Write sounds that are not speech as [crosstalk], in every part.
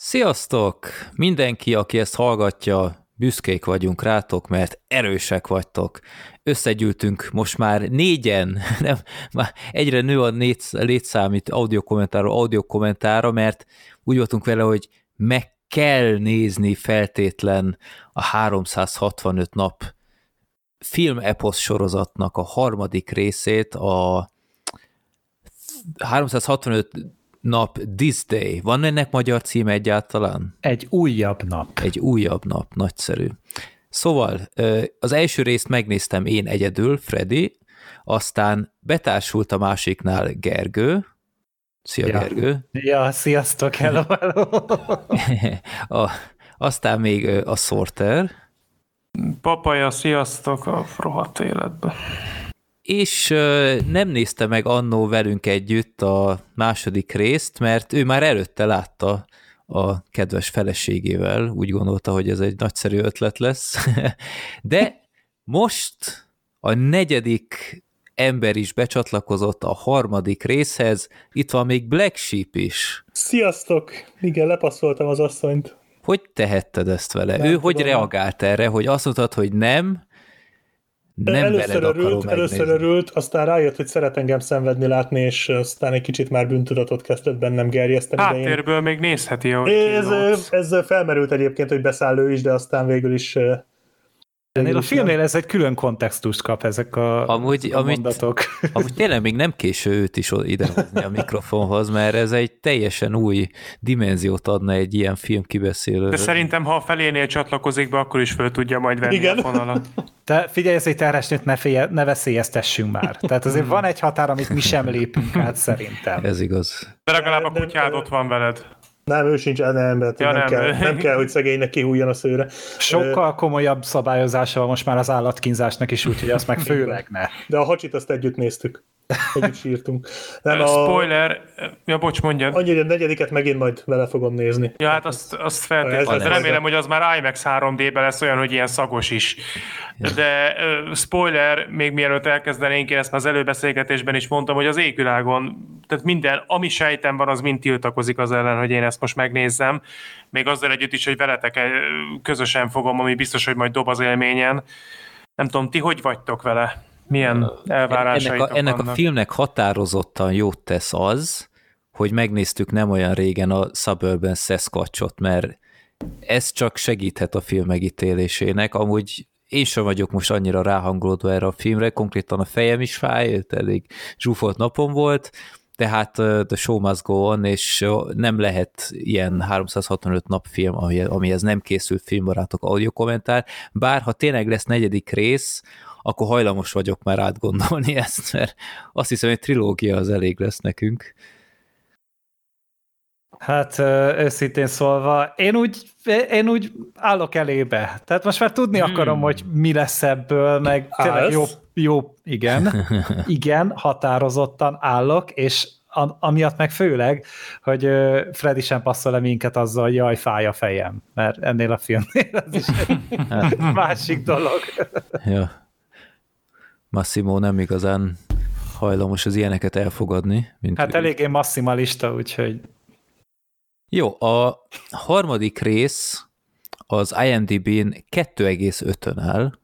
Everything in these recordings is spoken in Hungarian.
Sziasztok! Mindenki, aki ezt hallgatja, büszkék vagyunk rátok, mert erősek vagytok. Összegyűltünk most már négyen, [laughs] nem, már egyre nő a létszám itt audiokommentáról audiokommentára, mert úgy voltunk vele, hogy meg kell nézni feltétlen a 365 nap filmeposz sorozatnak a harmadik részét, a 365 nap This Day. Van ennek magyar címe egyáltalán? Egy újabb nap. Egy újabb nap, nagyszerű. Szóval az első részt megnéztem én egyedül, Freddy, aztán betársult a másiknál Gergő. Szia, ja. Gergő! Ja, sziasztok, hello, hello! [laughs] a, aztán még a Sorter. Papaja, sziasztok a rohadt életbe és nem nézte meg annó velünk együtt a második részt, mert ő már előtte látta a kedves feleségével, úgy gondolta, hogy ez egy nagyszerű ötlet lesz. [laughs] De most a negyedik ember is becsatlakozott a harmadik részhez, itt van még Black Sheep is. Sziasztok! Igen, lepasszoltam az asszonyt. Hogy tehetted ezt vele? Nem ő tudom. hogy reagált erre, hogy azt mondtad, hogy nem, nem először örült, először örült, aztán rájött, hogy szeret engem szenvedni látni, és aztán egy kicsit már bűntudatot kezdett bennem gerjeszteni. Háttérből én... még nézheti, hogy ez, ez felmerült egyébként, hogy beszáll ő is, de aztán végül is Ennél a filmnél ez egy külön kontextust kap, ezek a, amúgy, a mondatok. Amúgy, [laughs] amúgy tényleg még nem késő őt is idehozni a mikrofonhoz, mert ez egy teljesen új dimenziót adna egy ilyen film kibeszélő. De szerintem, ha a felénél csatlakozik be, akkor is föl tudja majd venni Igen. a fonalat. Te figyelj, ezt egy terhesnőt ne, félje, ne veszélyeztessünk már. Tehát azért van egy határ, amit mi sem lépünk át szerintem. Ez igaz. De legalább a kutyád ott van veled. Nem, ő sincs, nem, mert ja, nem, nem. Kell, nem kell, hogy szegénynek kihújjon a szőre. Sokkal komolyabb szabályozása most már az állatkínzásnak is, úgyhogy azt meg főleg ne. De a hacsit azt együtt néztük. Együtt sírtunk. Nem, a... Spoiler, ja bocs, mondjad. Annyira a negyediket megint majd vele fogom nézni. Ja, hát azt, azt feltétlenül. Remélem, hogy az már IMAX 3D-ben lesz olyan, hogy ilyen szagos is. De uh, spoiler, még mielőtt elkezdenénk, én ezt az előbeszélgetésben is mondtam, hogy az égvilágon, tehát minden, ami sejtem van, az mind tiltakozik az ellen, hogy én ezt most megnézzem. Még azzal együtt is, hogy veletek közösen fogom, ami biztos, hogy majd dob az élményen. Nem tudom, ti hogy vagytok vele? Milyen elvárásaitok ennek a, ennek vannak? a filmnek határozottan jót tesz az, hogy megnéztük nem olyan régen a Suburban Sasquatchot, mert ez csak segíthet a film megítélésének. Amúgy én sem vagyok most annyira ráhangolódva erre a filmre, konkrétan a fejem is fáj, elég zsúfolt napom volt, tehát The Show Must Go On, és nem lehet ilyen 365 nap film, amihez nem készült filmbarátok audio kommentár, bár ha tényleg lesz negyedik rész, akkor hajlamos vagyok már átgondolni [laughs] ezt, mert azt hiszem, hogy trilógia az elég lesz nekünk. Hát őszintén szólva, én úgy, én úgy állok elébe. Tehát most már tudni hmm. akarom, hogy mi lesz ebből, meg tényleg jó, jó, igen, [laughs] igen, határozottan állok, és amiatt meg főleg, hogy Freddy sem passzol le minket azzal, hogy jaj, fáj a fejem, mert ennél a filmnél ez is [laughs] egy másik dolog. ja. Massimo nem igazán hajlamos az ilyeneket elfogadni. Mint hát eléggé maximalista, úgyhogy... Jó, a harmadik rész az IMDb-n 2,5-ön áll.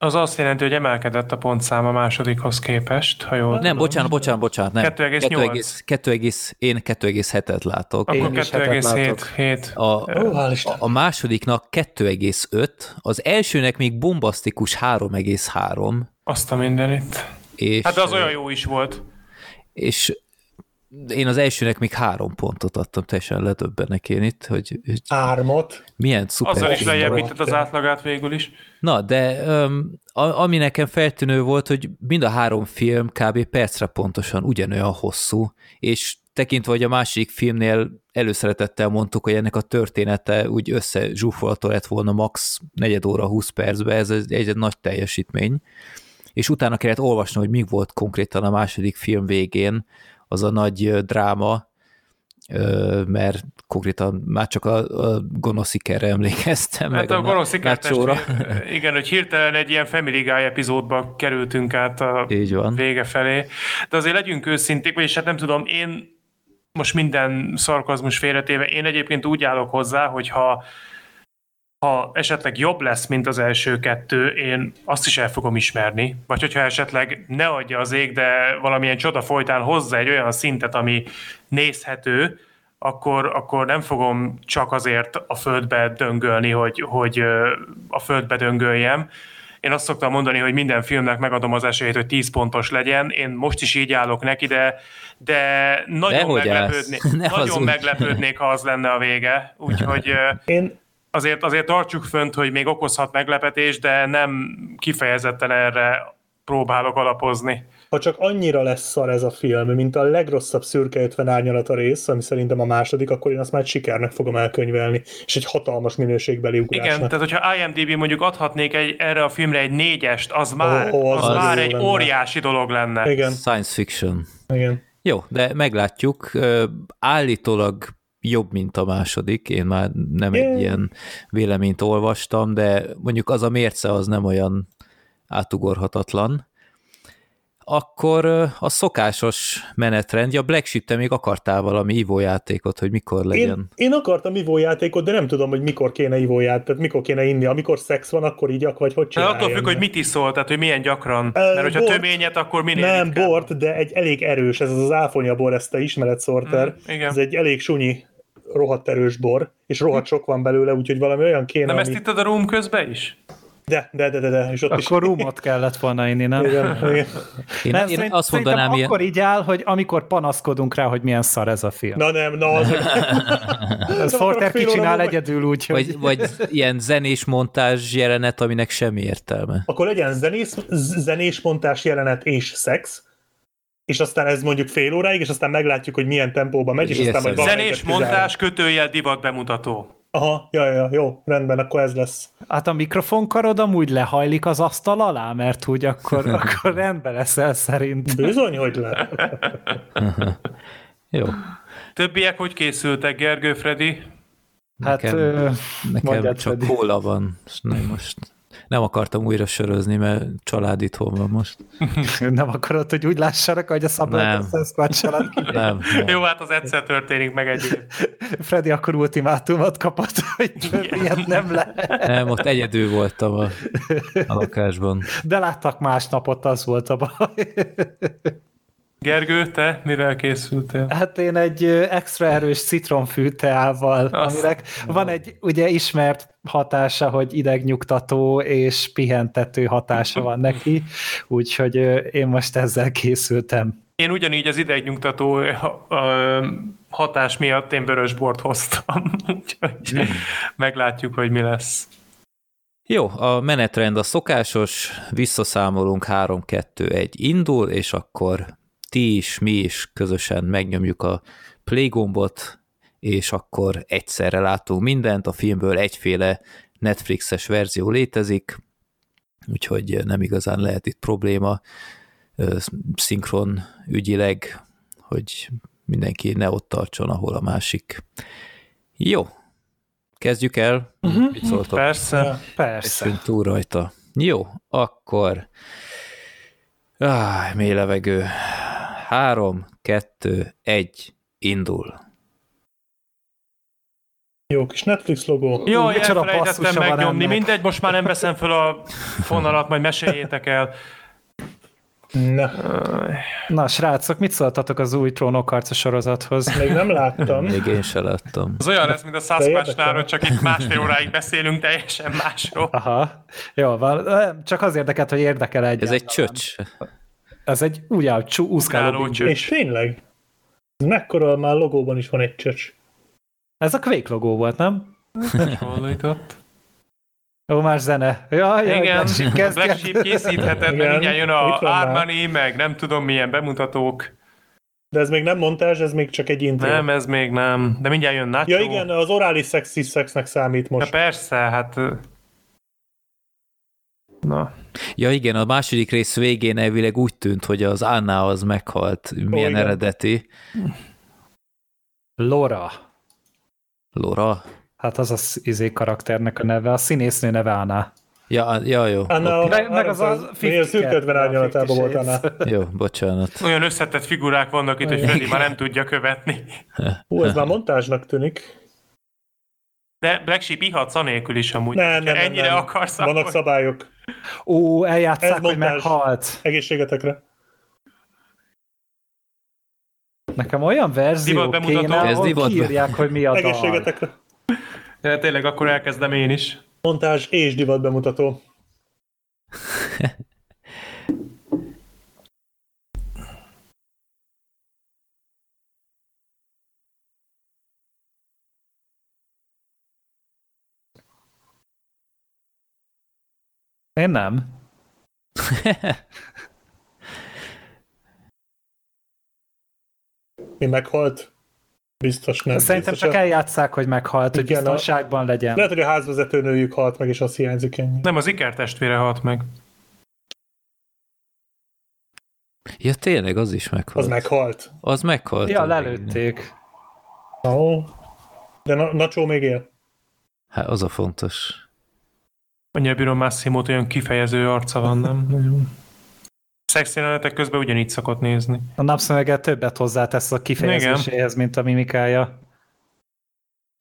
Az azt jelenti, hogy emelkedett a pontszám a másodikhoz képest, ha jól Nem, tudom. bocsánat, bocsánat, bocsánat. Nem. 2,8. 2, én 2,7-et látok. Akkor 2,7. A, a, a másodiknak 2,5, az elsőnek még bombasztikus 3,3. Azt a mindenit. És, hát az olyan jó is volt. És én az elsőnek még három pontot adtam, teljesen ledöbbenek én itt, hogy... Hármat? Milyen szuper Azzal is lejjebb az átlagát végül is. Na, de um, ami nekem feltűnő volt, hogy mind a három film kb. percre pontosan ugyanolyan hosszú, és tekintve, hogy a másik filmnél előszeretettel mondtuk, hogy ennek a története úgy összezsúfolható lett volna max. negyed óra 20 percbe, ez egy, egy nagy teljesítmény és utána kellett olvasni, hogy mi volt konkrétan a második film végén, az a nagy dráma, mert konkrétan már csak a, a gonoszikerre emlékeztem. Hát meg a, a gonoszikert [laughs] igen, hogy hirtelen egy ilyen Family Guy epizódba kerültünk át a Így van. vége felé. De azért legyünk őszinték, vagyis hát nem tudom, én most minden szarkazmus félretéve, én egyébként úgy állok hozzá, hogy ha ha esetleg jobb lesz, mint az első kettő, én azt is el fogom ismerni. Vagy hogyha esetleg ne adja az ég, de valamilyen csoda folytán hozza egy olyan szintet, ami nézhető, akkor, akkor nem fogom csak azért a földbe döngölni, hogy, hogy a földbe döngöljem. Én azt szoktam mondani, hogy minden filmnek megadom az esélyt, hogy 10 pontos legyen. Én most is így állok neki, de, de nagyon, meglepődnék, [laughs] nagyon meglepődnék, ha az lenne a vége. Úgyhogy én azért, azért tartsuk fönt, hogy még okozhat meglepetés, de nem kifejezetten erre próbálok alapozni. Ha csak annyira lesz szar ez a film, mint a legrosszabb szürke 50 árnyalata rész, ami szerintem a második, akkor én azt már sikernek fogom elkönyvelni, és egy hatalmas minőségbeli ugrásnak. Igen, tehát hogyha IMDb mondjuk adhatnék egy, erre a filmre egy négyest, az már, oh, az, az, az már egy lenne. óriási dolog lenne. Igen. Science fiction. Igen. Jó, de meglátjuk. Állítólag jobb, mint a második. Én már nem yeah. egy ilyen véleményt olvastam, de mondjuk az a mérce az nem olyan átugorhatatlan. Akkor a szokásos menetrend, a Black Sheep, te még akartál valami ivójátékot, hogy mikor legyen? Én, én akartam ivójátékot, de nem tudom, hogy mikor kéne ivóját, tehát mikor kéne inni. Amikor szex van, akkor igyak, vagy hogy csináljam. Attól függ, hogy mit iszol, tehát hogy milyen gyakran. Mert hogyha bort, töményet, akkor minél Nem, ritkán. bort, de egy elég erős, ez az, az áfonya bor, ezt te ismered, Sorter. Mm, igen. Ez egy elég sunyi rohadt erős bor, és rohadt sok van belőle, úgyhogy valami olyan kéne, Nem ami... ezt ittad a rum közben is? De, de, de, de, de. És ott akkor is... rumot kellett volna inni, nem? Igen, igen. Én, nem, én szerint, azt mondanám, ilyen... akkor így áll, hogy amikor panaszkodunk rá, hogy milyen szar ez a film. Na nem, na az... [laughs] ez Forter kicsinál egyedül úgy, hogy... Vagy, vagy ilyen zenés montázs jelenet, aminek semmi értelme. Akkor legyen zenés, zenés montás jelenet és szex, és aztán ez mondjuk fél óráig, és aztán meglátjuk, hogy milyen tempóban megy, és aztán majd Zenés, montás, kötőjel, divat bemutató. Aha, ja, ja, jó, rendben, akkor ez lesz. Hát a mikrofonkarod amúgy lehajlik az asztal alá, mert úgy akkor, [laughs] akkor rendben leszel szerint. Bizony, hogy le. jó. Többiek hogy készültek, Gergő, Freddy? Hát, nekem, ö, nekem csak Freddy. kóla van, nem most nem akartam újra sörözni, mert család itthon van most. [laughs] nem akarod, hogy úgy lássanak, hogy a szabad család [laughs] nem, nem, [laughs] Jó, hát az egyszer történik meg egy Freddy akkor ultimátumot kapott, hogy ilyet nem lehet. Nem, ott egyedül voltam a, a lakásban. De láttak másnapot, az volt a baj. Gergő, te mivel készültél? Hát én egy extra erős citronfű teával, aminek van egy ugye ismert hatása, hogy idegnyugtató és pihentető hatása van neki, [laughs] úgyhogy én most ezzel készültem. Én ugyanígy az idegnyugtató hatás miatt én vörös bort hoztam, [laughs] úgyhogy hmm. meglátjuk, hogy mi lesz. Jó, a menetrend a szokásos, visszaszámolunk 3-2-1 indul, és akkor ti is, mi is közösen megnyomjuk a play gombot, és akkor egyszerre látunk mindent, a filmből egyféle Netflixes verzió létezik, úgyhogy nem igazán lehet itt probléma szinkron ügyileg, hogy mindenki ne ott tartson, ahol a másik. Jó, kezdjük el. Uh-huh. Mit szóltok? Persze, persze. túl rajta. Jó, akkor ah, mély levegő. Három, kettő, egy, indul. Jó kis Netflix logó. Jó, elfelejtettem megnyomni. Mindegy, most már nem veszem föl a fonalat, majd meséljétek el. Na. Na, srácok, mit szóltatok az új trónokharca sorozathoz? Még nem láttam. Még én sem láttam. Az olyan lesz, mint a Sasquatch csak itt másfél óráig beszélünk teljesen másról. Aha, jó van. Csak az érdekelt, hogy érdekel egy. Ez egy csöcs. Ez egy úgy áll, úszkáló csöcs. És tényleg? Mekkora már logóban is van egy csöcs. Ez a Quake logó volt, nem? [laughs] Hasonlított. Ó, más zene. Ja, ja, Igen, Black Sheep, kezd, Black Sheep készítheted, mert mindjárt jön a Armani, meg nem tudom milyen bemutatók. De ez még nem montázs, ez még csak egy intro. Nem, ez még nem. De mindjárt jön Nacho. Ja igen, az orális szexi szexnek számít most. Ja persze, hát... Na. Ja igen, a második rész végén elvileg úgy tűnt, hogy az Anna az meghalt. Milyen oh, eredeti. Laura. Laura? Hát az az izé karakternek a neve, a színésznő neve Anna. Ja, ja jó. Anna, Okay. Meg, meg az a Milyen szürke 50 árnyalatában volt Anna. Jó, bocsánat. Olyan összetett figurák vannak itt, hogy Freddy már nem tudja követni. Hú, ez már montázsnak tűnik. De Black Sheep ihatsz anélkül is amúgy. Nem, nem, Ennyire nem. akarsz, Vannak akkor... szabályok. Ó, Ez eljátszák, hogy montázs. meghalt. Egészségetekre. Nekem olyan verzió kéne, Ez ahol kiírják, hogy mi a dal. Egészségetekre. Ja, tényleg, akkor elkezdem én is. Montázs és divat bemutató. [laughs] Én nem. Mi meghalt? Biztos nem. Szerintem Biztos csak eljátszák, hogy meghalt, hogy Igen, a- biztonságban legyen. Lehet, hogy a házvezető nőjük halt meg, és azt hiányzik ennyi. Nem, az Iker testvére halt meg. Ja, tényleg, az is meghalt. Az meghalt. Az meghalt. Ja, az lelőtték. Ó. De na- Nacho még él. Hát az a fontos. Annyira bírom massimo olyan kifejező arca van, nem? Nagyon. Szexjelenetek közben ugyanígy szokott nézni. A napszöveggel többet hozzátesz a kifejezéséhez, mint a mimikája.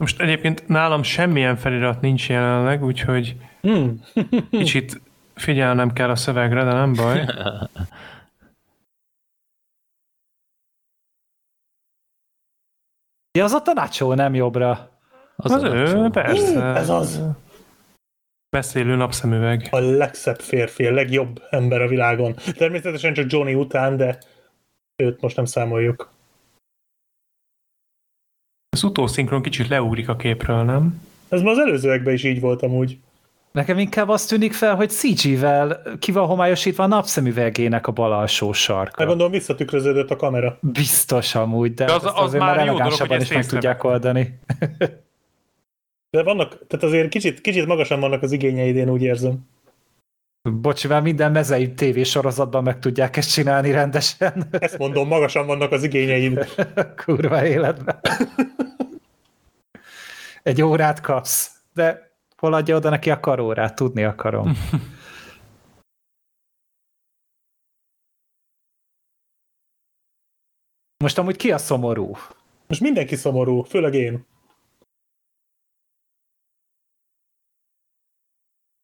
Most egyébként nálam semmilyen felirat nincs jelenleg, úgyhogy Hmm. [laughs] kicsit figyelnem kell a szövegre, de nem baj. Ja, az a tanácsó nem jobbra. Az, Az a ő, persze. Ez az. Beszélő napszemüveg. A legszebb férfi, a legjobb ember a világon. Természetesen csak Johnny után, de őt most nem számoljuk. Az utószinkron kicsit leugrik a képről, nem? Ez már az előzőekben is így volt amúgy. Nekem inkább azt tűnik fel, hogy CG-vel ki van homályosítva a napszemüvegének a bal alsó sarka. Meg gondolom visszatükröződött a kamera. Biztos amúgy, de, De az, az- az azért már jó dolog, elegánsabban hogy is ezt meg tudják oldani. [laughs] De vannak, tehát azért kicsit, kicsit magasan vannak az igényeid, én úgy érzem. Bocsi, mert minden mezei tévésorozatban meg tudják ezt csinálni rendesen. Ezt mondom, magasan vannak az igényeid. [laughs] Kurva életben. Egy órát kapsz, de hol adja oda neki a karórát? Tudni akarom. Most amúgy ki a szomorú? Most mindenki szomorú, főleg én.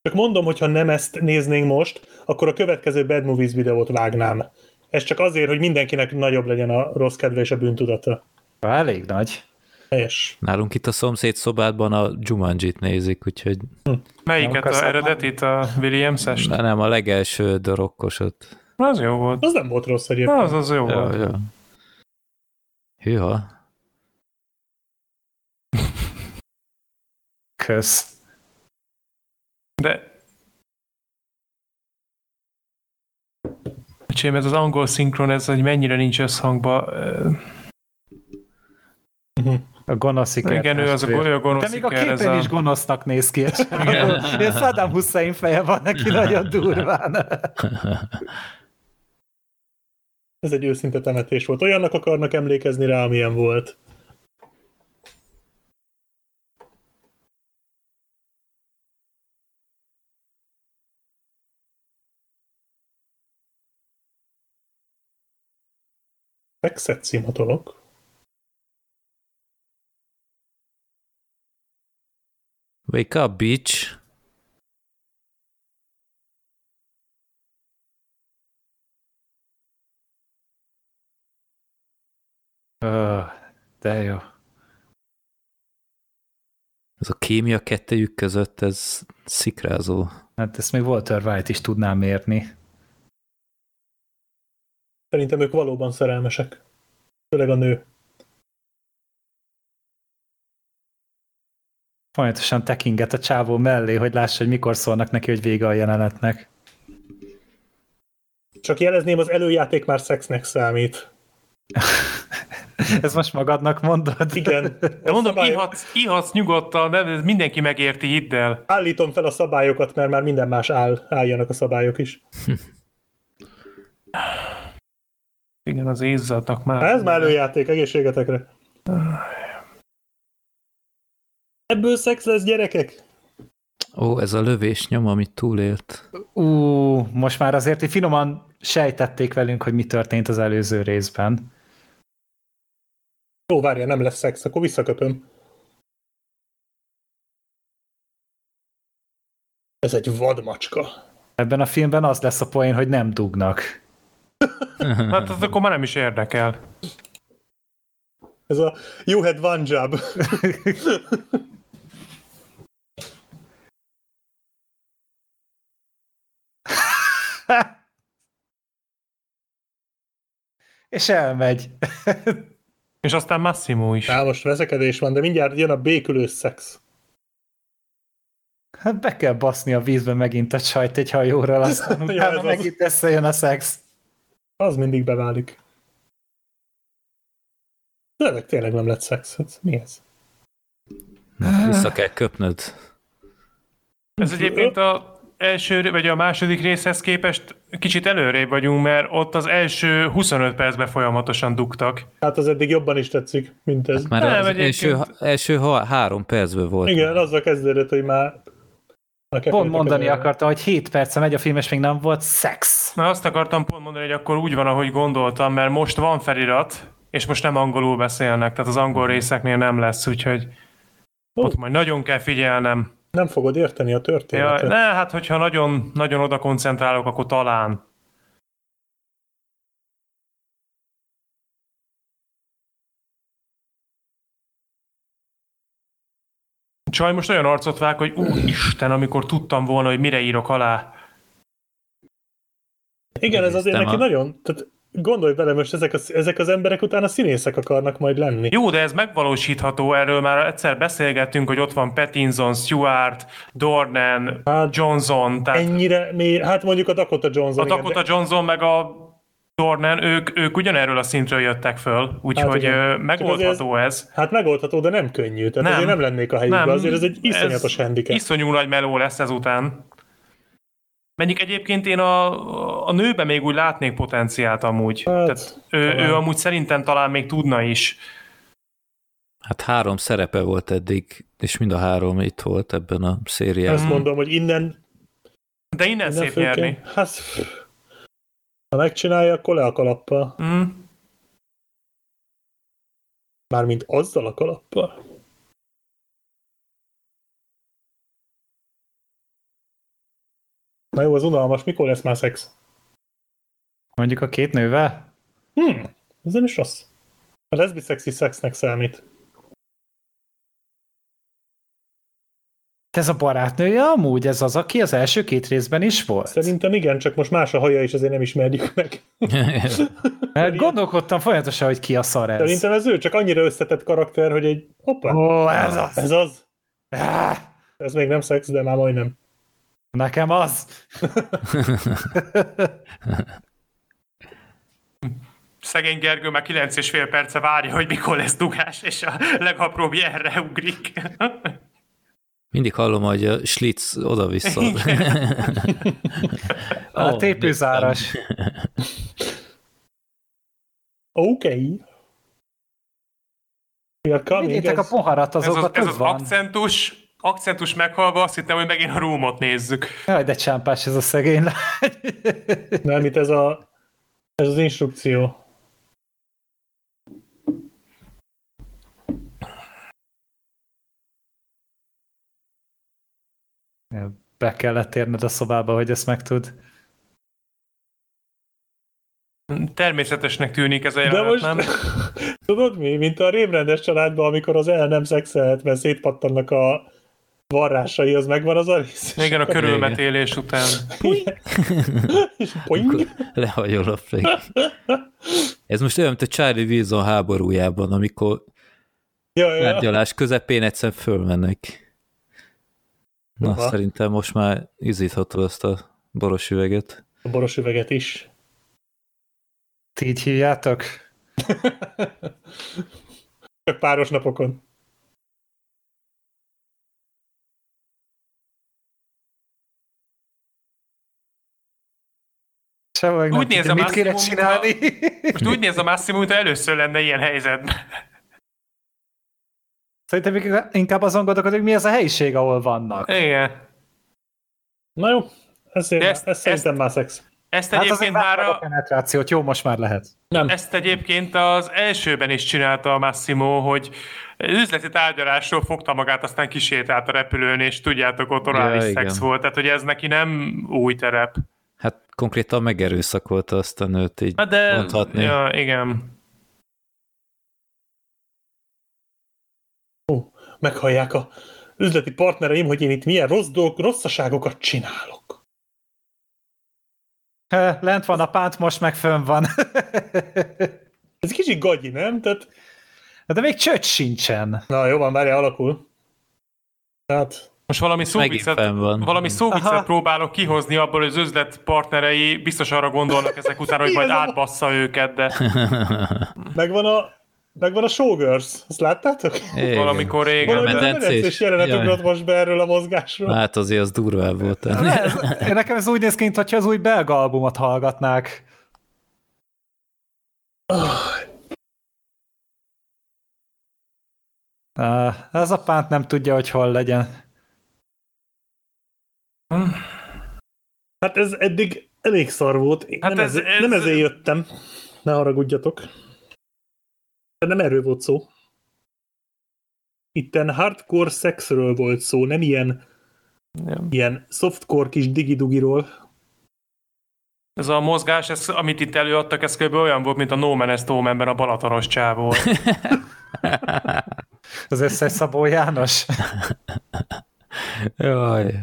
Csak mondom, hogy ha nem ezt néznénk most, akkor a következő Bad Movies videót vágnám. Ez csak azért, hogy mindenkinek nagyobb legyen a rossz kedve és a bűntudata. Elég nagy. Helyes. Nálunk itt a szomszéd szobádban a Jumanjit nézik, úgyhogy Melyiket Nem a eredetit, a Williams-est? de nem a legelső The Rockosot. Az jó volt. Az nem volt rossz egyébként. Az az jó Ja, volt. ja. Hűha. Kösz. De... Öcsém, ez az angol szinkron, ez, hogy mennyire nincs összhangba. [laughs] A gonosz iker Igen, ő az a, ő a De gonosz még a iker, ez képen a... is gonosznak néz ki. Ilyen [laughs] Saddam Hussein feje van neki nagyon durván. Ez egy őszinte temetés volt. Olyannak akarnak emlékezni rá, amilyen volt. Megszett szimatolok. Wake up, bitch! Ö, De jó. Ez a kémia kettejük között, ez szikrázó. Hát ezt még Walter White is tudná mérni. Szerintem ők valóban szerelmesek. Főleg a nő. Folyamatosan tekinget a csávó mellé, hogy lássa, hogy mikor szólnak neki, hogy vége a jelenetnek. Csak jelezném, az előjáték már szexnek számít. [laughs] Ez most magadnak mondod? Igen. [laughs] De mondom, Szabály- ihatsz, ihatsz nyugodtan, de mindenki megérti, hidd el. Állítom fel a szabályokat, mert már minden más áll, álljanak a szabályok is. [laughs] Igen, az izzadnak már. Ez már előjáték, egészségetekre. Ebből szex lesz, gyerekek? Ó, ez a lövés nyom, amit túlélt. Ú, most már azért így finoman sejtették velünk, hogy mi történt az előző részben. Jó, várja, nem lesz szex, akkor visszaköpöm. Ez egy vadmacska. Ebben a filmben az lesz a poén, hogy nem dugnak. [laughs] Hát az akkor már nem is érdekel. Ez a you had one job. [laughs] És elmegy. És aztán Massimo is. Á, most veszekedés van, de mindjárt jön a békülő szex. Hát be kell baszni a vízbe megint a csajt egy hajóról, [laughs] aztán Ja, utána az. megint összejön a szex. Az mindig beválik. De ezek tényleg nem lett szex. Mi ez? Na, vissza kell köpnöd. Ez egyébként a első, vagy a második részhez képest kicsit előrébb vagyunk, mert ott az első 25 percben folyamatosan dugtak. Hát az eddig jobban is tetszik, mint ez. Már Nem, az egyébként- első, első ha, három percben volt. Igen, azzal kezdődött, hogy már... Pont mondani az akartam, hogy 7 perce megy a film, és még nem volt szex. Na azt akartam pont mondani, hogy akkor úgy van, ahogy gondoltam, mert most van felirat, és most nem angolul beszélnek, tehát az angol részeknél nem lesz, úgyhogy Ó. ott majd nagyon kell figyelnem. Nem fogod érteni a Ja, történetet. ne, hát hogyha nagyon, nagyon oda koncentrálok, akkor talán. Csaj most olyan arcot vág, hogy úristen, amikor tudtam volna, hogy mire írok alá. Igen, ez azért neki a- nagyon... Tehát gondolj bele, most ezek, az, ezek az emberek utána színészek akarnak majd lenni. Jó, de ez megvalósítható, erről már egyszer beszélgettünk, hogy ott van Pattinson, Stewart, Dornan, Hát, Johnson, tehát Ennyire mély... Hát mondjuk a Dakota Johnson. a igen, Dakota Johnson meg a Dornan, ők, ők ugyanerről a szintről jöttek föl, úgyhogy hát megoldható ez. Hát megoldható, de nem könnyű. Tehát Nem. azért nem lennék a helyükben. Azért ez egy iszonyatos ez handicap. Iszonyú nagy meló lesz ezután. Mondjuk egyébként én a, a nőben még úgy látnék potenciált amúgy. Hát, Tehát ő, talán. ő amúgy szerintem talán még tudna is. Hát három szerepe volt eddig, és mind a három itt volt ebben a szériában. Azt mondom, hogy innen, De innen innen szép főként, nyerni. hát, ha megcsinálja, akkor le a kalappal. Mm. Mármint azzal a kalappal. Na jó, az unalmas. Mikor lesz már szex? Mondjuk a két nővel? Hmm, ez nem is rossz. A leszbi szexi szexnek számít. Ez a barátnője amúgy, ez az, aki az első két részben is volt? Szerintem igen, csak most más a haja, és azért nem ismerjük meg. [laughs] Mert gondolkodtam folyamatosan, hogy ki a szar ez. Szerintem ez ő, csak annyira összetett karakter, hogy egy... Hoppá, Ó, ez az. ez az. Ez még nem szex, de már majdnem. Nekem az. [laughs] Szegény Gergő már 9 és fél perce várja, hogy mikor lesz dugás, és a legapróbb erre ugrik. Mindig hallom, hogy a Schlitz oda-vissza. [laughs] A tépőzáras. Oké. Okay. Vigyétek a poharat, Ez az, ez az akcentus, akcentus meghalva, azt hittem, hogy megint a rúmot nézzük. Jaj, de csámpás ez a szegény lány. nem, itt ez a... Ez az instrukció. Be kellett érned a szobába, hogy ezt megtud. Természetesnek tűnik ez a De jelenet, most... nem? [laughs] Tudod mi? Mint a rémrendes családban, amikor az el nem szexelt, mert szétpattannak a varrásai, az megvan az a rész. Igen, a [laughs] körülmetélés után. És poing. Lehagyol a flé. Ez most olyan, mint a Charlie Wilson háborújában, amikor Ja, ja. tárgyalás közepén egyszer fölmennek. Na, Aha. szerintem most már izítható ezt a boros üveget. A boros üveget is. Ti így hívjátok? Csak [laughs] páros napokon. Nem Úgy néz a mit kéne csinálni. Most úgy néz a Massimo, mintha először lenne ilyen helyzetben. Szerintem inkább azon gondolkodok, hogy mi az a helyiség, ahol vannak. Igen. Na jó, ez, én, ezt, ez szerintem ezt, már szex. Ezt hát egyébként már a... a penetrációt, jó, most már lehet. Nem. Ezt egyébként az elsőben is csinálta a Massimo, hogy üzleti tárgyalásról fogta magát, aztán kisétált a repülőn, és tudjátok, ott orális ja, szex volt, tehát hogy ez neki nem új terep. Hát konkrétan megerőszakolta azt a nőt, így hát de, mondhatni. Ja, igen. Ó, meghallják a üzleti partnereim, hogy én itt milyen rossz dolgok, rosszaságokat csinálok. Lent van a pánt, most meg fönn van. [laughs] Ez kicsit gagyi, nem? Tehát... De még csöcs sincsen. Na jó van, várjál, alakul. Tehát... Most valami szóviccet, valami szóviccet próbálok kihozni abból, hogy az üzlet partnerei biztos arra gondolnak ezek után, hogy [laughs] majd átbassza őket, de... Megvan a Megvan a Showgirls, azt láttátok? Igen. Valamikor régen. Valami medencés jelenet ugrott most be erről a mozgásról. Hát azért az durvább volt. [laughs] ez, nekem ez úgy néz ki, mintha az új belga albumot hallgatnák. Uh, ez a pánt nem tudja, hogy hol legyen. Hát ez eddig elég szar volt. Hát nem, ez, ez, nem ezért jöttem. Ne haragudjatok. De nem erről volt szó. Itten hardcore szexről volt szó, nem ilyen, nem. ilyen softcore kis digidugiról. Ez a mozgás, ez, amit itt előadtak, ez kb. olyan volt, mint a No Man Omenben a Balatonos csávó. [laughs] az összes Szabó János. Jaj,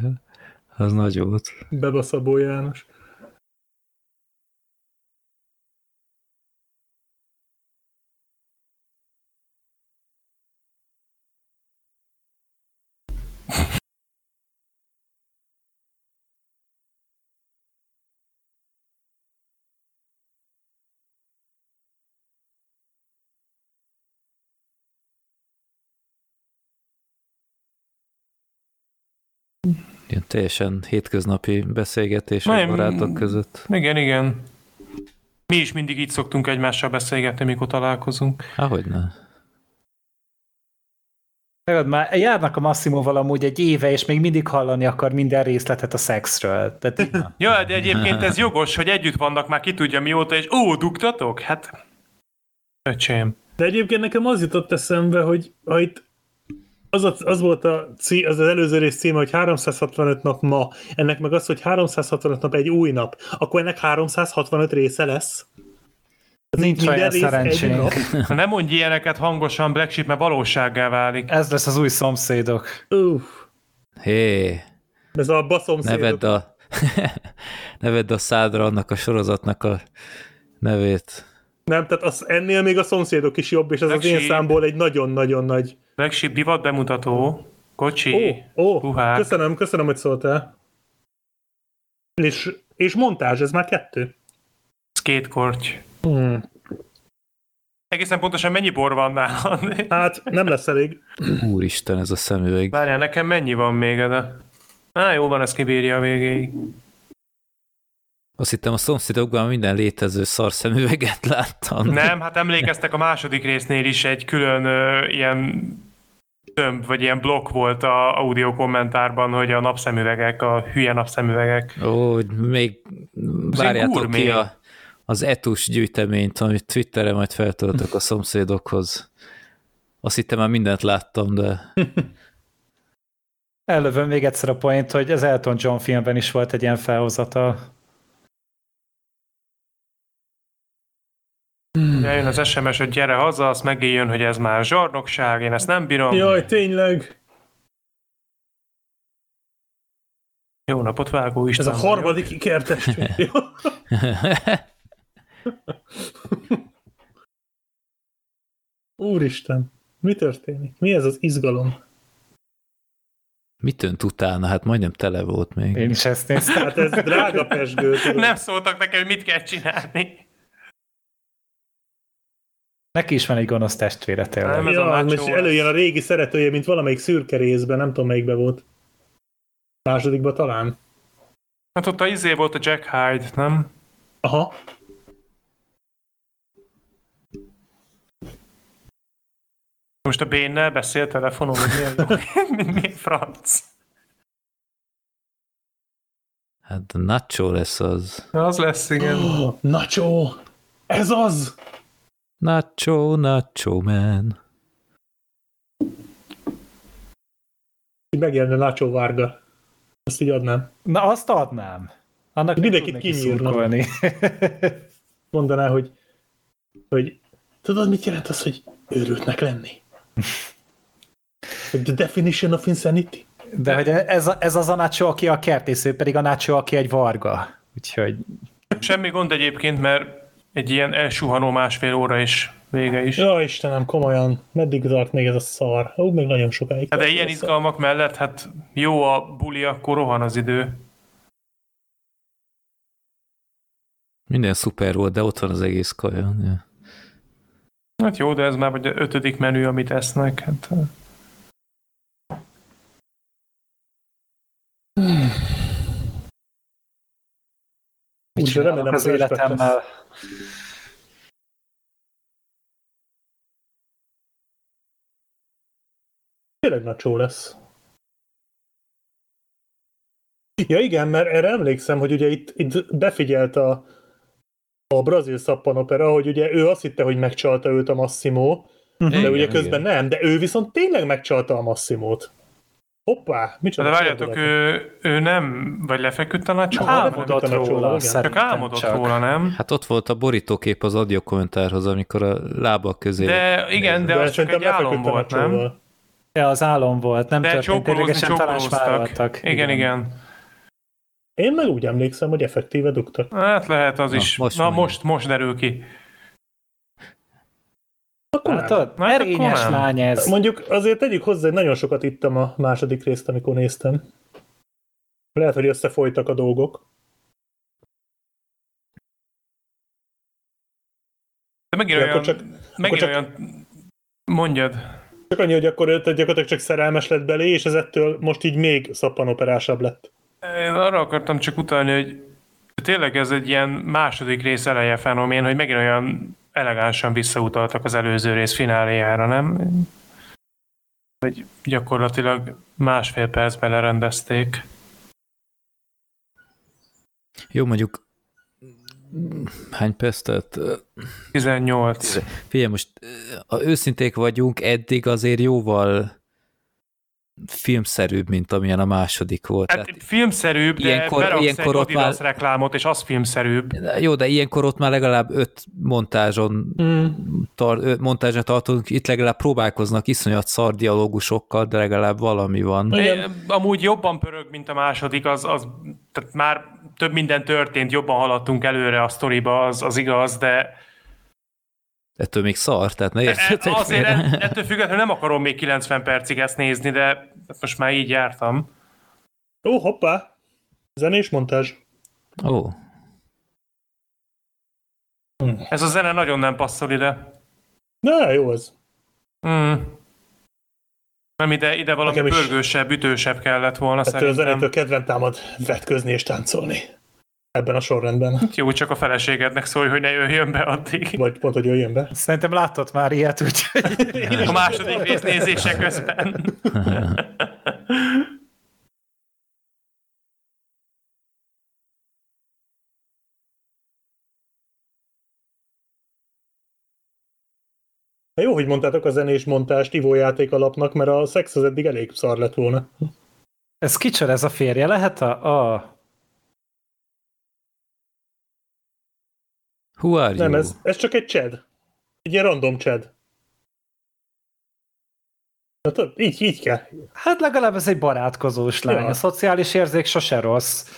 az nagy volt. Beba Szabó János. Teljesen hétköznapi beszélgetés a barátok között. Igen, igen. Mi is mindig így szoktunk egymással beszélgetni, mikor találkozunk. Ahogy ne. Megad, már járnak a Massimoval amúgy egy éve, és még mindig hallani akar minden részletet a szexről. Tehát, ja, de egyébként ez jogos, hogy együtt vannak már ki tudja mióta, és ó, dugtatok? Hát, öcsém. De egyébként nekem az jutott eszembe, hogy ha itt az, az, az volt a, az, az előző rész címe, hogy 365 nap ma, ennek meg az, hogy 365 nap egy új nap, akkor ennek 365 része lesz. Nincs olyan szerencsénk. Nem mondj ilyeneket hangosan, Black Sheep, mert valósággá válik. Ez lesz az új szomszédok. Uff. Hé. Ez a baszomszédok. Nevedd a, [laughs] nevedd a szádra annak a sorozatnak a nevét. Nem, tehát az, ennél még a szomszédok is jobb, és ez Black az én számból egy nagyon-nagyon nagy... Black Sheep divat bemutató, kocsi, ó, ó, puhák. Köszönöm, köszönöm, hogy szóltál. És, és montázs, ez már kettő. Skatekorty. Hmm. Egészen pontosan mennyi bor van nálad? Hát nem lesz elég. Úristen, ez a szemüveg. Várjál, nekem mennyi van még, de... Á, jó van, ez kibírja a végéig. Azt hittem a szomszédokban minden létező szarszemüveget láttam. Nem, hát emlékeztek a második résznél is egy külön ö, ilyen tömb, vagy ilyen blokk volt a audio kommentárban, hogy a napszemüvegek, a hülye napszemüvegek. Ó, még várjátok ki a, az etus gyűjteményt, amit Twitterre majd feltöltök a szomszédokhoz. Azt hittem már mindent láttam, de... [laughs] Ellövöm még egyszer a point, hogy az Elton John filmben is volt egy ilyen felhozata. Hmm. Jön az SMS, hogy gyere haza, azt megéljön, hogy ez már zsarnokság, én ezt nem bírom. Jaj, tényleg. Jó napot, Vágó István. Ez a harmadik ikertestvér. [laughs] Úristen, mi történik? Mi ez az izgalom? Mit tönt utána? Hát majdnem tele volt még. Én is ezt néztem. Hát ez drága pesgő. Nem szóltak nekem, hogy mit kell csinálni. Neki is van egy gonosz testvére tényleg. Nem, ez ja, a most előjön a régi szeretője, mint valamelyik szürke részben, nem tudom melyikbe volt. Másodikban talán. Hát ott a izé volt a Jack Hyde, nem? Aha. Most a Bénnel beszél telefonon, hogy milyen jó, [laughs] [laughs] mi franc. Hát a nacho lesz az. Az lesz, igen. Oh, nacho! Ez az! Nacho, nacho man. Megjelenne Nacho Varga. Azt így adnám. Na, azt adnám. Annak Mindenkit kinyírna. [laughs] Mondaná, hogy, hogy tudod, mit jelent az, hogy őrültnek lenni? The definition of insanity. De hogy ez, ez az a Nacho, aki a kertész, ő pedig a Nacho, aki egy varga. Úgyhogy... Semmi gond egyébként, mert egy ilyen elsuhanó másfél óra is vége is. Ja, Istenem, komolyan, meddig tart még ez a szar? Ó, még nagyon sokáig. Hát de ilyen izgalmak mellett, hát jó a buli, akkor rohan az idő. Minden szuper volt, de ott van az egész kaja. Ja. Hát jó, de ez már vagy a ötödik menü, amit esznek. Hát... Úgy remélem az életemmel. Tényleg nacsó lesz. Ja igen, mert erre emlékszem, hogy ugye itt, itt befigyelt a, a brazil szappanopera, hogy ugye ő azt hitte, hogy megcsalta őt a Massimo, de igen, ugye közben igen. nem, de ő viszont tényleg megcsalta a Massimót. Hoppá, micsoda. De várjatok, ő, ő nem, vagy lefeküdt a nacsó? Álmodott róla, Csak álmodott csak. róla, nem? Hát ott volt a borítókép az audio kommentárhoz, amikor a lábak közé... De igen, de, de az csak egy álom volt, nem? Ja, az álom volt, nem de történt, ténylegesen talán Igen, igen. igen. Én meg úgy emlékszem, hogy effektíve dugtak. Hát lehet az Na, is. Most Na most, most derül ki. Akkor Látod? Erényes lány ez. Mondjuk azért tegyük hozzá, hogy nagyon sokat ittam a második részt, amikor néztem. Lehet, hogy összefolytak a dolgok. De megint De olyan, csak, megint csak, olyan, mondjad. Csak annyi, hogy akkor gyakorlatilag csak szerelmes lett belé, és ez ettől most így még szappanoperásabb lett. Én arra akartam csak utalni, hogy tényleg ez egy ilyen második rész eleje fenomén, hogy megint olyan elegánsan visszautaltak az előző rész fináléjára, nem? Hogy gyakorlatilag másfél percben lerendezték. Jó, mondjuk hány perc tett? 18. Figyelj, most ha őszinték vagyunk, eddig azért jóval filmszerűbb, mint amilyen a második volt. Hát Tehát filmszerűbb, de ilyenkor, ilyenkor ott már... reklámot, és az filmszerűbb. Jó, de ilyenkor ott már legalább öt montázson mm. tar, öt montázsra tartunk, itt legalább próbálkoznak iszonyat szar dialógusokkal, de legalább valami van. É, amúgy jobban pörög, mint a második, az, az tehát már több minden történt, jobban haladtunk előre a sztoriba, az, az igaz, de ettől még szar, tehát ne értsetek Azért félre. ettől függetlenül nem akarom még 90 percig ezt nézni, de most már így jártam. Ó, hoppá! Zenés montázs. Ó. Hm. Ez a zene nagyon nem passzol ide. Na, jó az. Mm. Nem ide, ide valami Nekem pörgősebb, ütősebb kellett volna Ettől szerintem. a zenétől kedven támad vetközni és táncolni ebben a sorrendben. Hát jó, csak a feleségednek szólj, hogy ne jöjjön be addig. Vagy pont, hogy jöjjön be. Szerintem látott már ilyet, úgyhogy... [laughs] A második rész nézése közben. Jó, hogy mondtátok a zenés montást ivójáték alapnak, mert a szex az eddig elég szar lett volna. Ez kicsoda, ez a férje lehet a... a... Who are Nem, ez, ez csak egy csed. Egy ilyen random csed. Hát, így, így kell. Hát legalább ez egy barátkozós lány. Ja. A szociális érzék sose rossz.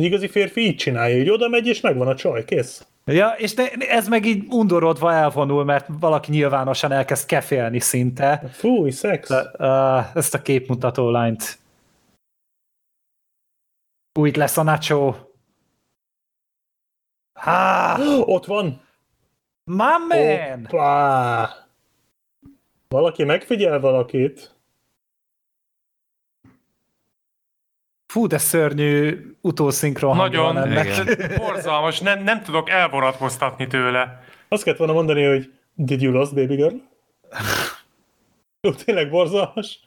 Igazi férfi így csinálja, hogy oda megy, és megvan a csaj, kész. Ja, és ne, ez meg így undorodva elvonul, mert valaki nyilvánosan elkezd kefélni szinte. Fúj, szex. De, uh, ezt a képmutató lányt. Úgy lesz a nacho. Há! Ott van! My man! Opa! Valaki megfigyel valakit? Fú, de szörnyű utószinkron Nagyon, ennek. [laughs] borzalmas, nem, nem tudok elvonatkoztatni tőle. Azt kellett volna mondani, hogy did you lost baby girl? [laughs] Jó, tényleg borzalmas.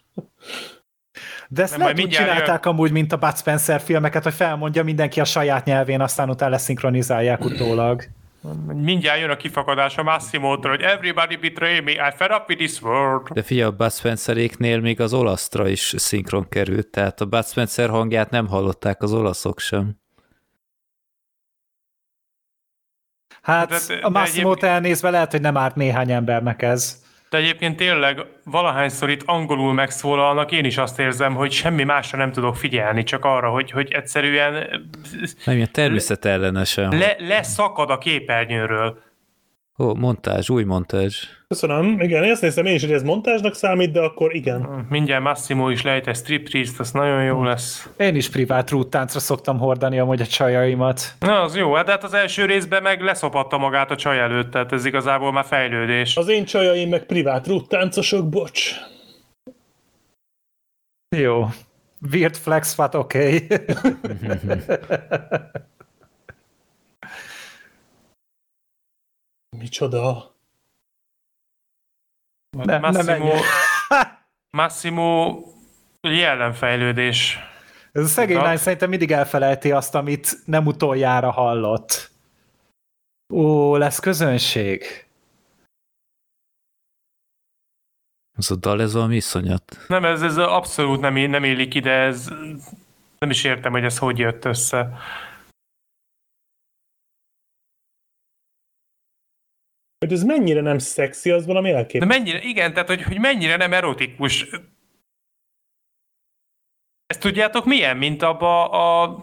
De ezt lehet úgy csinálták jön. amúgy, mint a Bud Spencer filmeket, hogy felmondja mindenki a saját nyelvén, aztán utána leszinkronizálják utólag. Mindjárt jön a kifakadás a massimo hogy everybody betray me, I fed up with this world. De figyelj, a Bud Spenceréknél még az olasztra is szinkron került, tehát a Bud Spencer hangját nem hallották az olaszok sem. Hát de, de, a massimo egyéb... elnézve lehet, hogy nem árt néhány embernek ez. De egyébként tényleg valahányszor itt angolul megszólalnak, én is azt érzem, hogy semmi másra nem tudok figyelni, csak arra, hogy, hogy egyszerűen... Nem ilyen természetellenesen. Le, leszakad a képernyőről. Ó, montázs, új montázs. Köszönöm, igen, ezt néztem én is, hogy ez montázsnak számít, de akkor igen. Mindjárt Massimo is lejt egy striptease az nagyon jó lesz. Én is privát rúttáncra szoktam hordani amúgy a csajaimat. Na, az jó, hát, hát az első részben meg leszopatta magát a csaj előtt, tehát ez igazából már fejlődés. Az én csajaim meg privát rúttáncosok, bocs. Jó. Weird flex fat, oké. Okay. [laughs] Micsoda? Nem, Massimo, nem [laughs] Massimo jelenfejlődés. Ez a szegény lány szerintem mindig elfelejti azt, amit nem utoljára hallott. Ó, lesz közönség. Ez a dal, ez valami iszonyat. Nem, ez, ez abszolút nem, nem élik ide, ez nem is értem, hogy ez hogy jött össze. Hogy ez mennyire nem szexi, az valami elképesztő. De mennyire, igen, tehát hogy, hogy mennyire nem erotikus. Ezt tudjátok milyen, mint abba a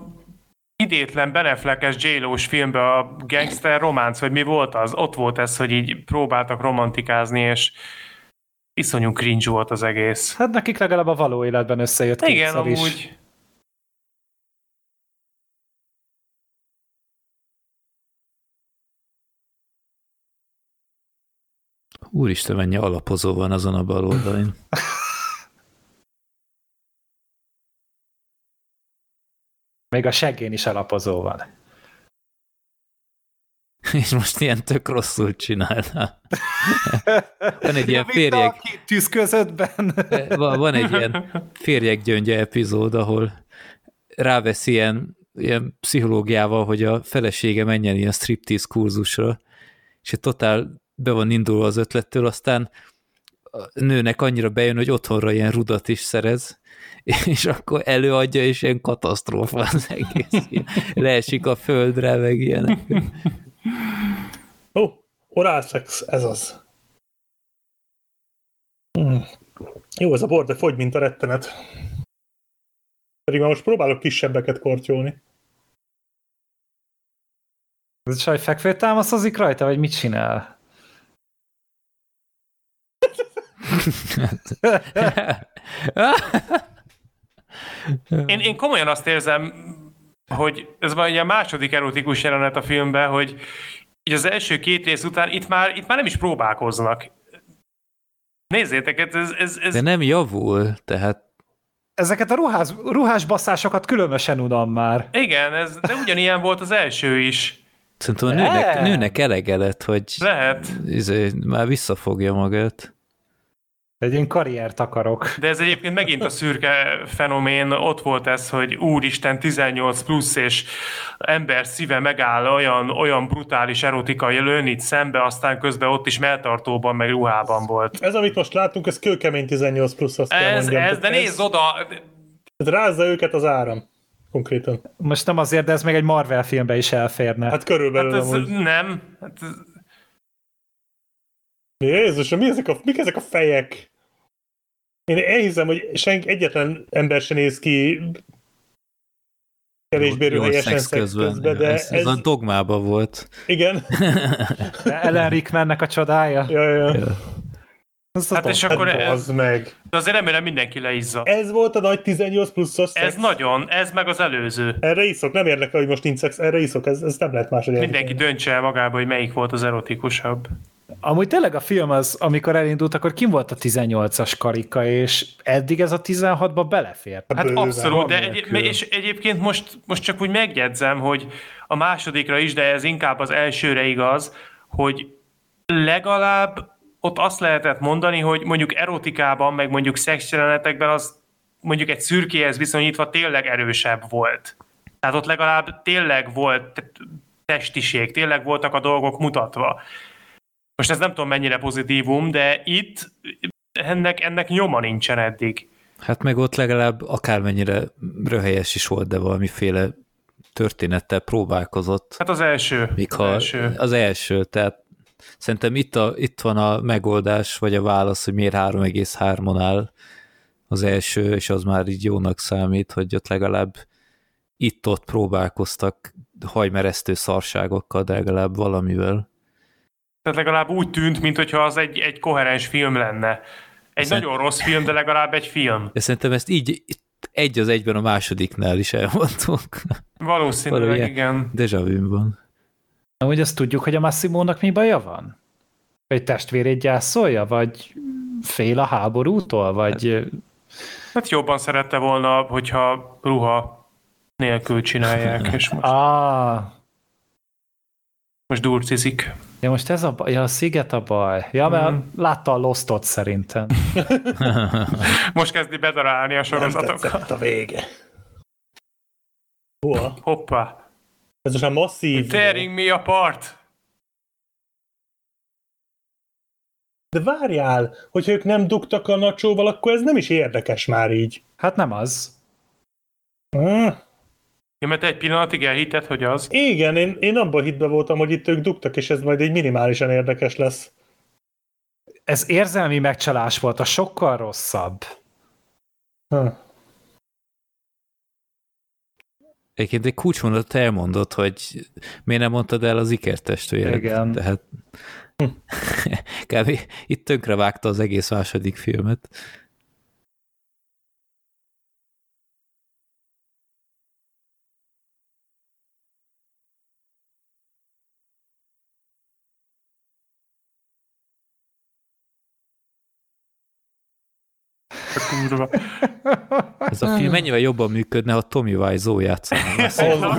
idétlen Beneflekes j filmben a gangster románc, vagy mi volt az? Ott volt ez, hogy így próbáltak romantikázni, és iszonyú cringe volt az egész. Hát nekik legalább a való életben összejött Igen, amúgy. Is. Úristen, mennyi alapozó van azon a bal oldalin. Még a seggén is alapozó van. [laughs] És most ilyen tök rosszul csinálna. [laughs] Van egy ilyen férjeg... Tűz közöttben. [laughs] Van, van egy ilyen férjeggyöngye epizód, ahol rávesz ilyen, ilyen pszichológiával, hogy a felesége menjen ilyen striptease kurzusra, és egy totál be van indulva az ötlettől, aztán a nőnek annyira bejön, hogy otthonra ilyen rudat is szerez, [laughs] és akkor előadja, és ilyen katasztrófa az egész. Leesik a földre, meg ilyenek. Ó, oh, orálszex, ez az. Hmm. Jó, ez a bor, de fogy, mint a rettenet. Pedig már most próbálok kisebbeket kortyolni. Ez a csaj fekvő támaszozik rajta, vagy mit csinál? [laughs] én, én komolyan azt érzem, hogy ez van a második erotikus jelenet a filmben, hogy így az első két rész után itt már, itt már nem is próbálkoznak. Nézzétek, ez, ez, ez... De nem javul, tehát Ezeket a ruhás, ruhás basszásokat különösen unom már. Igen, ez, de ugyanilyen volt az első is. Szerintem a nőnek, nőnek elege lett, hogy Lehet. Izé, már visszafogja magát. Egy ilyen karriert akarok. De ez egyébként megint a szürke fenomén, ott volt ez, hogy úristen 18 plusz, és ember szíve megáll olyan, olyan brutális erotikai lőn itt szembe, aztán közben ott is melltartóban, meg ruhában volt. Ez, amit most látunk, ez kőkemény 18 plusz, azt ez, kell mondjam. Ez, de nézd oda! Ez rázza őket az áram konkrétan. Most nem azért, de ez még egy Marvel filmbe is elférne. Hát körülbelül hát ez amúgy. Nem. Hát ez, Jézus, mi ezek a, mik ezek a fejek? Én elhiszem, hogy senki, egyetlen ember se néz ki kevésbé röhelyesen szex közben, közben de ez, ez, a dogmában volt. Igen. Ellen Rickmannek a csodája. Ja, ja. ja. Azt hát és akkor hát ez, meg. De azért remélem mindenki leizza. Ez volt a nagy 18 pluszos szex. Ez nagyon, ez meg az előző. Erre iszok, nem érdekel, hogy most nincs szex, erre iszok, ez, ez nem lehet máshogy Mindenki döntse el magába, hogy melyik volt az erotikusabb. Amúgy tényleg a film az, amikor elindult, akkor kim volt a 18-as karika, és eddig ez a 16-ba belefér. Hát Bőven, abszolút, de egy, és egyébként most, most csak úgy megjegyzem, hogy a másodikra is, de ez inkább az elsőre igaz, hogy legalább ott azt lehetett mondani, hogy mondjuk erotikában, meg mondjuk szexjelenetekben az mondjuk egy szürkéhez viszonyítva tényleg erősebb volt. Tehát ott legalább tényleg volt testiség, tényleg voltak a dolgok mutatva. Most ez nem tudom mennyire pozitívum, de itt ennek, ennek nyoma nincsen eddig. Hát meg ott legalább akármennyire röhelyes is volt, de valamiféle történettel próbálkozott. Hát az első. Míg ha az első, az első tehát szerintem itt, a, itt van a megoldás, vagy a válasz, hogy miért 3,3-on áll az első, és az már így jónak számít, hogy ott legalább itt-ott próbálkoztak hajmeresztő szarságokkal, de legalább valamivel. Tehát legalább úgy tűnt, mintha az egy, egy koherens film lenne. Egy Szerint... nagyon rossz film, de legalább egy film. De szerintem ezt így egy az egyben a másodiknál is elmondtuk. Valószínűleg, Valami igen. Deja van. Amúgy azt tudjuk, hogy a Massimónak mi baja van? Vagy testvérét gyászolja, vagy fél a háborútól, vagy... Hát, hát jobban szerette volna, hogyha ruha nélkül csinálják, és most... Ah. Most durcizik. Ja, most ez a baj, ja, a sziget a baj. Ja, mert mm. látta a Lostot szerintem. [laughs] most kezdi bedarálni a sorozatokat. Nem a vége. Hova? Hoppá. Ez most a masszív... Tearing me apart. De várjál, hogyha ők nem dugtak a nacsóval, akkor ez nem is érdekes már így. Hát nem az. Ah. Ja, mert egy pillanatig elhitted, hogy az. Igen, én, én abban hitben voltam, hogy itt ők dugtak, és ez majd egy minimálisan érdekes lesz. Ez érzelmi megcsalás volt, a sokkal rosszabb. Ha. Egyébként egy kulcsmondat elmondott, hogy miért nem mondtad el az ikertestvéret. Igen. Tehát [laughs] kb. itt tönkre vágta az egész második filmet. Kurva. Ez a film mennyivel jobban működne, ha Tommy Wiseau játszana. [laughs]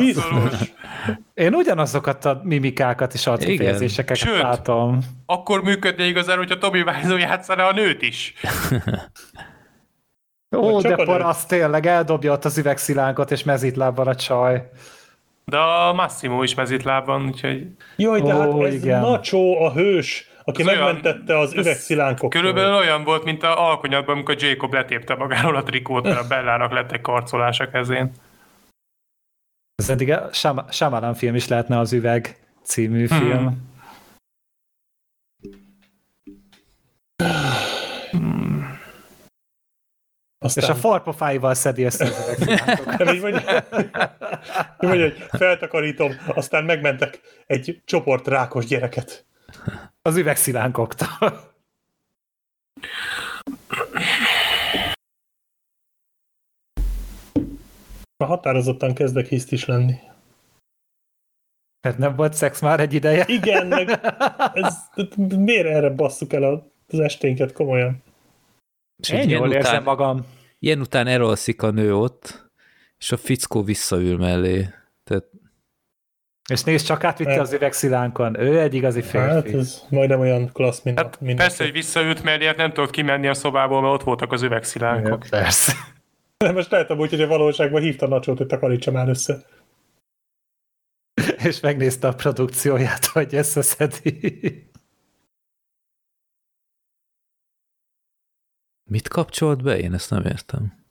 Én ugyanazokat a mimikákat és arcifejezéseket látom. akkor működne igazán, hogyha Tommy Wiseau játszana a nőt is. Ó, de paraszt tényleg, eldobja ott az üvegszilánkot, és mezitlábban a csaj. De a Massimo is mezitlábban, úgyhogy... Jaj, de hát Ó, hát ez igen. Nacho a hős, aki az megmentette olyan, az üvegszilánkokat. Körülbelül olyan volt, mint a alkonyatban, amikor Jacob letépte magáról a trikót, mert a [laughs] Bellának lett egy karcolás a kezén. Ez eddig a Shyamalan film is lehetne az Üveg című hmm. film. Hmm. Aztán... És a farpofáival szedi ezt az üvegszilánkokat. Mondja, [laughs] hogy feltakarítom, aztán megmentek egy csoport rákos gyereket. Az üvegszilánkoktól. A határozottan kezdek hiszt is lenni. Hát nem volt szex már egy ideje? Igen, meg [laughs] ez, miért erre basszuk el az esténket komolyan? És Én jól után, érzem magam. Ilyen után elolszik a nő ott, és a fickó visszaül mellé. És nézd, csak átvitte hát, az üvegszilánkon. Ő egy igazi férfi. Hát ez majdnem olyan klassz, mint, hát mint Persze, hogy visszaült, mert nem tudott kimenni a szobából, mert ott voltak az üvegszilánkok. Ja, persze. [laughs] De most lehet úgy, hogy a valóságban hívta a nacsót, hogy takarítsa már össze. [laughs] És megnézte a produkcióját, hogy összeszedi. Mit kapcsolt be? Én ezt nem értem.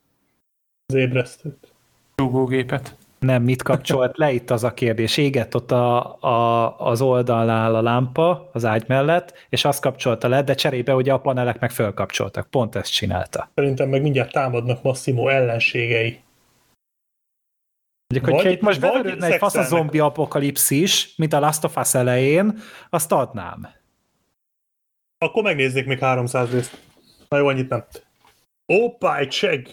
Az ébresztőt. Rúgógépet. Nem, mit kapcsolt le itt az a kérdés. Égett ott a, a, az oldalnál a lámpa az ágy mellett, és azt kapcsolta le, de cserébe ugye a panelek meg fölkapcsoltak. Pont ezt csinálta. Szerintem meg mindjárt támadnak Massimo ellenségei. Mondjuk, hogyha itt most beverődne egy fasz a zombi apokalipszis, mint a Last of Us elején, azt adnám. Akkor megnézzék még 300 részt. Na jó, annyit nem. Opa, egy segg!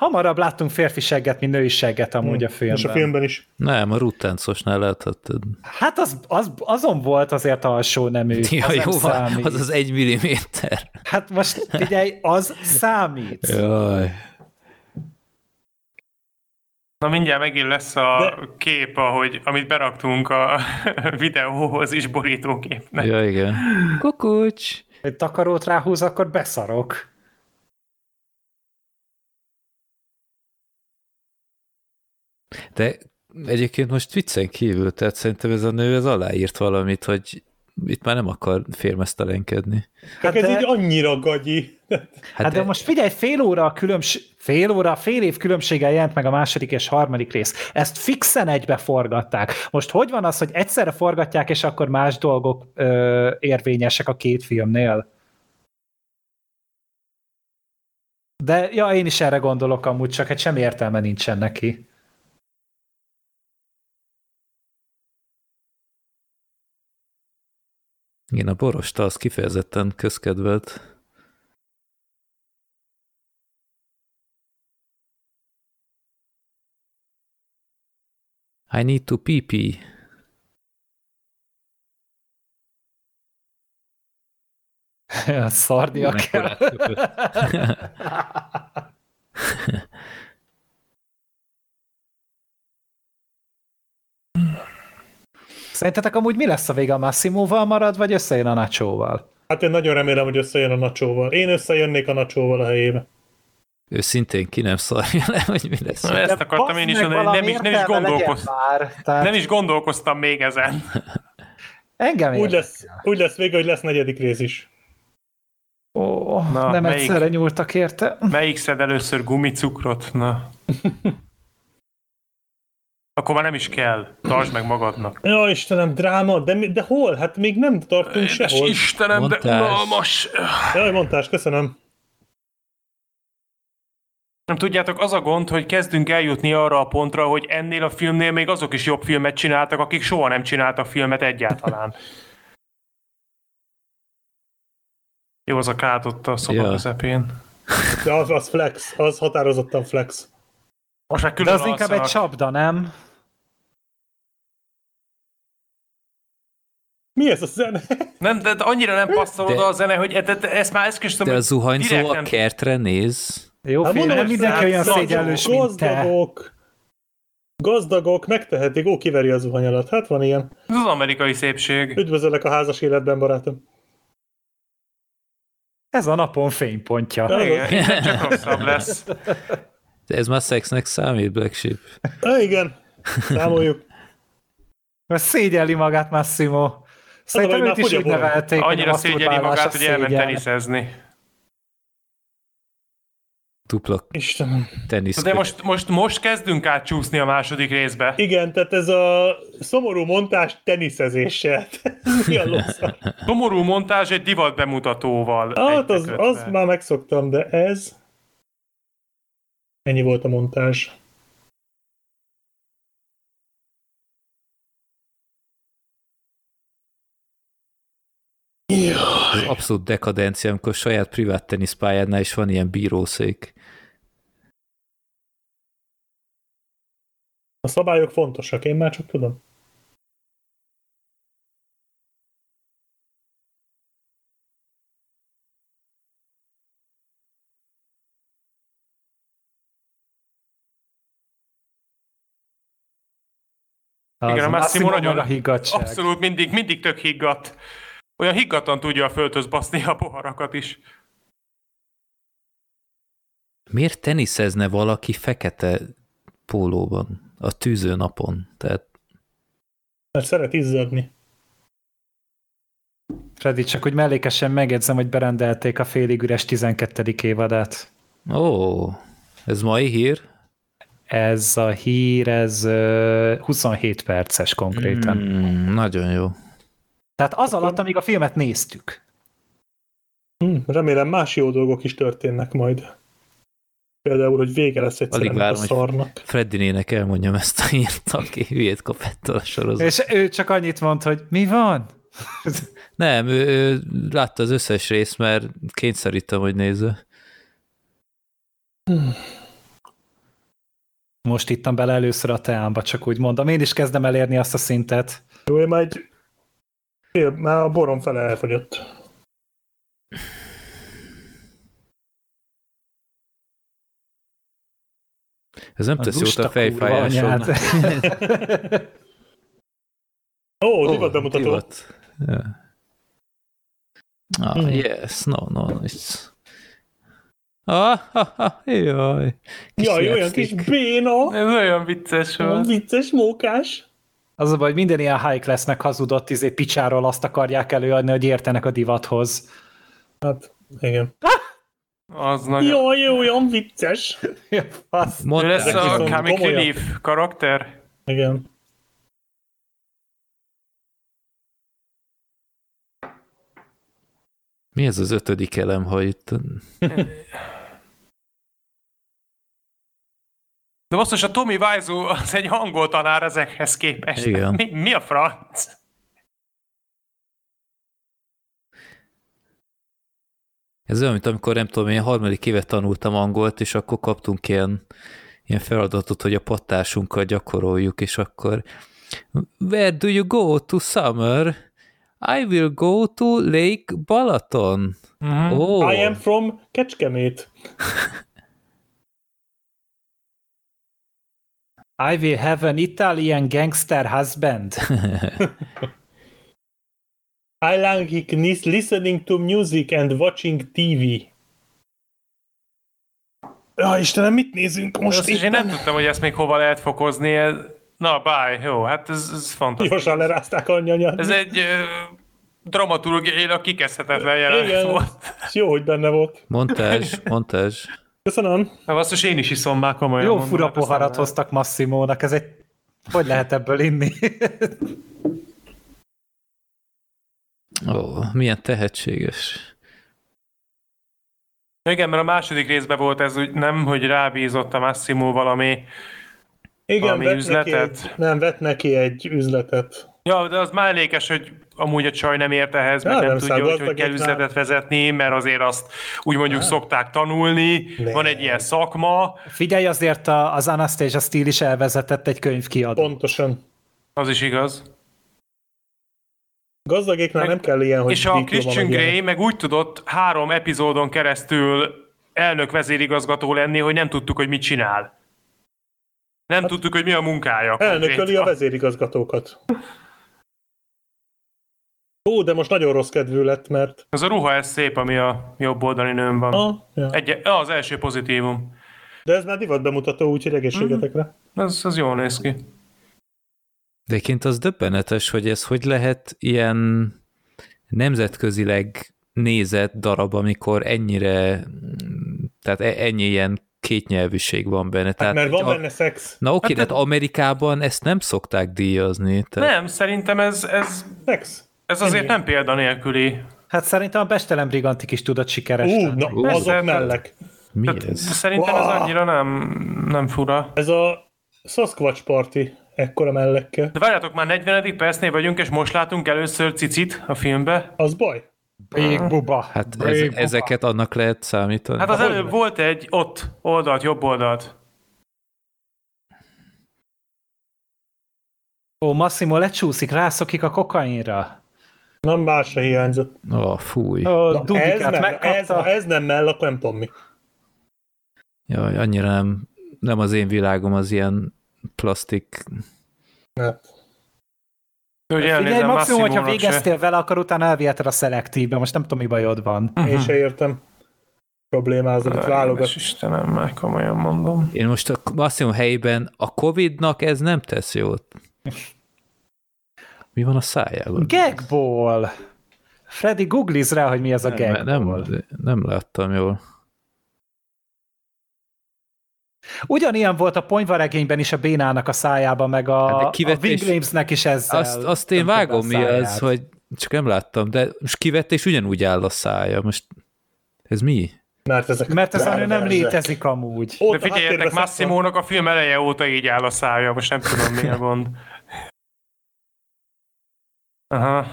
Hamarabb láttunk férfi segget, mint női segget amúgy hmm. a filmben. És a filmben is. Nem, a rutáncosnál lehetetted. Hát az, az, azon volt azért alsó nemű. Ja, az jó, számít. az az egy milliméter. Hát most figyelj, az számít. Jaj. Na mindjárt megint lesz a De... kép, ahogy, amit beraktunk a [laughs] videóhoz is borítóképnek. Ja, igen. Kukucs! Egy takarót ráhúz, akkor beszarok. De egyébként most viccen kívül, tehát szerintem ez a nő ez aláírt valamit, hogy itt már nem akar félmeztelenkedni. Hát ez de... így annyira gagyi. Hát, hát de, de most figyelj, fél óra a különbség, fél óra, fél év különbséggel jelent meg a második és harmadik rész. Ezt fixen egybe forgatták. Most hogy van az, hogy egyszerre forgatják, és akkor más dolgok ö, érvényesek a két filmnél? De ja, én is erre gondolok amúgy, csak egy sem értelme nincsen neki. Igen, a borosta az kifejezetten közkedvelt. I need to pee pee. [laughs] Szarnia kell. [laughs] Szerintetek amúgy mi lesz a vége? A Massimóval marad, vagy összejön a Nacsóval? Hát én nagyon remélem, hogy összejön a Nacsóval. Én összejönnék a Nacsóval a helyébe. Őszintén ki nem szarja le, hogy mi lesz. Na, ezt akartam én is mondani, nem is, nem is gondolkoztam. Tehát... Nem is gondolkoztam még ezen. Engem úgy lesz, úgy lesz vége, hogy lesz negyedik rész is. Ó, Na, nem melyik, egyszerre nyúltak érte. Melyik szed először gumicukrot? Na. [laughs] Akkor már nem is kell. Tartsd meg magadnak. Ja, Istenem, dráma, de, de hol? Hát még nem tartunk Édes sehol. Istenem, montás. de unalmas. Jaj, mondtás, köszönöm. Nem tudjátok, az a gond, hogy kezdünk eljutni arra a pontra, hogy ennél a filmnél még azok is jobb filmet csináltak, akik soha nem csináltak filmet egyáltalán. [laughs] Jó, az a kát ott a szoba ja. közepén. De az, az flex, az határozottan flex. Most már De az inkább egy csapda, nem? Mi ez a zene? Nem, de, de annyira nem passzol de, oda a zene, hogy de, de, ezt már esküszöm, De a zuhanyzó a kertre néz. Jó, hát mondom, nem mindenki olyan szégyellős, mint te. Gazdagok, gazdagok megtehetik, ó, kiveri a zuhanyalat. Hát van ilyen. Ez az amerikai szépség. Üdvözöllek a házas életben, barátom. Ez a napon fénypontja. Igen, csak rosszabb lesz. De ez már szexnek számít, Black Sheep. Ha, igen, számoljuk. Mert szégyelli magát Massimo. Szerintem őt is úgy nevelték. Annyira szégyelli magát, hogy elment teniszezni. Dupla Istenem. tenisz. De most, most, most kezdünk át csúszni a második részbe. Igen, tehát ez a szomorú montás teniszezéssel. [laughs] Mi a Szomorú montázs egy divat bemutatóval. Hát az, az már megszoktam, de ez... Ennyi volt a montázs. Jaj. Abszolút dekadencia, amikor saját privát teniszpályádnál is van ilyen bírószék. A szabályok fontosak, én már csak tudom. Az Igen, a Massimo nagyon a higgadság. Abszolút mindig, mindig tök higgadt. Olyan higgadtan tudja a földhöz baszni a poharakat is. Miért teniszezne valaki fekete pólóban a tűző napon? Tehát... Mert szeret izzadni. Freddy, csak hogy mellékesen megjegyzem, hogy berendelték a félig üres 12. évadát. Ó, ez mai hír? Ez a hír, ez 27 perces konkrétan. Mm, nagyon jó. Tehát az alatt, amíg a filmet néztük. Hmm, remélem más jó dolgok is történnek majd. Például, hogy vége lesz egyszerűen várom, a szarnak. Freddinének elmondjam ezt a hírt, aki hülyét kapett a sorozat. És ő csak annyit mond, hogy mi van? Nem, ő, ő látta az összes részt, mert kényszerítem, hogy nézze. Hmm. Most ittam bele először a teámba, csak úgy mondom. Én is kezdem elérni azt a szintet. Jó, én már, egy... Ér, már a borom fele elfogyott. Ez nem tesz jót a fejfájásod. [laughs] Ó, oh, divat bemutató. Divat. Ah, hmm. yes, no, no, no. It's... Ah, ah, ah, jaj. Kis jaj, olyan kis béna. Ez olyan vicces volt. Vicces mókás. Az a baj, hogy minden ilyen high classnek hazudott izé picsáról azt akarják előadni, hogy értenek a divathoz. Hát, igen. Az nagyon... Jaj, olyan vicces. [laughs] Ja. Ő lesz a Comic. Relief karakter? Igen. mi ez az ötödik elem, ha itt... [laughs] De most a Tommy Wiseau az egy angol tanár ezekhez képest. Igen. Mi, mi a franc? Ez olyan, mint amikor nem tudom, én harmadik évet tanultam angolt, és akkor kaptunk ilyen, ilyen feladatot, hogy a pattásunkkal gyakoroljuk, és akkor Where do you go to summer? I will go to Lake Balaton. Uh-huh. Oh. I am from Kecskemét. [laughs] I will have an Italian gangster husband. [laughs] I like listening to music and watching TV. Ja, Istenem, mit nézünk most Azt itt? én nem tudtam, hogy ezt még hova lehet fokozni. Ez... Na, báj, jó, hát ez, ez fantasztikus. Gyorsan lerázták anyanyat. Ez egy ö, dramaturgiailag kikezdhetetlen jelenet Igen, volt. és jó, hogy benne volt. Montázs, montázs. Köszönöm. Na, azt most én is iszom már komolyan. Jó mondom, fura hát poharat hoztak Massimónak, ez egy... Hogy lehet ebből inni? Ó, milyen tehetséges. Igen, mert a második részben volt ez úgy, nem, hogy rábízott a Massimo valami... Igen, Valami vett neki üzletet? egy, nem, vett neki egy üzletet. Ja, de az mellékes, hogy amúgy a csaj nem ért ehhez, meg Ja, nem, nem tudja, hogy, hogy kell üzletet vezetni, mert azért azt úgy mondjuk szokták tanulni, Nem. van egy ilyen szakma, Figyelj, azért a, az Anastasia Steele is elvezetett egy könyvkiadó. Pontosan. az is igaz. Gazdagéknál Meg- nem kell ilyen, hogy És a Christian. Grey meg úgy tudott három epizódon keresztül elnök vezérigazgató lenni, hogy nem tudtuk, hogy mit csinál. Nem tudtuk, hogy mi a munkája. Elnököli a konkrétan. vezérigazgatókat. Ó, de most nagyon rossz kedvű lett, mert... Ez a ruha, ez szép, ami a jobb oldali nőn van. Ah, ja. Egy, az első pozitívum. De ez már divat bemutató, úgyhogy egészségetekre. Ez, ez jól néz ki. De egyébként az döbbenetes, hogy ez hogy lehet ilyen nemzetközileg nézett darab, amikor ennyire, mm, tehát e- ennyi ilyen kétnyelvűség van benne. Hát Tehát, mert van a, benne szex. Na oké, Hát hát, de- hát Amerikában ezt nem szokták díjazni. Tehát, Nem, szerintem ez, ez, Szex. Ez azért Ennyi. nem példanélküli. Hát szerintem a Bestelem Brigantik is tudott sikeres Ú, na, Ú. azok mellek. Mi Tehát ez? szerintem ez Wow. annyira nem, nem fura. Ez a Sasquatch Party ekkora mellekkel. De várjátok, már 40. percnél vagyunk, és most látunk először cicit a filmbe. Az baj. Big buba. Hát Big ez, buba. ezeket annak lehet számítani. Hát az előbb volt egy ott, oldalt, jobb oldalt. Ó, Massimo lecsúszik, rászokik a kokainra. Nem más se hiányzott. Ó, oh, fúj. Ó, Na, ez, nem, megkapta. ez, ha ez nem mell, akkor nem tudom mi. Jaj, annyira nem, nem az én világom az ilyen plastik. Hát. Hogy Figyelj, maximum, hogyha Massimónak se. végeztél vele, akkor utána elviheted a szelektívbe. Most nem tudom, mi bajod van. Én se értem. Problémázom, itt válogat. Istenem, már komolyan mondom. Én most a maximum helyében a Covid-nak ez nem tesz jót. [laughs] Mi van a szájában? Gagball! Freddy, googliz rá, hogy mi ez a nem, gagball. nem, nem láttam jól. Ugyanilyen volt a ponyvaregényben is a bénának a szájában, meg a, Hát a Ramesnek is ezzel. Azt, azt én vágom, mi az, hogy csak nem láttam, de most kivett, és ugyanúgy áll a szája. Most ez mi? Mert ezek Mert ez nem perverzek. létezik amúgy. Ott De figyeljetek. Massimónak a film eleje óta így áll a szája, most nem tudom mi a gond. Aha.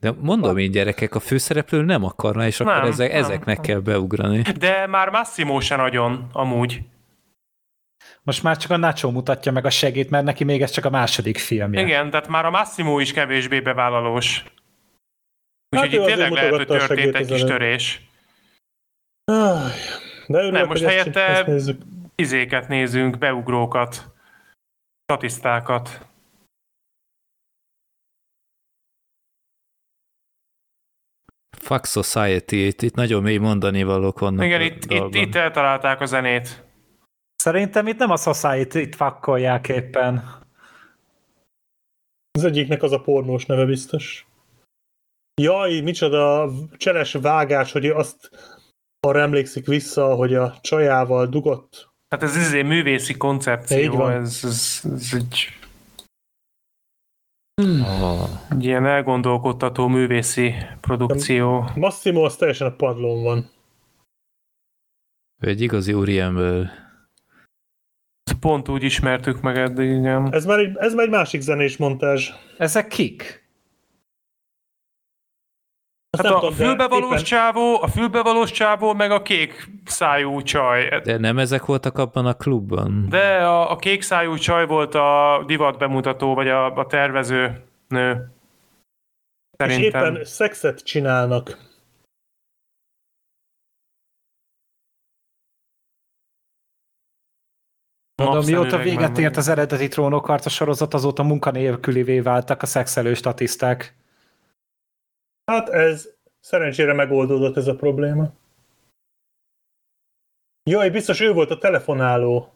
De mondom én gyerekek, a főszereplő nem akarna, és akkor Nem, ezek, nem, ezeknek nem. kell beugrani. De már Massimo se nagyon, amúgy. Most már csak a Nacho mutatja meg a segét, mert neki még ez csak a második filmje. Igen, tehát már a Massimo is kevésbé bevállalós. Hát Úgyhogy ő itt tényleg lehet, hogy történt egy kis törés. De örülök, Nem, most hogy ezt- helyette- ezt nézzük. Izéket nézünk, beugrókat, statisztákat. Fuck Society, itt, itt nagyon mély mondani valók vannak. Igen, itt, itt, itt eltalálták a zenét. Szerintem itt nem a Society-t fakkolják éppen. Az egyiknek az a pornós neve biztos. Jaj, micsoda cseles vágás, hogy azt arra emlékszik vissza, hogy a csajával dugott. Hát ez izé művészi koncepció, ez, ez, ez egy, Oh. egy ilyen elgondolkodtató művészi produkció. Massimo az teljesen a padlón van. Ő egy igazi úriember. Pont úgy ismertük meg eddig, igen. Ez már egy, ez már egy másik zenés montázs. Ezek kik? Hát a tudom, de fülbevalós éppen- csávó, a fülbevalós csávó, meg a kék szájú csaj. De nem ezek voltak abban a klubban? De a, a kék szájú csaj volt a divat bemutató, vagy a, a tervező nő. És Szerintem. éppen szexet csinálnak. Mondom, Napszemüveg mióta véget ért az eredeti trónokharca sorozat, azóta munkanélkülivé váltak a szexelő statiszták. Hát ez szerencsére megoldódott ez a probléma. Jaj, biztos ő volt a telefonáló.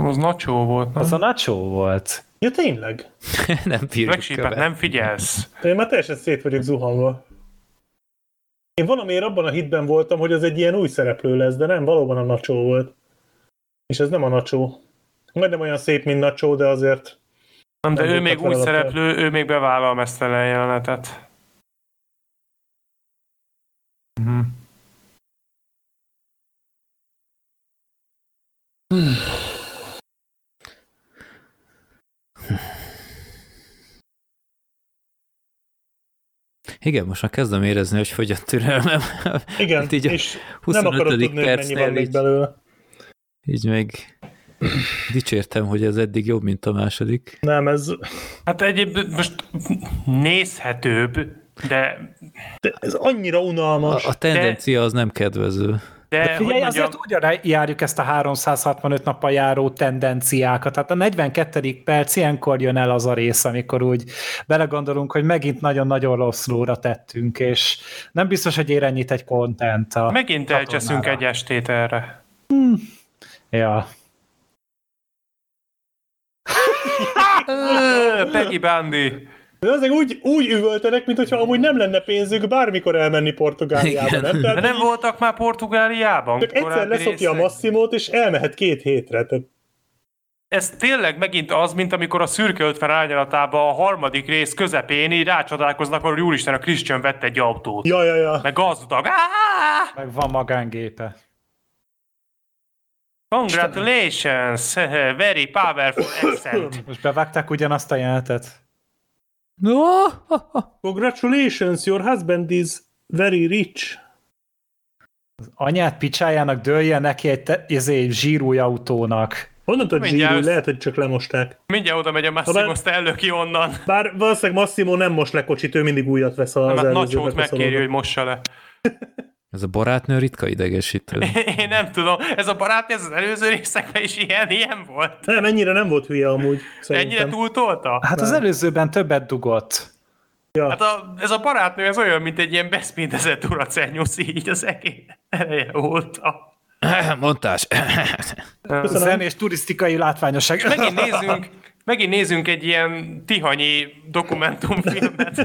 Az Nacho volt, nem? Az a Nacho volt. Ja, tényleg? [laughs] nem bírjuk nem figyelsz. De én már teljesen szét vagyok zuhanva. Én valamiért abban a hitben voltam, hogy ez egy ilyen új szereplő lesz, de nem, valóban a Nacho volt. És ez nem a Nacho. Majdnem olyan szép, mint Nacho, de azért Nem, de Nem ő még vele szereplő, ő még bevállal a mesztelen Mhm. Igen, most már kezdem érezni, hogy fogy a türelmem. igen, Hát így a és nem 25. akarod tudni, hogy mennyi van még belőle. így még dicsértem, hogy ez eddig jobb, mint a második. Nem, ez, Hát egyéb most nézhetőbb, de, de ez annyira unalmas. A, a tendencia az nem kedvező. de, De hogy figyelj, mondjam, azért ugyan járjuk ezt a 365 nappal járó tendenciákat. Tehát a 42. perc ilyenkor jön el az a rész, amikor úgy belegondolunk, hogy megint nagyon-nagyon rossz lóra tettünk, és nem biztos, hogy ér ennyit egy content a megint elcseszünk egy estét erre. Ja. [laughs] Peggy Bundy. De azért úgy, úgy üvöltenek, mintha amúgy nem lenne pénzük bármikor elmenni Portugáliába, Igen. nem? De Tehát nem így voltak már Portugáliában? csak egyszer leszokja a? Massimót, és elmehet két hétre. Tehát Ez tényleg megint az, mint amikor a szürke 50 árnyalatában a harmadik rész közepén így rácsodálkoznak, hogy úristen, a Christian vett egy autót. ja, ja, ja. Meg gazdag. Áááá! Meg van magángépe. Congratulations! [laughs] Very powerful accent. Most bevágták ugyanazt a jelentet. No! Congratulations, your husband is very rich. Anyát picsájának dőlje neki egy, te, izé, zsírúj autónak. Honnan tudod, Mindjárt zsírú? össze- Lehet, hogy csak lemosták. Mindjárt oda megy a Massimo, Habár- azt ellöki onnan. Bár valószínűleg Massimo nem most le kocsit, ő mindig újat vesz az Nacsót megkéri, hogy mossa le. [laughs] Ez a barátnő ritka idegesítő. [laughs] Én nem tudom, ez a barát, ez az előző részekben is ilyen, ilyen volt. Nem, ennyire nem volt hülye amúgy, Ennyire szerintem. túltolta? Hát az előzőben többet dugott. Ja. Hát a, ez a barátnő, ez olyan, mint egy ilyen beszpintezett uracenyusz így az egész eleje óta. [coughs] Montás. Köszönöm. Zenés turisztikai látványosság. Megint nézzünk, megint nézzünk egy ilyen tihanyi dokumentumfilmet.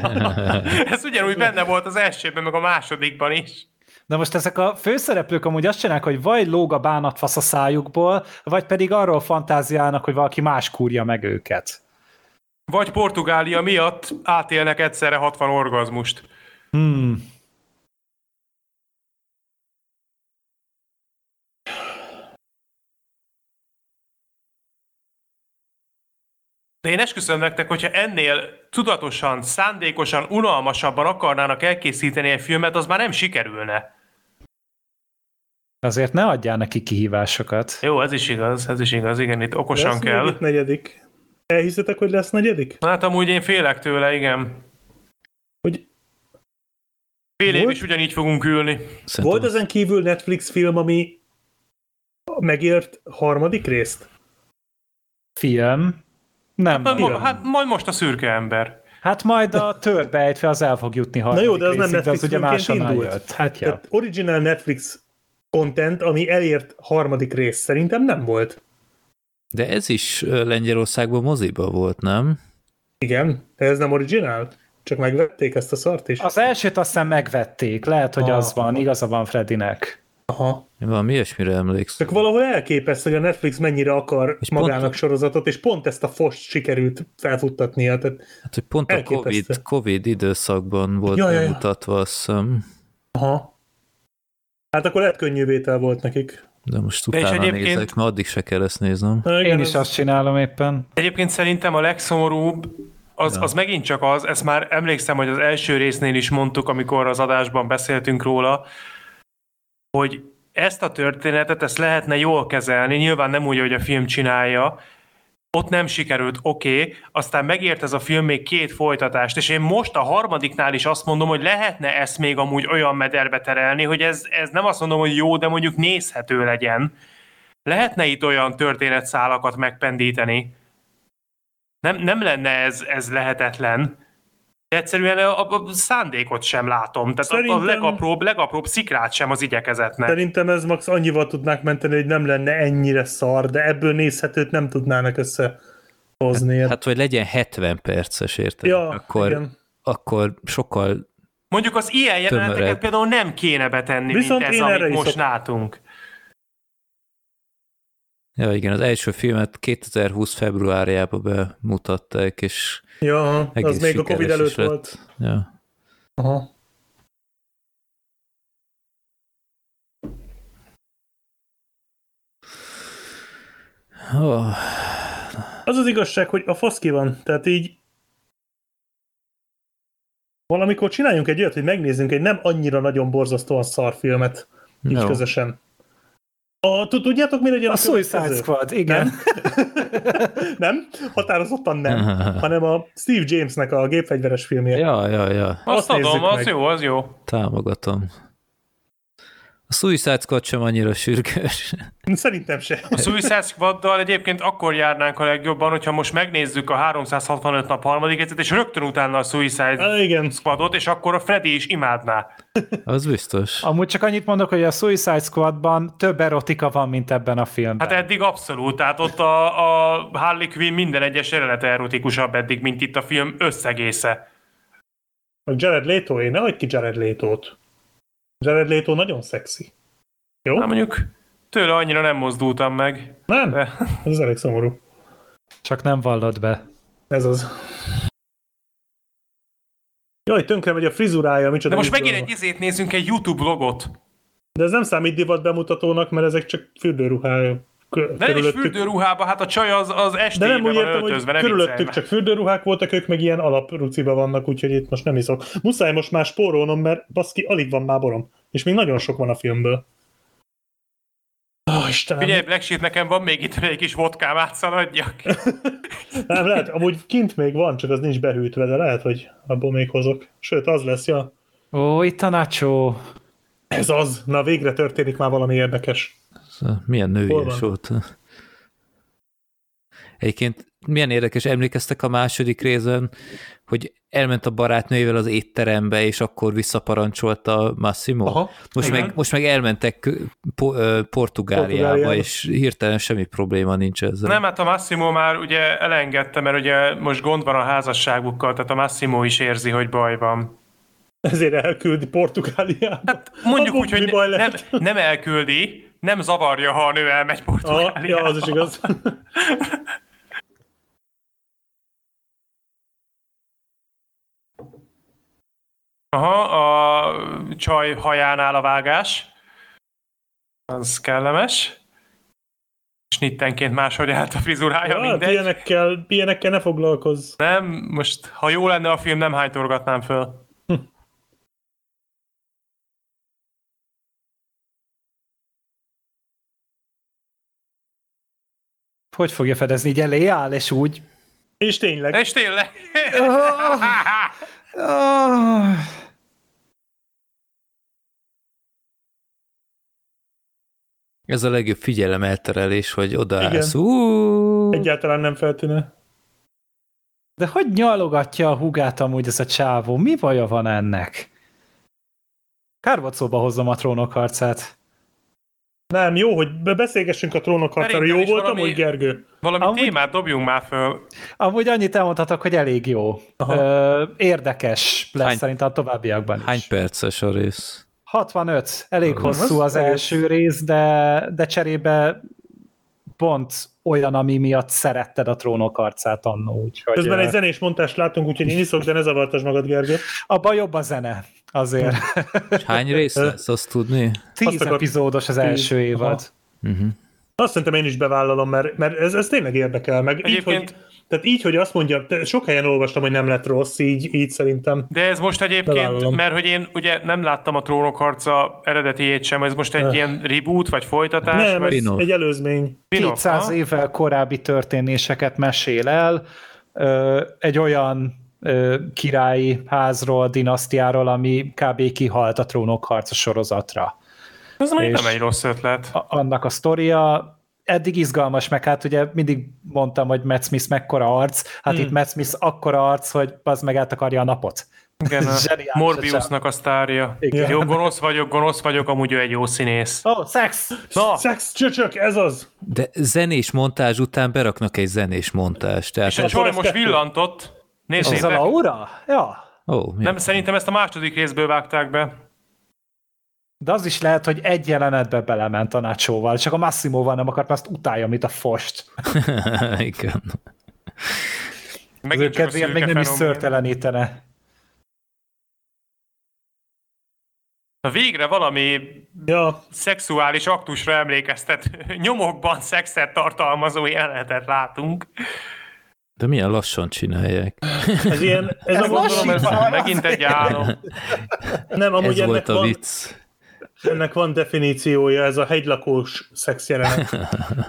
[coughs] ez ugyanúgy benne volt az elsőben, meg a másodikban is. Na most ezek a főszereplők amúgy azt csinálják, hogy vagy lóg a bánatfasz a szájukból, vagy pedig arról fantáziálnak, hogy valaki más kúrja meg őket. Vagy Portugália miatt átélnek egyszerre 60 orgazmust. Hmm. De én esküszöm nektek, hogyha ennél tudatosan, szándékosan, unalmasabban akarnának elkészíteni egy filmet, az már nem sikerülne. Azért ne adjál neki kihívásokat. Jó, ez is igaz, ez is igaz, igen, itt okosan lesz kell. itt negyedik. Elhiszitek, hogy lesz negyedik? Hát amúgy én félek tőle, igen. Hogy Fél év is ugyanígy fogunk ülni. Szerintem volt ezen kívül Netflix film, ami megért harmadik részt? Film? Nem, Hát, film. hát majd most a szürke ember. Hát majd a törbe ejtve az el fog jutni Na jó, de az részig, nem Netflix az ugye máshonnan indult. jött. Hát ja. Tehát original Netflix content, ami elért harmadik rész, szerintem nem volt. De ez is Lengyelországban moziba volt, nem? Igen, de ez nem original? Csak megvették ezt a szart is? Az elsőt aztán megvették, lehet, hogy Ah. az van, igaza van Fredinek. Aha. Én valami ilyesmire emlékszem. Csak valahol elképesztő, hogy a Netflix mennyire akar És magának pont- sorozatot, és pont ezt a fost sikerült felfuttatnia. Tehát, Hát, hogy pont a. COVID, COVID időszakban volt Ja, ja, ja. bemutatva, azt hiszem. aha. Hát akkor lehet könnyű vétel volt nekik. De most De és utána egyébként- nézek, mert addig se kell ezt néznem. Igen, Én is ez- azt csinálom éppen. Egyébként szerintem a legszomorúbb az, Ja. az megint csak az, ezt már emlékszem, hogy az első résznél is mondtuk, amikor az adásban beszéltünk róla, hogy ezt a történetet, ezt lehetne jól kezelni, nyilván nem úgy, hogy a film csinálja, ott nem sikerült, oké, okay. aztán megért ez a film még két folytatást, és én most a harmadiknál is azt mondom, hogy lehetne ezt még amúgy olyan mederbe terelni, hogy ez, ez nem azt mondom, hogy jó, de mondjuk nézhető legyen. Lehetne itt olyan történetszálakat megpendíteni, nem, nem lenne ez, ez lehetetlen. De egyszerűen a, a szándékot sem látom. Tehát Szerintem... a legapróbb, legapróbb szikrát sem az igyekezetnek. Szerintem ez max annyival tudnák menteni, hogy nem lenne ennyire szar, de ebből nézhetőt nem tudnának összehozni. Hát, Hát, hogy legyen 70 perces, érted? ja, akkor, igen. akkor sokkal Mondjuk az ilyen jeleneteket Tömörebb. például nem kéne betenni, Viszont mint ez, amit most szok- látunk. Ja, igen, az első filmet 2020 februárjában bemutatták, és Ja, egész az még a Covid előtt volt. ja. Aha. Oh, Az az igazság, hogy a fasz ki van. Tehát így valamikor csináljunk egy olyat, hogy megnézzünk egy nem annyira nagyon borzasztóan szar filmet így Jó. közösen. A, tud- tudjátok, mi legyen a, A Suicide? Squad, igen. Nem, [laughs] határozottan nem, [laughs] hanem a Steve Jamesnek a gépfegyveres filmje. ja, ja, ja, Azt, Azt adom, nézzük az meg. jó, az jó. támogatom. A Suicide Squad sem annyira sürgős. Szerintem se. A Suicide Squaddal egyébként akkor járnánk a legjobban, hogyha most megnézzük a 365 nap harmadik részét, és rögtön utána a Suicide Á, igen. Squadot, és akkor a Freddy is imádná. Az biztos. Amúgy csak annyit mondok, hogy a Suicide Squadban több erotika van, mint ebben a filmben. Hát eddig abszolút, tehát ott a, a Harley Quinn minden egyes jelenete erotikusabb eddig, mint itt a film összegésze. A Jared Leto, én ne hagyd ki Jared Leto-t. Jared Leto nagyon szexi. Jó? Na mondjuk tőle annyira nem mozdultam meg. Nem? De... Ez elég szomorú. Csak nem vallod be. Ez az. Jaj, tönkre megy a frizurája, micsoda De most megint izgalma. egy izét nézzünk, egy YouTube vlogot. De ez nem számít divat bemutatónak, mert ezek csak fürdőruhája. De nem is fürdőruhába, hát a csaj az, az De estéjében nem úgy értem, öltözve, hogy nem körülöttük viccelj csak fürdőruhák voltak, ők meg ilyen alapruciba vannak, úgyhogy itt most nem iszok. Muszáj most már spórolnom, mert baszki, alig van már borom. És még nagyon sok van a filmből. Ó, oh, Istenem. Figyelj, Black Sheep, nekem van még itt egy kis vodkám, átszaladjak. [laughs] Nem, lehet, amúgy kint még van, csak az nincs behűtve, de lehet, hogy abból még hozok. Sőt, az lesz, ja. Ó, itt a nacho. Ez az. Na, végre történik már valami érdekes. Milyen nőies volt. Egyébként milyen érdekes, emlékeztek a második részen, hogy elment a barátnőjével az étterembe, és akkor visszaparancsolta Massimo. Aha, most, igen. meg, most meg elmentek po, Portugáliába, Portugáliába. és hirtelen semmi probléma nincs ezzel. Nem, hát a Massimo már ugye elengedte, mert ugye most gond van a házasságukkal, tehát a Massimo is érzi, hogy baj van. ezért elküldi Portugáliába. Hát mondjuk Abból úgy, hogy nem, lehet? nem elküldi, nem zavarja, ha a nő elmegy Ah, Portugáliába. ja, az is igaz. [laughs] Aha, a csaj hajánál a vágás. Az kellemes. Snittenként máshogy állt a frizurája, Ja, mindegy. ilyenekkel, ilyenekkel ne foglalkozz. Nem, most ha jó lenne a film, nem hánytorgatnám föl. Hogy fogja fedezni? Így elé áll, és úgy... És tényleg. És tényleg. Oh. Ez a legjobb figyelemelterelés, hogy odaállsz. Egyáltalán nem feltűnő. De hogy nyalogatja a hugát amúgy ez a csávó? Mi baja van ennek? Kár volt szóba hozzam a trónok harcát. Nem, jó, hogy beszélgessünk a trónok harcára. Jó voltam, valami, hogy Gergő? Valami amúgy, témát dobjunk már föl. Amúgy annyit elmondhatok, hogy elég jó. Ö, érdekes lesz hány, szerintem a továbbiakban is. Hány perces a rész? 65. Elég hosszú az első rész, de, de cserébe pont olyan, ami miatt szeretted a trónok arcát annó. Úgyhogy, Közben egy zenés montást látunk, úgyhogy én iszok, de ne zavartas magad, Gergő. Abban jobb a zene, azért. És hány rész lesz, azt tudni? Tíz azt epizódos az első évad. Uh-huh. Azt szerintem én is bevállalom, mert, mert ez, ez tényleg érdekel. Meg Egyébként... így, hogy, tehát így, hogy azt mondja, sok helyen olvastam, hogy nem lett rossz, így, így szerintem. De ez most egyébként, bevállalom. mert hogy én ugye nem láttam a Trónok harca eredetiét sem, ez most egy uh. ilyen reboot, vagy folytatás? Nem, vagy... ez egy előzmény. 200 évvel korábbi történéseket mesél el, egy olyan királyi házról, dinasztiáról, ami kb. kihalt a Trónok harca sorozatra. Ez még nem egy rossz ötlet. Annak a sztoria eddig izgalmas, meg hát ugye mindig mondtam, hogy Matt Smith mekkora arc, hát hmm. itt Matt Smith akkora arc, hogy az meg át akarja a napot. Igen, [laughs] a Morbiusnak a sztárja. Igen. Jó, gonosz vagyok, gonosz vagyok, amúgy ő egy jó színész. Ó, oh, szex! Na. Szex, csöcsök, ez az! De zenés montázs után beraknak egy zenés montást. Tehát És a csaj most villantott. Nézzétek. Ez a Laura? Ja. Oh, nem, szerintem ezt a második részből vágták be. De az is lehet, hogy egy jelenetbe belement a Nacho-val, csak a Massimo-val nem akart, mert azt utálja, mint a fost. [laughs] Igen. Az ő kedvéért még nem is szörtelenítene. Na végre valami ja. szexuális aktusra emlékeztet. [laughs] Nyomokban szexet tartalmazó jelenetet látunk. De milyen lassan csinálják. [laughs] Ez ilyen, ez, ez a gondolom, ez megint egy álom. Nem, amúgy ez volt a van, vicc. Ennek van definíciója, ez a hegylakós szexjelenet.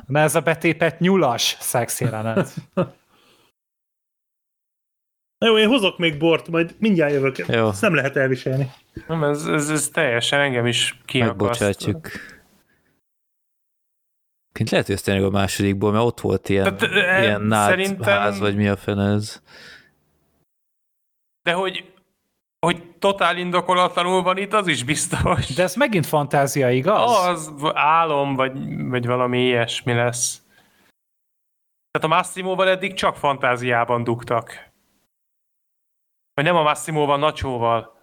Na [laughs] ez a betépet nyulas szexjelenet. [laughs] Na jó, én hozok még bort, majd mindjárt jövök. Jó. Ezt nem lehet elviselni. Nem, ez, ez, ez teljesen engem is kiakaszt. Megbocsátjuk. Kint lehet, hogy ez tényleg a másodikból, mert ott volt ilyen, Tehát, ilyen nád szerintem... ház, vagy mi a fene ez. De hogy hogy totál indokolatlanul van itt, az is biztos. De ez megint fantázia, igaz? Az álom, vagy, vagy valami ilyesmi lesz. Tehát a Massimo-val eddig csak fantáziában dugtak. Vagy nem a Massimo-val, Nacsóval.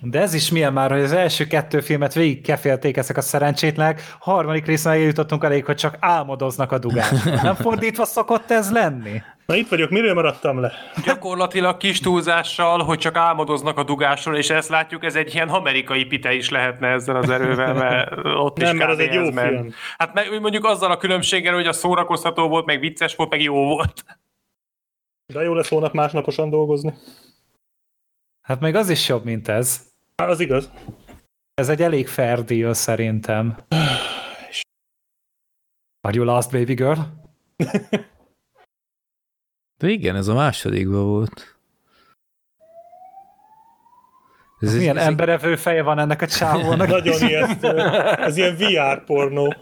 De ez is milyen már, hogy az első kettő filmet végig kefélték ezek a szerencsétlenek, a harmadik részben eljutottunk elég, hogy csak álmodoznak a dugásban. Nem fordítva szokott ez lenni? Na itt vagyok, miről maradtam le? Gyakorlatilag kis túlzással, hogy csak álmodoznak a dugásról, és ezt látjuk, ez egy ilyen amerikai pite is lehetne ezzel az erővel, mert ott Nem, is mert ez egy jó ment. film. Hát mondjuk azzal a különbséggel, hogy a szórakoztató volt, meg vicces volt, meg jó volt. De jó lesz holnap másnaposan dolgozni. Hát meg az is jobb, mint ez. Hát az igaz. Ez egy elég fair deal szerintem. Are you lost, baby girl? [laughs] De igen, ez a másodikban volt. Ez Milyen ez emberevő feje van ennek a csávónak? [laughs] Nagyon ijesztő. Ez ilyen VR pornó.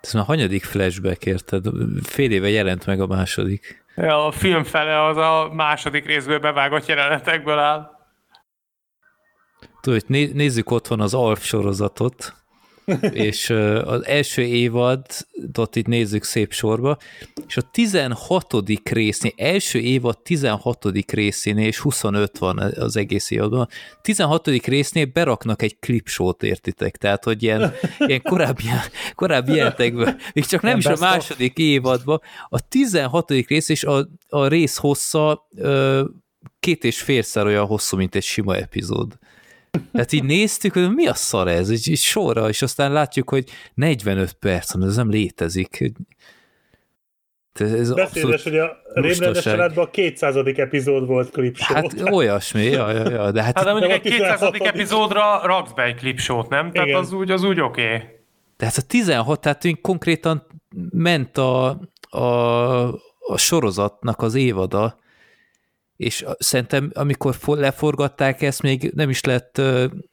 Ez már hanyadik flashback, érted? Fél éve jelent meg a második. Ja, a film fele az a második részből bevágott jelenetekből áll. Tudod, hogy nézzük otthon az Alf sorozatot, [laughs] és az első évadot itt nézzük szép sorba, és a 16. résznél, első évad 16. részénél, és 25 van az egész évadban, 16. résznél beraknak egy klipsót, értitek? Tehát, hogy ilyen, ilyen korábbi, korábbi jelentekből, még csak nem, nem is a második évadban, a 16. rész és a, a rész hossza két és félszer olyan hosszú, mint egy sima epizód. Tehát így néztük, hogy mi a szar ez, így, így sorra, és aztán látjuk, hogy 45 perc, ez nem létezik. Ez Beszédes, hogy a Rémrendes családban a 200. epizód volt klipshow. Hát olyasmi, ja, ja, ja, de hát... Hát de mondjuk egy 200. epizódra raksz be egy klipsót, nem? Tehát Igen. az úgy, az úgy oké. Okay. De hát a 16, tehát konkrétan ment a, a, a sorozatnak az évada, és szerintem amikor leforgatták ezt, még nem is lett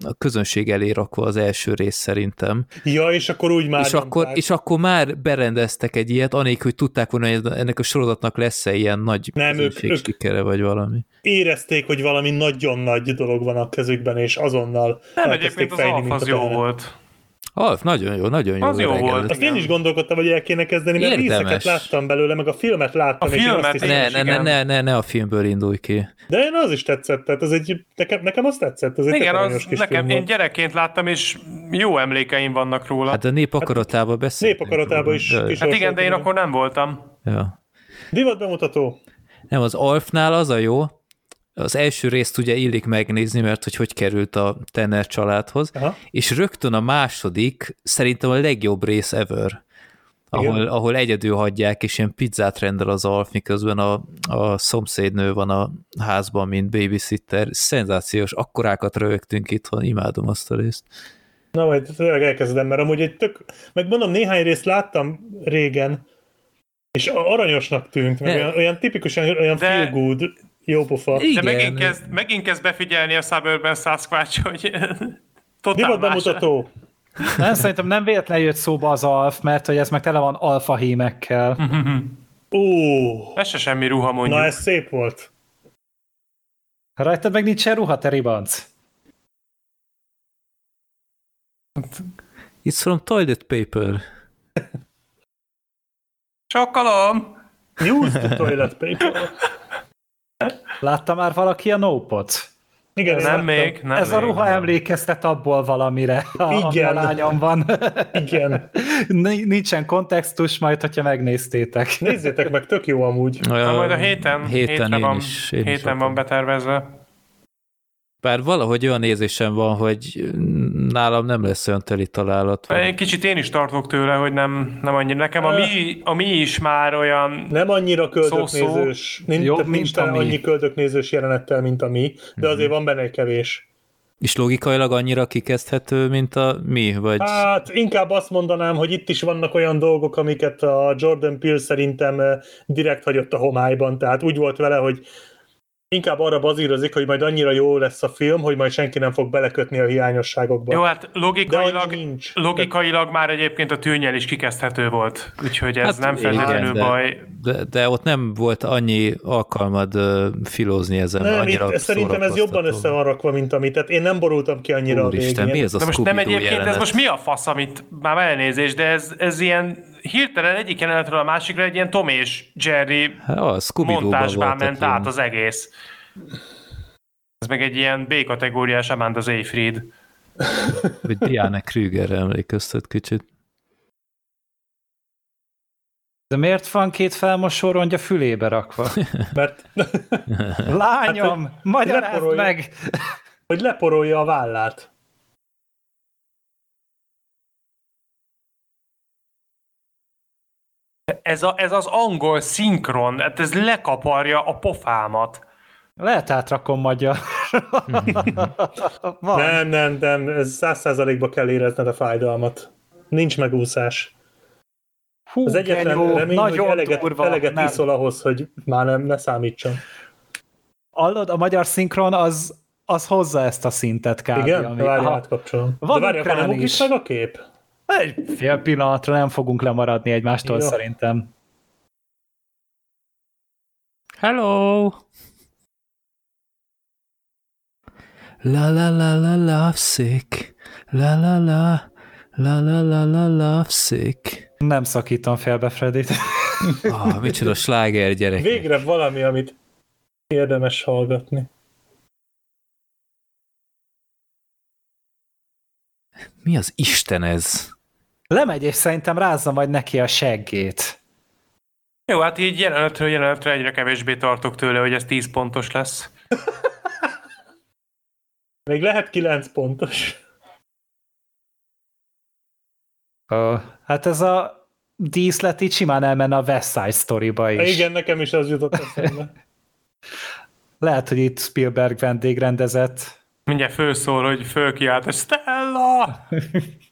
a közönség elé rakva az első rész szerintem. Ja, és akkor úgy már és akkor, és akkor már berendeztek egy ilyet, anélkül, hogy tudták volna, hogy ennek a sorozatnak lesz-e ilyen nagy nem, ők, ők sikere, vagy valami. Érezték, hogy valami nagyon nagy dolog van a kezükben, és azonnal Nem, egyébként az Alf az jó volt. Alf, nagyon jó, nagyon jó. Az jó volt. Azt én is gondolkodtam, hogy el kéne kezdeni, mert Érdemes. részeket láttam belőle, meg a filmet láttam. A filmet és ne, ne, ne, ne, ne, ne a filmből indulj ki. De én az is tetszett, tehát az egy, nekem, nekem az tetszett. Az egy Igen, az kis nekem, én gyerekként láttam, és jó emlékeim vannak róla. Hát a nép akaratában hát, beszélünk. Nép akaratában is. De, hát igen, de én akkor nem voltam. Ja. Divat bemutató. Nem, az Alfnál az a jó, az első részt ugye illik megnézni, mert hogy hogy került a Tenner családhoz, Aha. és rögtön a második szerintem a legjobb rész ever, ahol, ahol egyedül hagyják, és ilyen pizzát rendel az Alf, miközben a, a szomszédnő van a házban, mint babysitter. Szenzációs, akkorákat rögtünk itthon, imádom azt a részt. Na majd tényleg elkezdem, mert amúgy egy tök, meg mondom, néhány részt láttam régen, és aranyosnak tűnt, meg olyan, olyan tipikusan olyan De... feel good jó pofa. Igen. De megint kezd, megint kezd befigyelni a Suburban Sasquatch, hogy [laughs] totál Mi bemutató? Nem, szerintem nem véletlenül jött szóba az alf, mert hogy ez meg tele van alfa hímekkel. Ó. Ez se semmi ruha mondjuk. Na ez szép volt. Rajtad meg nincsen ruha, te ribanc. It's from toilet paper. Sokkolom! Use the toilet paper. Látta már valaki a Nopot? Igen, nem még. Nem Ez még, a ruha nem. emlékeztet abból valamire, Igen. a lányom van. [laughs] Igen. Nincsen kontextus, majd, hogyha megnéztétek. Nézzétek meg, tök jó amúgy. Na, majd a héten, héten, héten, van, is, héten van betervezve. Bár valahogy olyan nézésem van, hogy nálam nem lesz olyan teli találat. Egy kicsit én is tartok tőle, hogy nem, nem annyira. Nekem a mi, a mi is már olyan Nem annyira köldöknézős. Nincs, Jobb, mint nincs a mi. annyi köldöknézős jelenettel, mint a mi, de azért van benne egy kevés. És logikailag annyira kikezdhető, mint a mi? Vagy... Hát inkább azt mondanám, hogy itt is vannak olyan dolgok, amiket a Jordan Peele szerintem direkt hagyott a homályban. Tehát úgy volt vele, hogy inkább arra bazírozik, hogy majd annyira jó lesz a film, hogy majd senki nem fog belekötni a hiányosságokba. Jó, hát logikailag, nincs. logikailag már egyébként a tűnyel is kikezdhető volt, úgyhogy ez hát nem feltétlenül baj. De, de ott nem volt annyi alkalmad uh, filózni ezen. Nem, annyira itt, szerintem ez jobban össze van rakva, mint amit. Tehát én nem borultam ki annyira Úristen, a végén. mi ez a de most nem egyébként, jelenet? ez most mi a fasz, amit már elnézés, de ez, ez ilyen hirtelen egyik jelenetről a másikra egy ilyen Tom és Jerry hát, montásban ment át az egész. Ez meg egy ilyen B kategóriás Amanda Seyfried. Vagy Diana Krügerre emlékeztet kicsit. De miért van két felmosó rongy fülébe rakva? Mert... [laughs] Lányom, hát, magyarázd meg! Hogy leporolja a vállát. Ez, a, ez az angol szinkron, hát ez lekaparja a pofámat. Lehet átrakom magyar. [laughs] nem, nem, nem, ez száz százalékba kell érezned a fájdalmat. Nincs megúszás. Hú, az egyetlen kenyó, remény, hogy eleget, durva, eleget nem. iszol ahhoz, hogy már nem, ne számítson. Hallod, a magyar szinkron az, az hozza ezt a szintet kb. Igen? Ami, várj, átkapcsolom. Van De várj, nem is meg a kép? Egy fél pillanatra nem fogunk lemaradni egymástól Jó. szerintem. Hello! La la la la love sick. La la la. La la la la love sick. Nem szakítom félbe Fredit. [laughs] ah, micsoda sláger gyerek. Végre valami, amit érdemes hallgatni. Mi az Isten ez? Lemegy, és szerintem rázza majd neki a seggét. Jó, hát így jelenetről jelenetre egyre kevésbé tartok tőle, hogy ez 10 pontos lesz. [laughs] Még lehet 9 pontos. Uh, hát ez a díszlet így simán elmenne a West Side Story-ba is. Igen, nekem is az jutott eszembe. [laughs] lehet, hogy itt Spielberg vendégrendezett. Mindjárt főszól, hogy fölkiált, Stella! [laughs]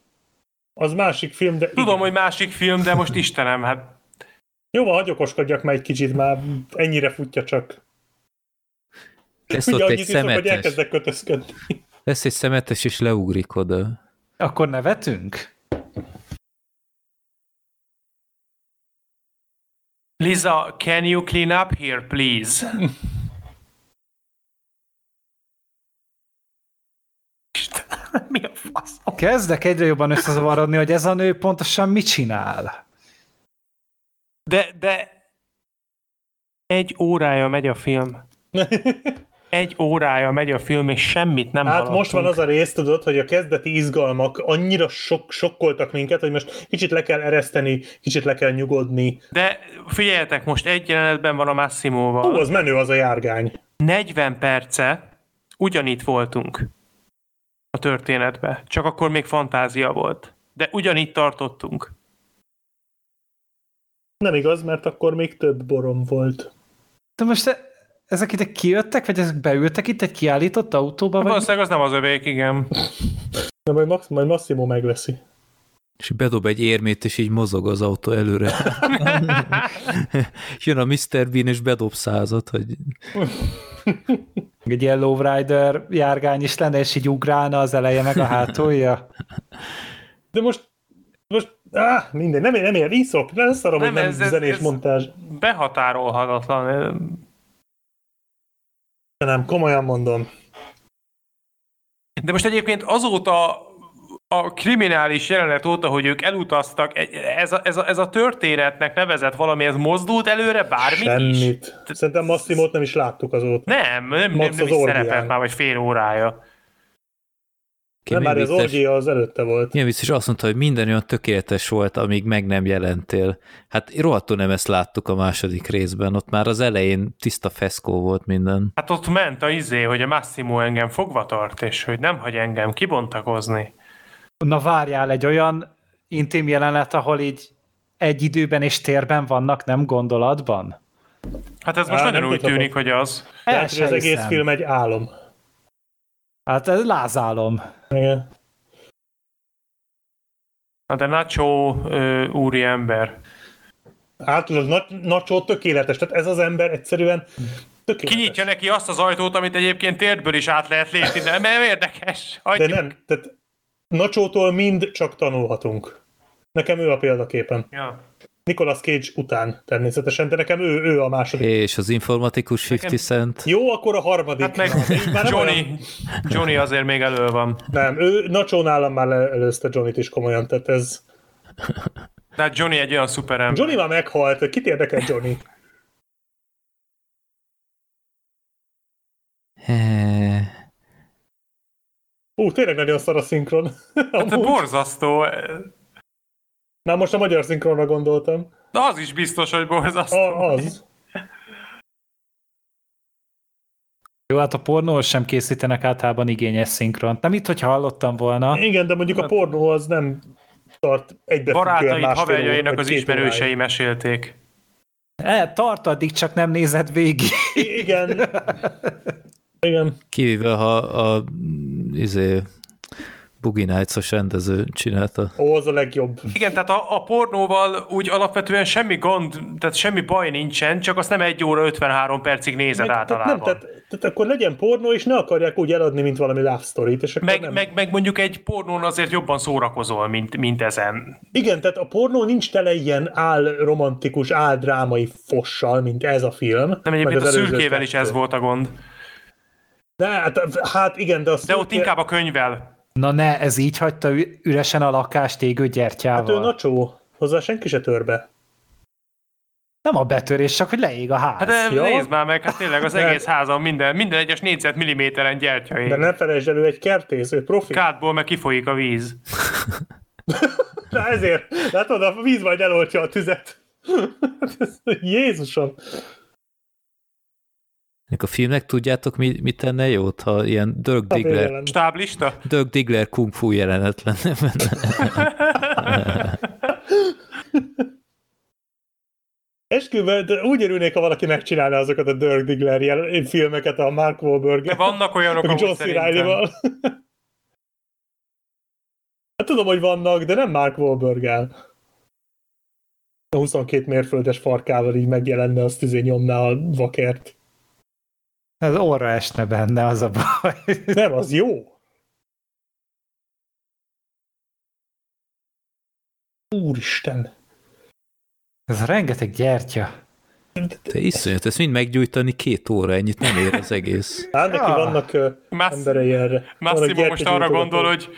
Az másik film, de... Tudom, igen. hogy másik film, de most Istenem, hát... Jó, van, hagyokoskodjak már egy kicsit, már ennyire futja csak. Lesz Ugye ott egy annyit iszok, hogy szemetes. elkezdek kötözködni. Lesz egy szemetes, és leugrik oda. Akkor nevetünk? Liza, can you clean up here, please? [laughs] [laughs] Mi a fasz? Kezdek egyre jobban összezavarodni, hogy ez a nő pontosan mit csinál. De, de egy órája megy a film. [laughs] Egy órája megy a film, és semmit nem Hát hallottunk. most van az a rész, tudod, hogy a kezdeti izgalmak annyira sok, sokkoltak minket, hogy most kicsit le kell ereszteni, kicsit le kell nyugodni. De figyeljetek, most egy jelenetben van a Massimóval. Ó, az menő az a járgány. 40 perce ugyanitt voltunk a történetbe. Csak akkor még fantázia volt. De ugyanitt tartottunk. Nem igaz, mert akkor még több borom volt. De most e- ezek ide kijöttek, vagy ezek beültek itt egy kiállított autóba? Vagy... Valószínűleg az nem az övék, igen. De majd, Max, majd Massimo megveszi. És bedob egy érmét, és így mozog az autó előre. [laughs] Jön a Mr. Bean, és bedob százat, hogy [laughs] Egy ilyen lowrider járgány is lenne, és így ugrálna az eleje meg a [laughs] hátulja. De most, most, áh, minden, nem, nem ér, iszok, ne szarom, hogy Nem, nem ez- ez- zenés ez- montázs. Behatárolhatatlan. Nem, komolyan mondom. De most egyébként azóta a kriminális jelenet óta, hogy ők elutaztak, ez a, ez a, ez a történetnek nevezett valami, ez mozdult előre bármi is? Semmit. Szerintem Massimót nem is láttuk azóta. Nem, nem, nem, Max nem az is orgián. szerepelt már, vagy fél órája. ki Nem, már az orgia az előtte volt. Ilyen biztos azt mondta, hogy minden olyan tökéletes volt, amíg meg nem jelentél. Hát rohadtul nem ezt láttuk a második részben, ott már az elején tiszta feszkó volt minden. Hát ott ment a izé, hogy a Massimo engem fogva tart, és hogy nem hagy engem kibontakozni. Na várjál, egy olyan intim jelenet, ahol így egy időben és térben vannak, nem gondolatban? Hát ez most Á, nagyon úgy tudhatom. tűnik, hogy az. El Tehát, hogy az egész hiszem. film egy álom. Hát ez lázálom. Igen. Na de Nacho ö, úri ember. Hát tudod, Na- Nacho tökéletes, tehát ez az ember egyszerűen tökéletes. Kinyitja neki azt az ajtót, amit egyébként térdből is át lehet lépni, de nem érdekes. De Hagyjuk. nem, tehát Nacsótól mind csak tanulhatunk. Nekem ő a példaképen. Ja. Nicolas Cage után természetesen, de nekem ő, ő a második. És az informatikus 50 Cent. Jó, akkor a harmadik. Hát meg már Johnny, olyan- Johnny azért még elő van. Nem, ő Nacho nálam már előzte Johnnyt is komolyan, tehát ez... De hát Johnny egy olyan szuper ember. Johnny már meghalt, kit érdekel Johnny? Ú, tényleg nagyon szar a szinkron. [laughs] Hát Amúgy. borzasztó. Na, most a magyar szinkronra gondoltam. De az is biztos, hogy borzasztó. A, az. Jó, hát a pornóhoz sem készítenek általában igényes szinkront. Nem itt, hogyha hallottam volna. Igen, de mondjuk a pornó az nem tart egybefüggően Barátaid, haverjainak az ismerősei óráig. mesélték. E, tart addig, csak nem nézed végig. Igen. [laughs] Igen. kivéve, ha a izé, Boogie Nights-os rendező csinálta. Ó, az a legjobb. Igen, tehát a, a pornóval úgy alapvetően semmi gond, tehát semmi baj nincsen, csak azt nem egy óra 53 percig nézed Meg, tehát, általában. nem, tehát, tehát akkor legyen pornó, és ne akarják úgy eladni, mint valami love story és akkor meg, nem. meg, meg mondjuk egy pornón azért jobban szórakozol, mint, mint ezen. Igen, tehát a pornó nincs tele ilyen álromantikus, áldrámai fossal, mint ez a film. Nem egyébként a szürkével is ez volt a gond. De hát, hát igen, de a De ott inkább a könyvvel. Na ne, ez így hagyta üresen a lakást égő Hát ő gyertyával. nacsó, hozzá senki se tör be. Nem a betörés, csak hogy leég a ház. Hát de Ja. nézd már meg, hát tényleg az Nem. egész házon minden, minden egyes négyzetmilliméteren gyertya ég. De ne felejtsd elő, egy kertész, ő profi. Kádból meg kifolyik a víz. [laughs] Na ezért, látod, a víz majd eloltja a tüzet. [laughs] Jézusom! Ennek a filmnek tudjátok, mi, mit tenne jót, ha ilyen Dirk Diggler, Végelen. Stáblista? Dirk Diggler kung fu jelenet lenne benne. Esküvően, de úgy örülnék, ha valaki megcsinálna azokat a Dirk Diggler jel- filmeket a Mark wahlberg De vannak olyanok, amúgy John. Reilly-val. Hát tudom, hogy vannak, de nem Mark wahlberg -el. A 22 mérföldes farkával így megjelenne, azt izé nyomná a vakert. Ez orra esne benne, az a baj. Nem, az jó. Úristen. Ez rengeteg gyertya. Te iszonyat, ezt mind meggyújtani két óra, ennyit nem ér az egész. Hát neki Ah. vannak uh, Massi- emberei erre. Massimo most arra gondol, hogy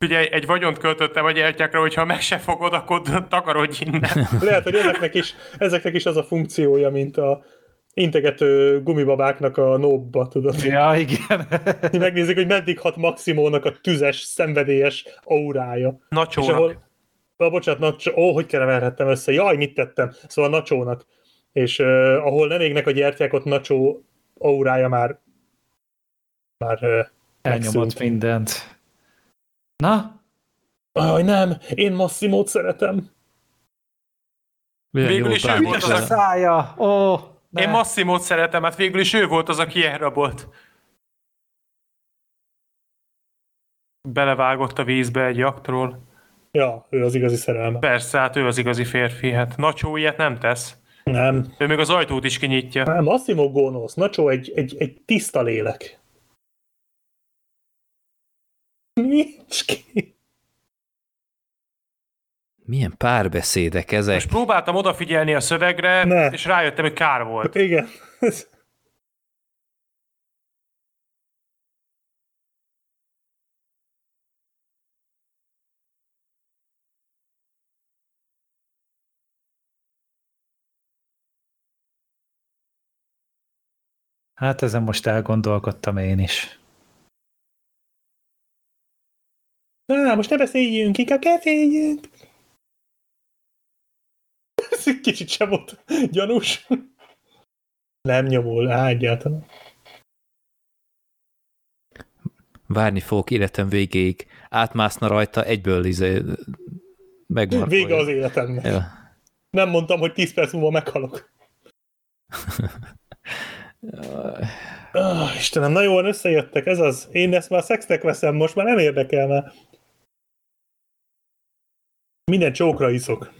ugye egy vagyont költöttem a gyertyákra, hogyha meg se fogod, akkor takarodj innen. Lehet, hogy ezeknek is, ezeknek is az a funkciója, mint a integető gumibabáknak a nobba, tudod. Ja, igen. Megnézik, hogy meddig hat Maximónak a tüzes, szenvedélyes aurája. És Nacsónak. ahol, ah, bocsánat, nacho, ó, hogy keverhettem össze, jaj, mit tettem, szóval nacsónak. És uh, ahol nem égnek a gyertyák, ott nacsó aurája már már uh, Elnyomott megszűnt. mindent. Na, Aj, nem, én Massimót szeretem. Milyen Végül is ő volt a szája! Ó, ne. Én Massimót szeretem, hát végül is ő volt az, aki elrabolt. Belevágott a vízbe egy jaktról. Ja, ő az igazi szerelme. Persze, hát ő az igazi férfi. Hát Nacsó ilyet nem tesz. Nem, Ő még az ajtót is kinyitja. nem, Massimo gonosz, Nacho egy, egy, egy tiszta lélek. Nincs ki. Milyen párbeszédek ezek. Most próbáltam odafigyelni a szövegre, Ne. és rájöttem, hogy kár volt. Igen. Hát ezen most elgondolkodtam én is. Na, most ne beszéljünk, inkább keféljünk. [laughs] Kicsit sem volt gyanús. Nem nyomul, á, egyáltalán. Várni fogok életem végéig. Átmászna rajta, egyből izé megmarkolja. Vége az életemnek. Ja. Nem mondtam, hogy 10 perc múlva meghalok. [laughs] Oh, Istenem, na jól összejöttek, ez az. Én ezt már szexnek veszem, most már nem érdekel már. Minden csókra iszok.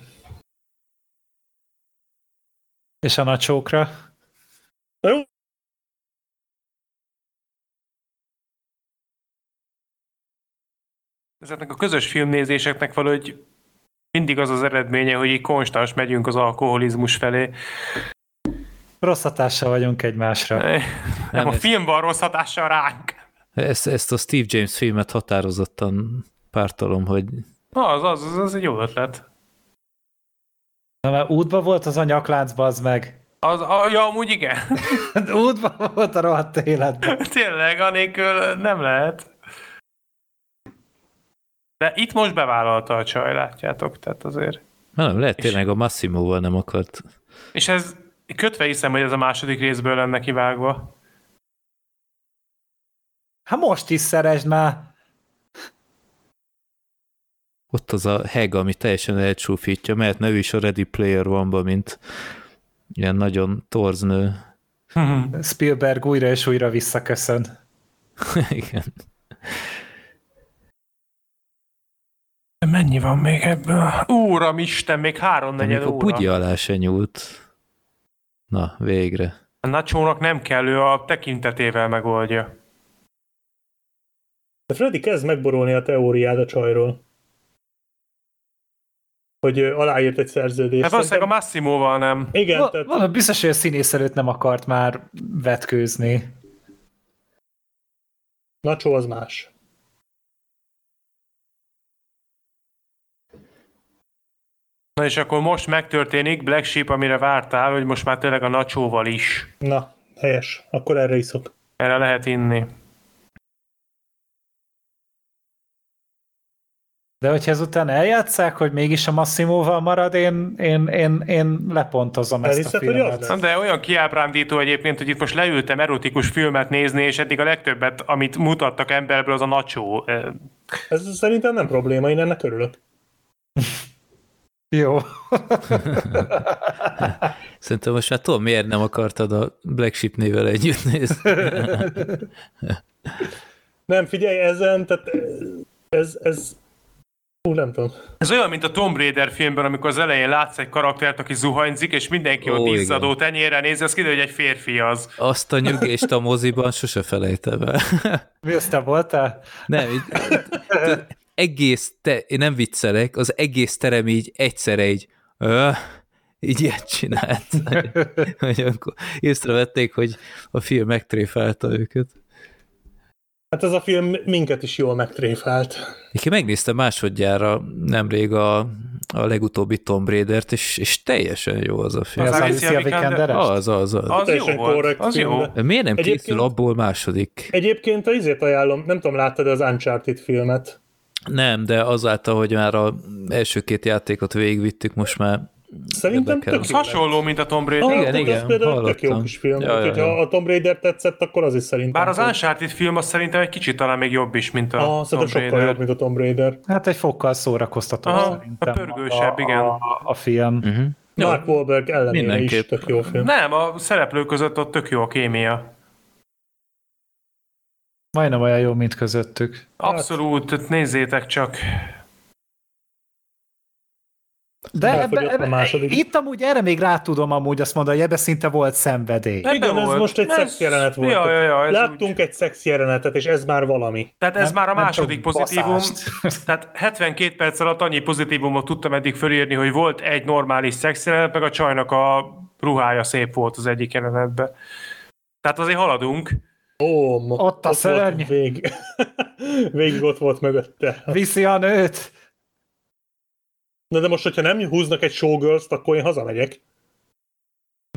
És a nacsókra? Na jó, Ezeknek a közös filmnézéseknek valahogy mindig az az eredménye, hogy így konstans megyünk az alkoholizmus felé. Rossz hatással vagyunk egymásra. Nem, a film van rossz hatással ránk. Ezt, ezt a Steve James filmet határozottan pártolom, hogy Az, az, az, az egy jó ötlet. Na, mert útba volt az a nyakláncba, az meg. Az, a, ja, amúgy igen. [laughs] útba volt a rohadt életben. [laughs] Tényleg, anélkül nem lehet. De itt most bevállalta a csaj, látjátok, tehát azért. nem, lehet És- tényleg a Massimoval nem akart. És ez kötve hiszem, hogy ez a második részből lenne kivágva. Hát most is szeresd már. Ott az a heg, ami teljesen elcsúfítja, mert ő is a Ready Player one mint ilyen nagyon torznő. [laughs] Spielberg újra és újra visszaköszön. [laughs] Igen. Mennyi van még ebből? Úram Isten, még háromnegyed még a óra. bugyi alá se nyúlt. Na, végre. A Nacho-nak nem kell, ő a tekintetével megoldja. De Freddy kezd megborolni a teóriád a csajról. Hogy aláírt egy szerződést. Hát valószínűleg a Massimóval nem. Igen, Va- tehát Van, biztos, hogy a színész előtt nem akart már vetkőzni. Nacho az más. Na és akkor most megtörténik Black Sheep, amire vártál, hogy most már tényleg a Nacho-val is. Na, helyes. Akkor erre iszok. Erre lehet inni. De hogyha ezután eljátszák, hogy mégis a Massimóval marad, én, én, én, én lepontozom ezt a filmet. lesz? Na, De olyan kiábrándító egyébként, hogy itt most leültem erotikus filmet nézni, és eddig a legtöbbet, amit mutattak emberből, az a. Eh, Ez szerintem nem probléma, én ennek örülök. Jó. [laughs] Szerintem most már tudom, miért nem akartad a Black Sheep nével együtt nézni. Nem, figyelj, ezen, tehát ez, ez Ú, nem tudom. Ez olyan, mint a Tomb Raider filmben, amikor az elején látsz egy karaktert, aki zuhanyzik, és mindenki Ó, ott izzadó tenyérre nézi, az kiderül, hogy egy férfi az. Azt a nyugést a moziban sose felejtem el. [laughs] Mi azt te voltál? Nem, így, egész, te, én nem viccelek, az egész terem így egyszerre így, ö, így ilyet csinált. [laughs] Akkor észrevették, hogy a film megtréfálta őket. Hát ez a film minket is jól megtréfált. Én megnéztem másodjára nemrég a, a legutóbbi Tomb Raider-t, és, és teljesen jó az a film. az Az Alicia Vikander? Az, az, az. Az jó Teljesen volt, korrekt az film, jó. Miért nem Egyébként- készül abból második? Egyébként a izét ajánlom, nem tudom, láttad az Uncharted filmet? Nem, de azáltal, hogy már a első két játékot végigvittük, most már Szerintem Érdekel. tök hasonló, mint a Tomb Raider. Ah, Igen, igen, ez például tök jó hallottam. kis film. Ja, Ja, ja, Úgyhogy ja. ha a Tomb Raider tetszett, akkor az is szerintem. Bár az Uncharted film az szerintem egy kicsit talán még jobb is, mint a Ah, Tomb szerintem sokkal Raider. jobb, mint a Tomb Raider. Hát egy fokkal szórakoztató Aha, szerintem. a pörgősebb, igen. A, a film. uh-huh. Mark Wahlberg ellenére is Mindenképp. tök jó film. Nem, a szereplők között ott tök jó a kémia. Majdnem olyan jó, mint közöttük. Abszolút, nézzétek csak. De Elfogyott ebbe, a második. itt amúgy erre még rá tudom amúgy azt mondani, hogy ebbe szinte volt szenvedély. Ebbe Igen, ez volt. most egy Ez- szex jelenet volt. Ja, ja, ja, ez Láttunk egy szex jelenetet, és ez már valami. Tehát ez Nem- már a második pozitívum. baszást. [laughs] Tehát 72 perc alatt annyi pozitívumot tudtam eddig fölírni, hogy volt egy normális szex jelenet, meg a csajnak a ruhája szép volt az egyik jelenetben. Tehát azért haladunk. Ó, Ott a szörny. Volt vég... [laughs] Végig ott volt mögötte. Viszi a nőt. Na de most, hogyha nem húznak egy showgirls-t, akkor én hazamegyek.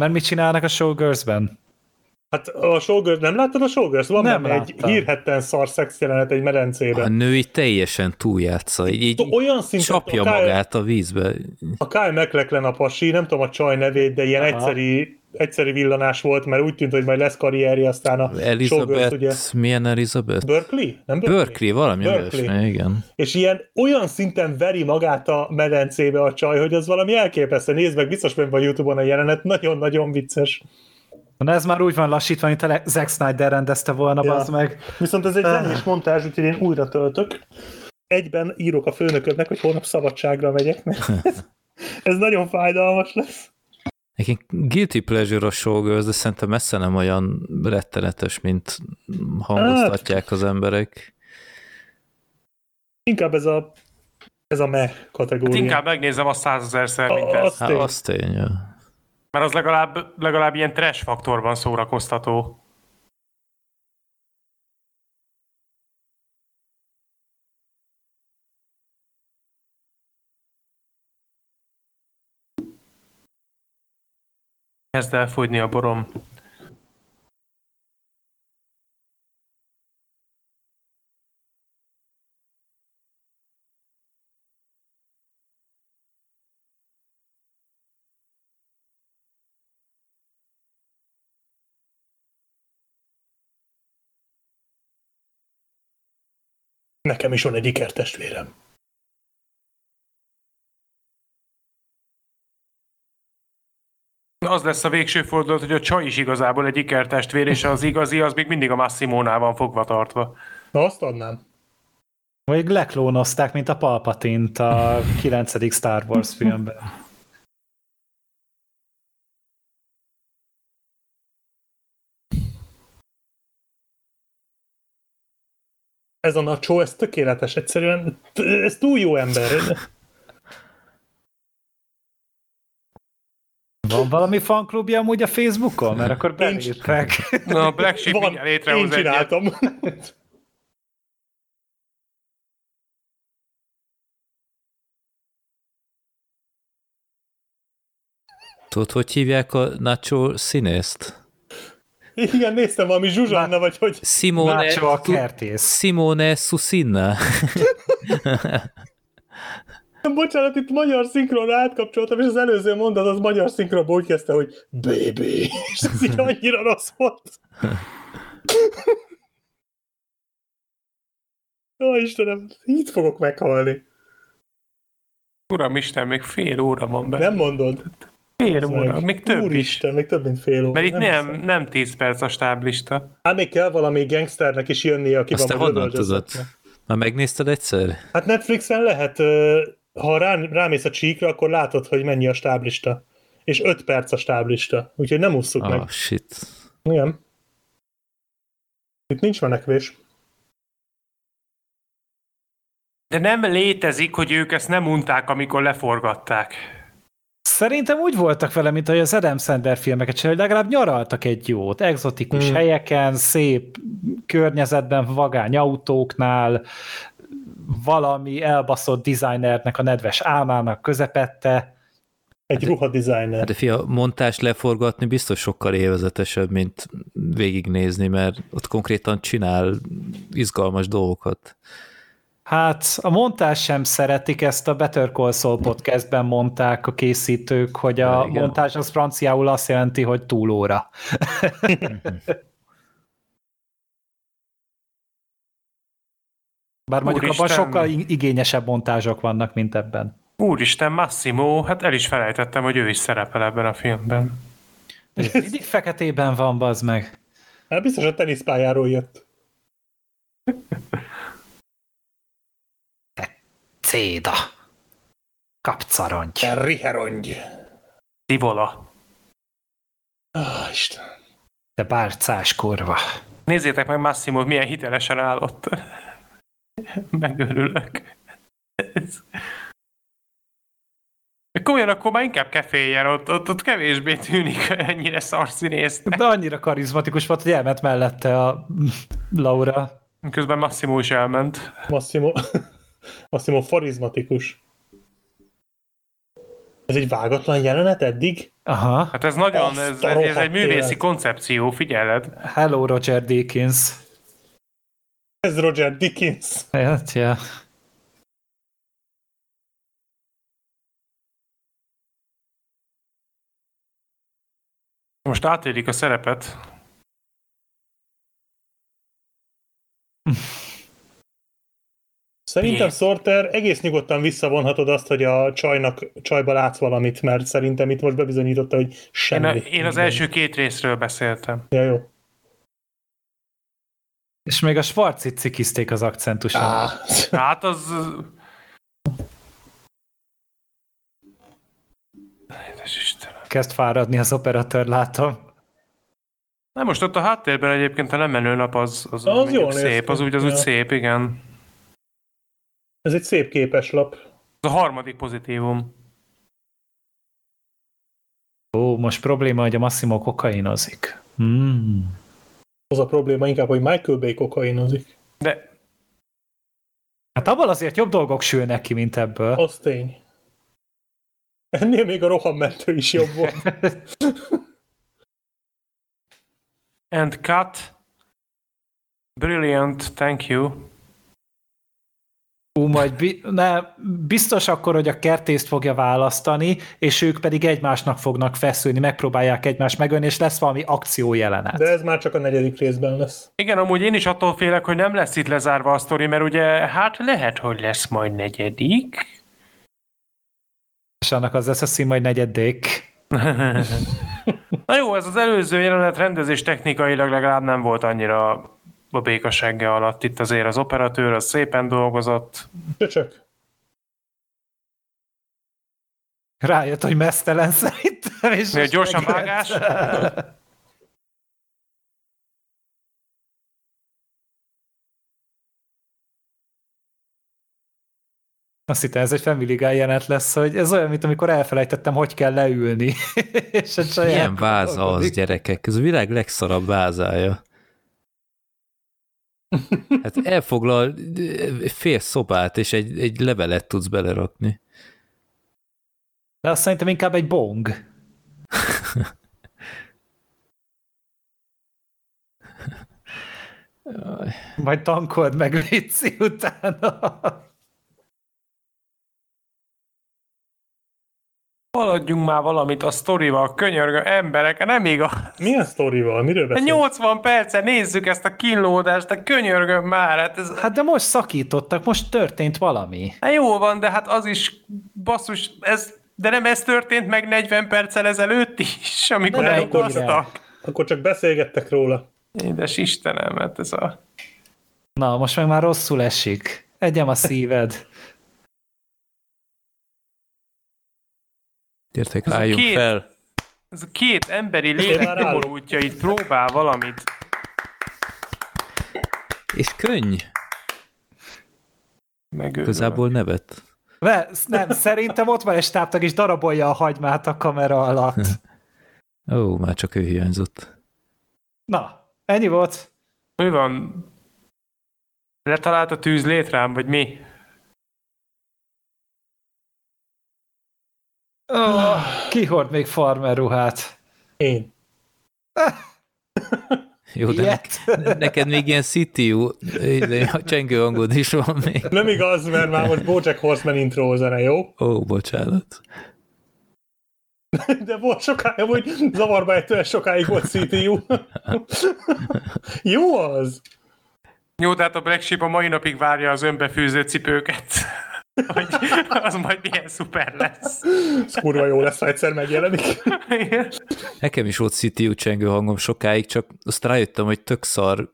Mert mit csinálnak a Showgirls-ben? Hát a showgirls, nem láttad a showgirls? Van Nem egy hírhetten szar szex jelenet egy A medencében. nő így teljesen túljátsza, így, így Olyan szinten csapja a Kyle, magát a vízbe. a Kyle MacLachlan a pasi, nem tudom a csaj nevét, de ilyen Aha. egyszeri, egyszeri villanás volt, mert úgy tűnt, hogy majd lesz karrierje, aztán a Elizabeth, ugye, milyen Elizabeth? Berkeley? Nem Berkeley? Berkeley, valami Berkeley. olyasmi, igen. És ilyen olyan szinten veri magát a medencébe a csaj, hogy az valami elképesztő. Nézd meg, biztos fenn van YouTube-on a jelenet, nagyon-nagyon vicces. Na ez már úgy van lassítva, mint a Zack Snyder rendezte volna, Ja. ja. az meg. Viszont ez egy zenés montázs, úgyhogy én újra töltök. Egyben írok a főnökömnek, hogy holnap szabadságra megyek, mert [laughs] ez, ez nagyon fájdalmas lesz. Nekem guilty pleasure a showgirls, de szerintem messze nem olyan rettenetes, mint hangoztatják az emberek. Inkább ez a ez a me Hát kategória. inkább megnézem azt százezerszer, mint A- ez. azt- Hát az tény, ja. Mert az legalább, legalább ilyen trash faktorban szórakoztató. Kezd el fogyni a borom. Nekem is van egy ikertestvérem. Az lesz a végső fordulat, hogy a csaj is igazából egy ikertestvér, és az igazi, az még mindig a Massimónál van fogva tartva. Na, azt adnám. Vagy leklónozták, mint a Palpatint a [laughs] 9. Star Wars filmben. Ez a Nacho, ez tökéletes, egyszerűen ez túl jó ember. Van valami fanklubja amúgy a Facebookon? Mert akkor belépek. Na, a Black Sheep Van, mindjárt én létrehoz egyet. csináltam. Tudod, hogy hívják a Nacho színészt? Igen, néztem valami Zsuzsanna, vagy hogy Simone, Nacho a kertész. Simone Susinna. [laughs] Bocsánat, itt magyar szinkronra átkapcsoltam, és az előző mondat az magyar szinkronban úgy kezdte, hogy baby, [laughs] és ez így annyira rossz volt. Ó, Istenem, itt fogok meghalni. Uram Isten, még fél óra van benne. Nem mondod? fél óra, még több is. Úristen, még több, mint fél óra. Mert itt nem, nem 10 perc a stáblista. Hát még kell valami gangsternek is jönnie, aki Azt te van honnan tudod? Már megnézted egyszer? Hát Netflixen lehet, ha rá, rámész a csíkra, akkor látod, hogy mennyi a stáblista. És 5 perc a stáblista, úgyhogy nem ússzuk oh, meg. shit. Igen. Itt nincs menekvés. De nem létezik, hogy ők ezt nem unták, amikor leforgatták. Szerintem úgy voltak vele, mint hogy az Adam Sandler filmeket csinálják, legalább nyaraltak egy jót, exotikus hmm. helyeken, szép környezetben, vagány autóknál, valami elbaszott designernek a nedves álmának közepette. Egy hát, ruhadesigner. Hát fia, montást leforgatni biztos sokkal élvezetesebb, mint végignézni, mert ott konkrétan csinál izgalmas dolgokat. Hát a montás sem szeretik, ezt a Better Call Saul podcastben mondták a készítők, hogy a Igen. montás az franciául azt jelenti, hogy túlóra. [laughs] Bár mondjuk Úristen. abban sokkal igényesebb montázsok vannak, mint ebben. Úristen, Massimo, hát el is felejtettem, hogy ő is szerepel ebben a filmben. Mindig feketében van, bazd meg. Hát biztos a teniszpályáról jött. Céda. Kapcarongy. Riherongy. Tivola. Ah, Isten. De bárcás kurva. Nézzétek meg Massimo, milyen hitelesen állott. Megörülök. Komolyan akkor már inkább keféljen, ott, ott, ott kevésbé tűnik ennyire szarszínésznek. De annyira karizmatikus volt, hogy elment mellette a Laura. Közben Massimo is elment. Massimo. [laughs] Massimo farizmatikus. Ez egy vágatlan jelenet eddig? Aha. Hát ez nagyon, ez, ez egy művészi élet. koncepció, figyeled. Hello, Roger Dickens. Ez Roger Dickens. Hát, ja. Most átélik a szerepet. Szerintem Sorter egész nyugodtan visszavonhatod azt, hogy a csajnak, csajba látsz valamit, mert szerintem itt most bebizonyította, hogy semmi. Én, a, én az első két részről beszéltem. Ja, jó. És még a Schwarzit cikizték az akcentuson. Ah. Hát az... Kezd fáradni az operatőr, látom. Na most ott a háttérben egyébként a lemenő nap az, az, az jó szép, az úgy, az ja. úgy szép, igen. Ez egy szép képeslap. Ez a harmadik pozitívum. Ó, most probléma, hogy a Massimo kokainozik. Hmm. Az a probléma inkább, hogy Michael Bay kokainozik. De... Hát abban azért jobb dolgok sülnek ki, mint ebből. Az tény. Ennél még a rohammentő is jobb volt. [laughs] And cut. Brilliant, thank you. Ú, majd bi- ne, biztos akkor, hogy a kertészt fogja választani, és ők pedig egymásnak fognak feszülni, megpróbálják egymást megölni, és lesz valami akciójelenet. De ez már csak a negyedik részben lesz. Igen, amúgy én is attól félek, hogy nem lesz itt lezárva a sztori, mert ugye hát lehet, hogy lesz majd negyedik. És annak az lesz a szín majd negyedik. [laughs] Na jó, ez az előző jelenet rendezés technikailag legalább nem volt annyira a békasegge alatt. Itt azért az operatőr az szépen dolgozott. Csöcsök. Rájött, hogy mesztelen [laughs] szerintem. És Mi, gyorsan vágás? Azt hittem, ez egy Family Guy jelenet lesz, hogy ez olyan, mint amikor elfelejtettem, hogy kell leülni. [laughs] és a Milyen váza az, gyerekek? Ez a világ legszarabb vázája. Hát elfoglal fél szobát, és egy, egy levelet tudsz belerakni. De azt szerintem inkább egy bong. [laughs] Majd tankold meg Léci utána. Haladjunk már valamit a sztorival, könyörgő emberek, nem igaz. Milyen sztorival? Miről beszélsz? 80 perce nézzük ezt a kínlódást, de könyörgöm már. Hát, ez... hát de most szakítottak, most történt valami. Hát jó van, de hát az is basszus, ez, de nem ez történt meg 40 perccel ezelőtt is, amikor elutaztak. Akkor csak beszélgettek róla. Édes Istenem, hát ez a... Na, most meg már rosszul esik. Egyem a szíved. Gyertek, álljunk két, fel. Ez a két emberi lélek nyomorultja itt próbál valamit. És könny. Megőrül. Közából nevet. Ne, nem, szerintem ott van egy stábtag, és darabolja a hagymát a kamera alatt. Ó, már csak ő hiányzott. Na, ennyi volt. Mi van? Letalált a tűz létrám, vagy mi? Oh, ki hord még farmer ruhát? Én. [laughs] Jó, de ne, neked még ilyen CTU, a csengő hangod is van még. Nem igaz, mert már most Bojack Horseman intro zene, jó? Ó, bocsánat. [laughs] De volt sokáig, hogy zavarba ettől sokáig volt CTU. [laughs] jó az. Jó, tehát a Black Sheep a mai napig várja az önbefűző cipőket. Hogy az majd milyen szuper lesz. Ez kurva jó lesz, ha egyszer megjelenik. Nekem is volt CTU csengő hangom sokáig, csak azt rájöttem, hogy tök szar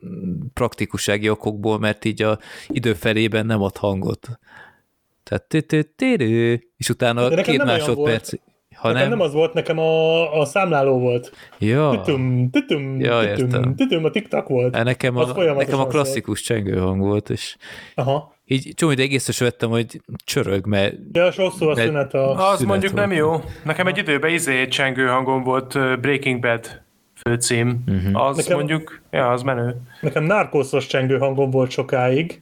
praktikusági okokból, mert így a időfelében nem ad hangot. Tehát és utána két másodperc. Ha nekem nem... nem az volt, nekem a, a számláló volt. Ja. Tütüm, tütüm, ja, tütüm, tütüm, a tiktak volt. E nekem a, nekem a klasszikus csengő hang volt, és Aha. Így csomó ide egészes vettem, hogy csörög, mert... Ja, hosszú a szünet a... Az szünet mondjuk volt. nem jó. Nekem egy időben izé csengő hangom volt Breaking Bad főcím. Uh-huh. Az nekem, mondjuk, ja, az menő. Nekem nárkószos csengő hangom volt sokáig,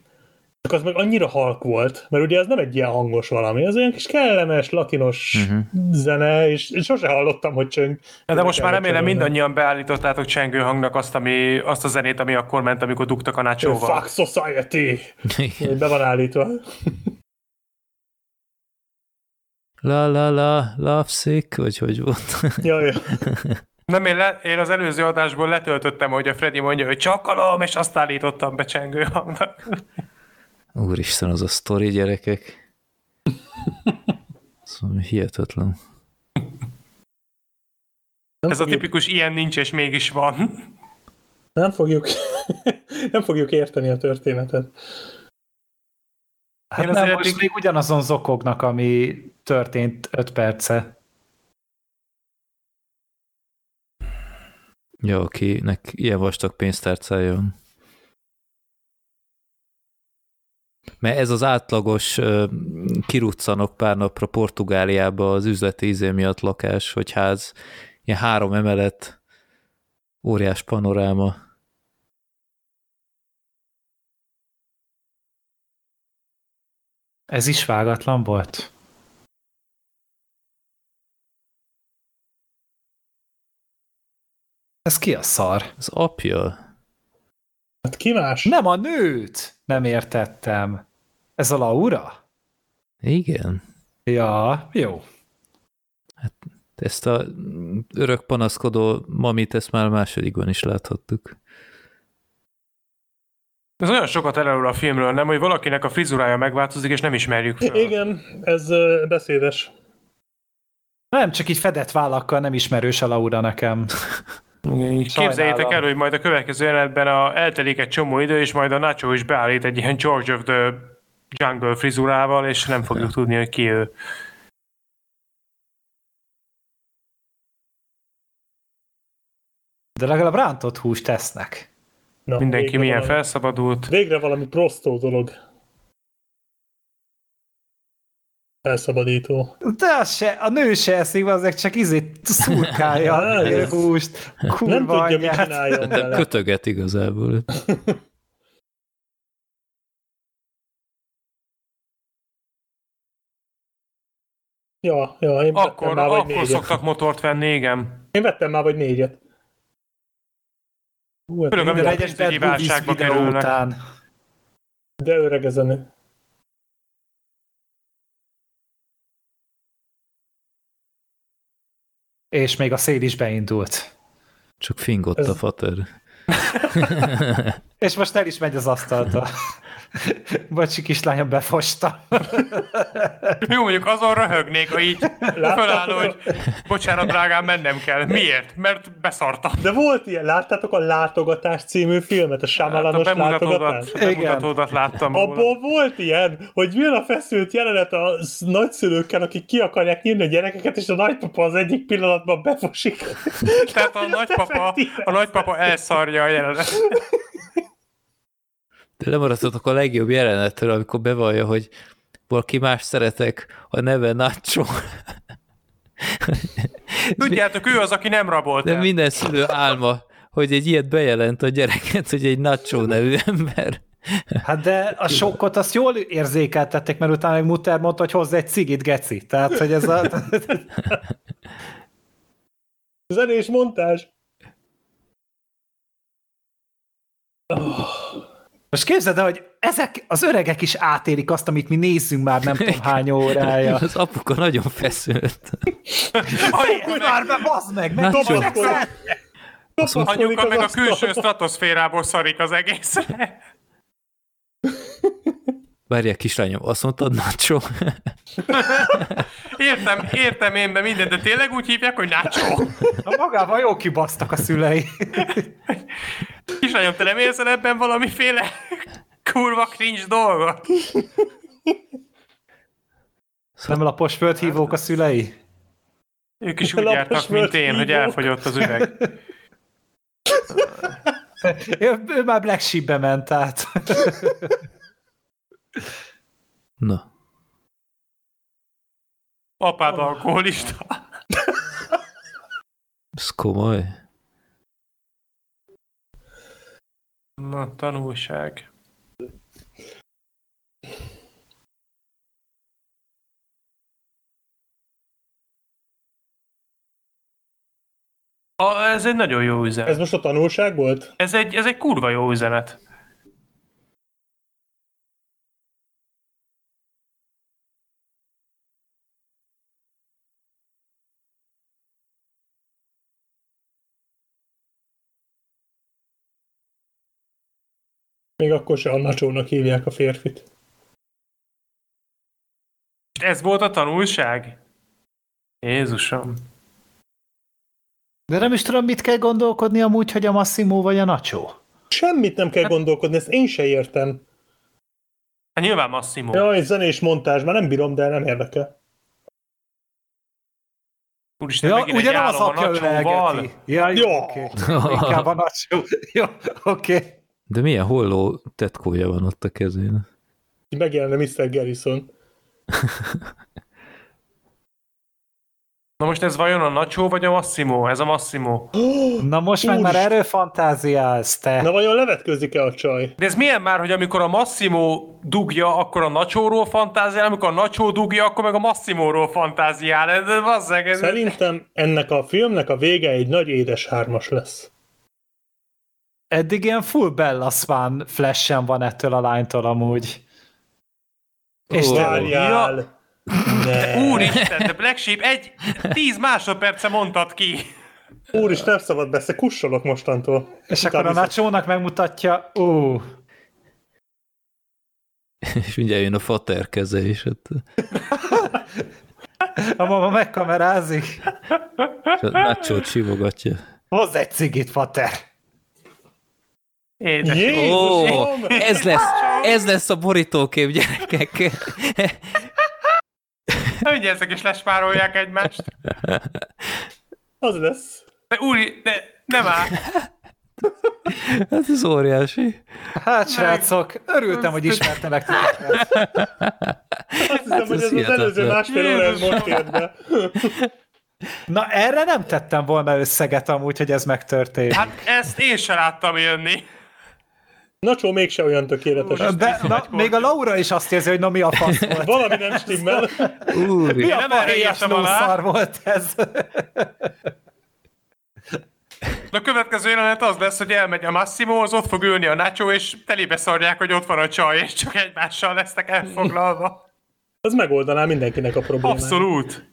csak az meg annyira halk volt, mert ugye ez nem egy ilyen hangos valami, ez olyan kis kellemes, latinos uh-huh. zene, és, és sose hallottam, hogy csöng. De, de most már remélem mindannyian beállítottátok csengő hangnak azt, ami, azt a zenét, ami akkor ment, amikor dugtak a nácsóval. Fuck society! Be van állítva. La la la, sick, vagy hogy volt? Ja, ja. Nem, én, le, én az előző adásból letöltöttem, hogy a Freddy mondja, hogy csakalom, és azt állítottam be csengő hangnak. Úristen, az a sztori, gyerekek. Szóval hihetetlen. Nem Ez fogjuk... a tipikus ilyen nincs, és mégis van. Nem fogjuk, [laughs] nem fogjuk érteni a történetet. Hát Én nem, most még ugyanazon zokognak, ami történt öt perce. Ja, akinek ilyen vastag pénztárcája van. Mert ez az átlagos kiruccanok pár napra Portugáliába az üzleti izé miatt lakás, hogy ház, ilyen három emelet, óriás panoráma. Ez is vágatlan volt? Ez ki a szar? Az apja. Hát ki más? Nem a nőt! Nem értettem. Ez a Laura? Igen. Ja, jó. Hát ezt a örök panaszkodó mamit, ezt már másodikban is láthattuk. Ez olyan sokat elárul a filmről, nem, hogy valakinek a frizurája megváltozik, és nem ismerjük fel. Igen, ez beszédes. Nem, csak így fedett vállakkal nem ismerős a Laura nekem. [laughs] Igen, képzeljétek el, hogy majd a következő jelenetben a, eltelik egy csomó idő, és majd a Nacho is beállít egy ilyen George of the Jungle frizurával, és nem fogjuk tudni, hogy ki ő. De legalább rántott húst tesznek. Na, Mindenki milyen valami, felszabadult. Végre valami prostó dolog. Felszabadító. De az se, a nő se eszik, azok csak izé szurkálja [laughs] a húst. Kurva Nem tudja, anyát. mit csináljon vele. [laughs] Kötöget igazából. [laughs] Ja, ja, én akkor, már vagy akkor négyet. szoktak motort venni, igen. Én vettem már vagy négyet. Főleg, amikor egyes válságba kerülnek. Után. De öreg ez a nő. És még a szél is beindult. Csak fingott Ez... a fater. [laughs] És most el is megy az asztaltól. [laughs] Bocsi kislányom befosta. [laughs] Jó, mondjuk azon röhögnék, ha így fölálló, hogy bocsánat, drágám, mennem kell. Miért? Mert beszarta. De volt ilyen, láttátok a Látogatás című filmet, a Sámálanos Hát Látogatás? a bemutatódat láttam. Abból volt ilyen, hogy jön a feszült jelenet a sz- nagyszülőkkel, akik ki akarják nyírni a gyerekeket, és a nagypapa az egyik pillanatban befosik. Tehát a nagypapa, a nagypapa elszarja a jelenet. De lemaradtatok a legjobb jelenetről, amikor bevallja, hogy valaki más szeretek, a neve Nacho. Tudjátok, ő az, aki nem rabolt De el. minden szülő álma, hogy egy ilyet bejelent a gyereket, hogy egy Nacho nevű ember. Hát de a sokkot azt jól érzékeltették, mert utána meg Mutter mondta, hogy hozz egy cigit, geci. Tehát, hogy ez a... [laughs] Zenés montázs. Most képzeld el, hogy ezek az öregek is átélik azt, amit mi nézzünk már nem tudom hány órája. Az apuka nagyon feszült. Hogy már be, bazd meg! meg Nacho. cselekszel? Anyuka meg a külső stratoszférából szarik az egészre. Várják, kislányom, azt mondtad Nacho? Értem, értem én be mindent, de tényleg úgy hívják, hogy Nacho. Na, magával jó kibasztak a szülei. Kislányom, te nem érzel ebben valamiféle kurva cringe dolgot? Nem lapos földhívók a szülei? Ők is úgy Lapos jártak, mint én, hogy földhívók. elfogyott az üveg. Ő, ő már Black Sheep-be ment át. Na, Apád alkoholista. ez komoly. Na, tanulság. A, ez egy nagyon jó üzenet. Ez most a tanulság volt? Ez egy, ez egy kurva jó üzenet. Még akkor se a nacsónak hívják a férfit. Ez volt a tanulság? Jézusom. De nem is tudom, mit kell gondolkodni amúgy, hogy a Massimo vagy a Nacho. Semmit nem kell gondolkodni, ezt én se értem. Hát nyilván Massimo. Jaj, zenés montázs, már nem bírom, de nem érdekel. Úristen, Ja, ugye nem az apja ölelgeti. Ja, jó, Ja. oké. Inkább a Nacho. [laughs] Jó, oké. De milyen holló tetkója van ott a kezén? Megjelenne Mr. Garrison. Na most ez vajon a Nacho vagy a Massimo? Ez a Massimo. [gasps] Na most meg már erről fantáziálsz, te. Na vajon levetkőzik-e a csaj? De ez milyen már, hogy amikor a Massimo dugja, akkor a Nacho-ról fantáziál, amikor a Nacho dugja, akkor meg a Massimo-ról fantáziál. Ez, bazzeg, ez... Szerintem ennek a filmnek a vége egy nagy édes hármas lesz. Eddig ilyen full Bella Swan flash van ettől a lánytól amúgy. És Ó. te, Várjál! Ne. Úristen, de Black Sheep egy tíz másodperce mondtad ki. Úr is nem szabad beszélni, kussolok mostantól. és akkor a Nacho-nak megmutatja, ú, És mindjárt jön a fater keze is. Hát, [laughs] a mama megkamerázik. és a Nacho simogatja. Hozz egy cigit, fater. Édes. Jézusom! ez lesz, ez lesz a borítókép, gyerekek. Ugye ezek is lespárolják egymást. Az lesz. De úri, de nem áll. Hát ez óriási. Hát, srácok, örültem, hogy ismertelek titeket. Azt hiszem, hogy ez az előző másfél ez most ért be. Na, erre nem tettem volna összeget amúgy, hogy ez megtörtént. Hát ezt én se láttam jönni. Nacsó mégse olyan tökéletes. De, na, még a Laura is azt érzi, hogy na mi a fasz [laughs] volt. Valami nem stimmel. Úri. Mi a alá. lószar volt ez? De a következő jelenet az lesz, hogy elmegy a Massimo, az ott fog ülni a Nacho, és telébe szarják, hogy ott van a csaj, és csak egymással lesznek elfoglalva. Az megoldaná mindenkinek a problémát. Abszolút.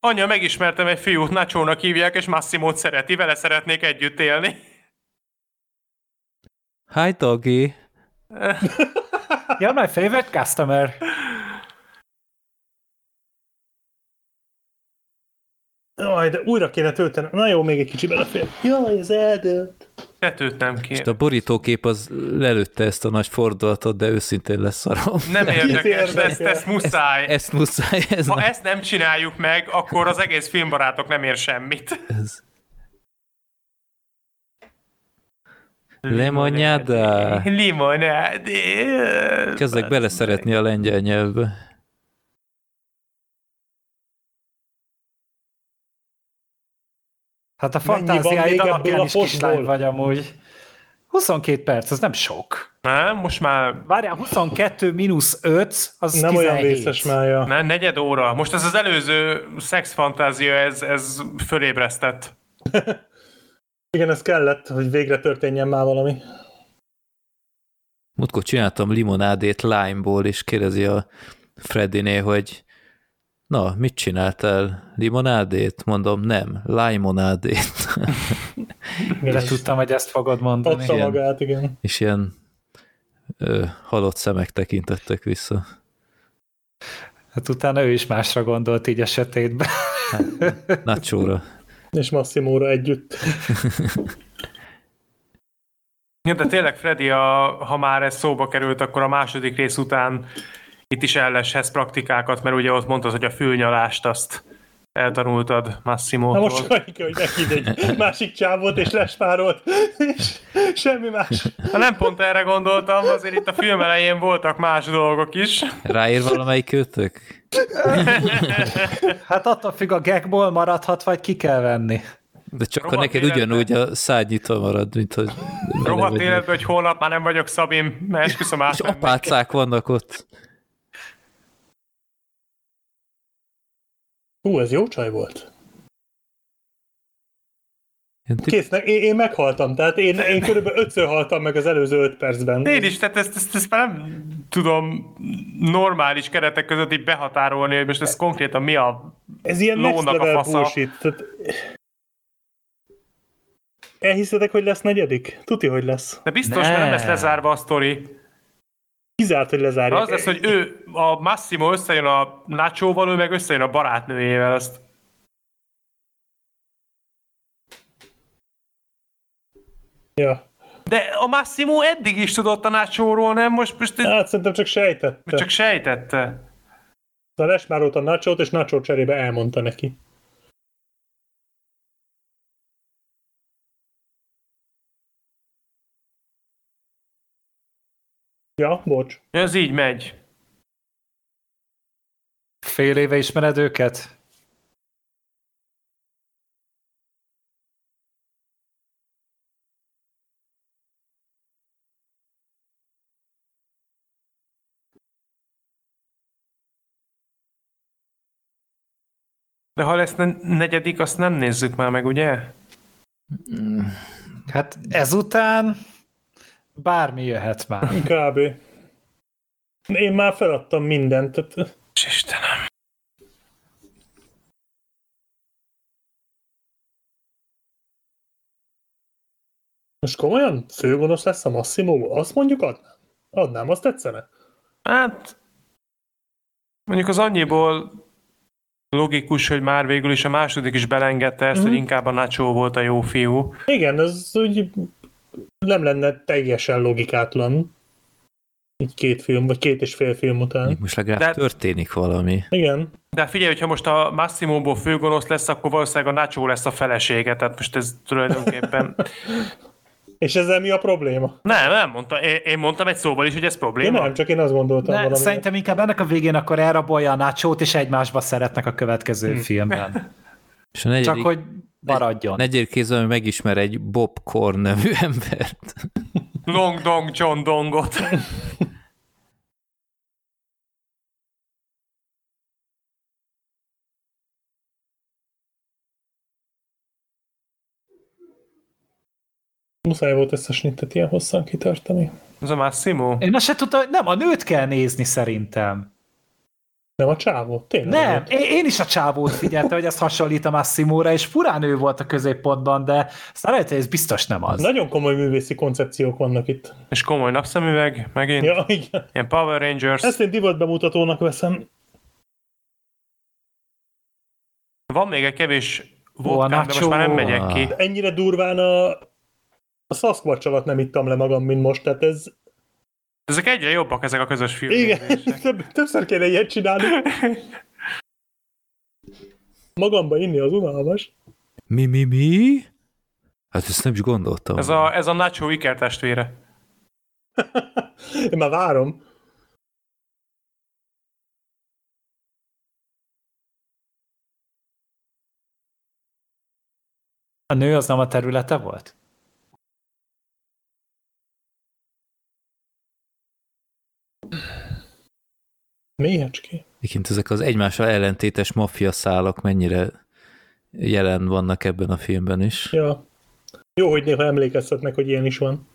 Anya, megismertem egy fiút, Nacho-nak hívják, és Massimót szereti, vele szeretnék együtt élni. Hi, doggy. You're my favorite customer. Jaj, de újra kéne tölteni. Na jó, még egy kicsi belefér. Jaj, ez eldőlt. Tetőt nem kér. És a borítókép az lelőtte ezt a nagy fordulatot, de őszintén lesz szarom. Nem érdekes, érdekel. ezt, ezt muszáj. Ezt, ezt muszáj. Ez Ha na- ezt nem csináljuk meg, akkor az egész filmbarátok nem ér semmit. ez. Lemonyada. Limonádé. Kezdek beleszeretni a lengyel nyelvbe. Hát a alapján ebből a is kislány postból? vagy amúgy. 22 perc, az nem sok. Nem, most már Várjál, 22 mínusz 5, az Nem 17. olyan vészes mája. ne, negyed óra. Most ez az előző szexfantázia, ez, ez fölébresztett. [laughs] Igen, ez kellett, hogy végre történjen már valami. Múltkor csináltam limonádét limeból, és kérdezi a Freddiné, hogy na, mit csináltál? Limonádét? Mondom, nem, limonádét. Mire tudtam, hogy ezt fogod mondani. Adta magát, igen. és ilyen ö, halott szemek tekintettek vissza. Hát utána ő is másra gondolt így a sötétben. Nacsóra. És Massimóra együtt. Ja, de tényleg, Freddy, a, ha már ez szóba került, akkor a második rész után itt is elleshez praktikákat, mert ugye ott mondtad, hogy a fülnyalást azt eltanultad Na Massimo-tól. most annyi kell, hogy meghívd egy másik csávot és lespárolt, és semmi más. Ha nem pont erre gondoltam, azért itt a film elején voltak más dolgok is. Ráír valamelyik őtök? Hát attól függ, a gagból maradhat, vagy ki kell venni. De csak ha Rohadt neked életben. ugyanúgy a szád nyitva marad, mint hogy... Rohadt életben, hogy holnap már nem vagyok Szabim, mert esküszöm át. És apácák vannak ott. Hú, ez jó csaj volt. Kész, ne- én, én meghaltam, tehát én, én körülbelül ötször haltam meg az előző öt percben. Én is, tehát ezt, ezt, ezt már nem tudom normális keretek között így behatárolni, hogy most ez konkrétan mi a... Ez ilyen next lónak a level fasza. bullshit. Tehát... Hogy lesz negyedik? Tuti, hogy lesz. De biztos, Ne. ne. nem lesz lezárva a sztori. Kizárt, hogy lezárják. Az lesz, hogy ő, a Massimo összejön a Nacho-val, ő meg összejön a barátnőjével. Azt Ja. De a Massimo eddig is tudott a Nacho-ról, nem? Most, most Hát szerintem csak sejtette. csak sejtette. A lesmárolt a Nacho-t, és Nacho cserébe elmondta neki. Ja, bocs. Ez így megy. Fél éve ismered őket? De ha lesz ne- negyedik, azt nem nézzük már meg, ugye? Hát ezután bármi jöhet már. [laughs] Kb. Én már feladtam mindent. Tehát... Istenem. Most komolyan? Főgonosz lesz a Massimo? Azt mondjuk adnám. Adnám, azt tetszene. Hát, mondjuk az annyiból logikus, hogy már végül is a második is belengedte ezt, hogy inkább a Nacho volt a jó fiú. Igen, ez úgy nem lenne teljesen logikátlan. Így két film, vagy két és fél film után. Most legalább De- történik valami. Igen. De figyelj, hogyha most a Massimóból főgonosz lesz, akkor valószínűleg a Nacho lesz a felesége, tehát most ez tulajdonképpen... [laughs] És ezzel mi a probléma? nem, nem mondta, én, én mondtam egy szóval is, hogy ez Én probléma. nem, csak én azt gondoltam Ne, valami. szerintem inkább ennek a végén akkor elrabolja a nachót, és egymásba szeretnek a következő Hm. filmben. És a negyedik, Csak hogy maradjon. negyedik kézben megismer egy Bob Korn nevű embert. [laughs] Long Dong John Dongot. Muszáj volt ezt a snittet ilyen hosszan kitartani. Ez a Massimo? Én azt se tudtam, hogy nem, a nőt kell nézni szerintem. Nem a csávó? Tényleg? Nem, én, én is a csávót figyelte, hogy ezt hasonlít a Massimóra, és furán ő volt a középpontban, de aztán lehet, hogy ez biztos nem az. Nagyon komoly művészi koncepciók vannak itt. És komoly napszemüveg, megint. Ja, igen. Ilyen Power Rangers. Ezt én divat bemutatónak veszem. Van még egy kevés vodkám, de most már nem megyek ki. De ennyire durván a, a Sasquatch alatt nem ittam le magam, mint most, tehát ez... Ezek egyre jobbak, ezek a közös filmek. Igen, több, többször kéne ilyet csinálni. Magamba inni az unalmas. Mi, mi, mi? Hát ezt nem is gondoltam. Ez a, ez a Nacho Iker testvére. Én már várom. A nő az nem a területe volt? Mélyecské. Egyébként ezek az egymással ellentétes maffia szálak mennyire jelen vannak ebben a filmben is. Ja. Jó, hogy néha emlékeztetnek, hogy ilyen is van.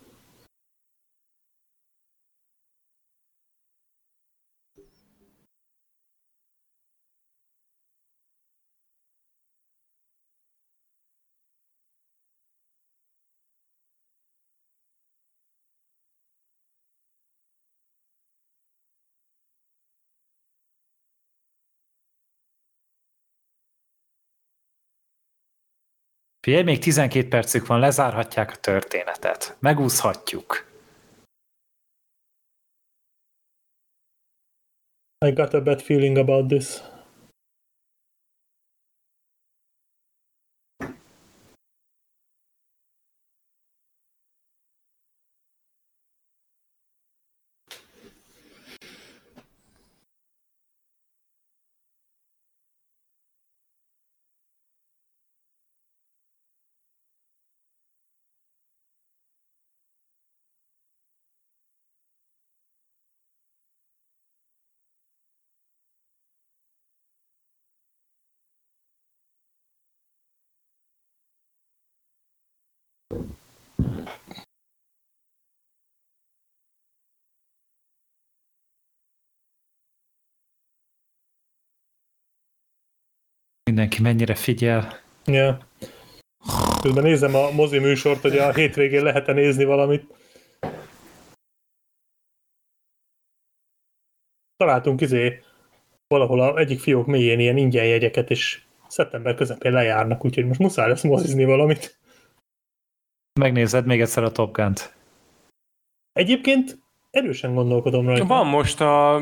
Figyelj, még 12 percük van, lezárhatják a történetet. Megúszhatjuk. I got a bad feeling about this. Mindenki mennyire figyel. Ja. Közben nézem a mozi műsort, hogy a hétvégén lehet-e nézni valamit. Találtunk izé valahol a egyik fiók mélyén ilyen ingyen jegyeket, és szeptember közepén lejárnak, úgyhogy most muszáj lesz mozizni valamit. Megnézed még egyszer a Top Gun-t. Egyébként erősen gondolkodom rajta. Van most a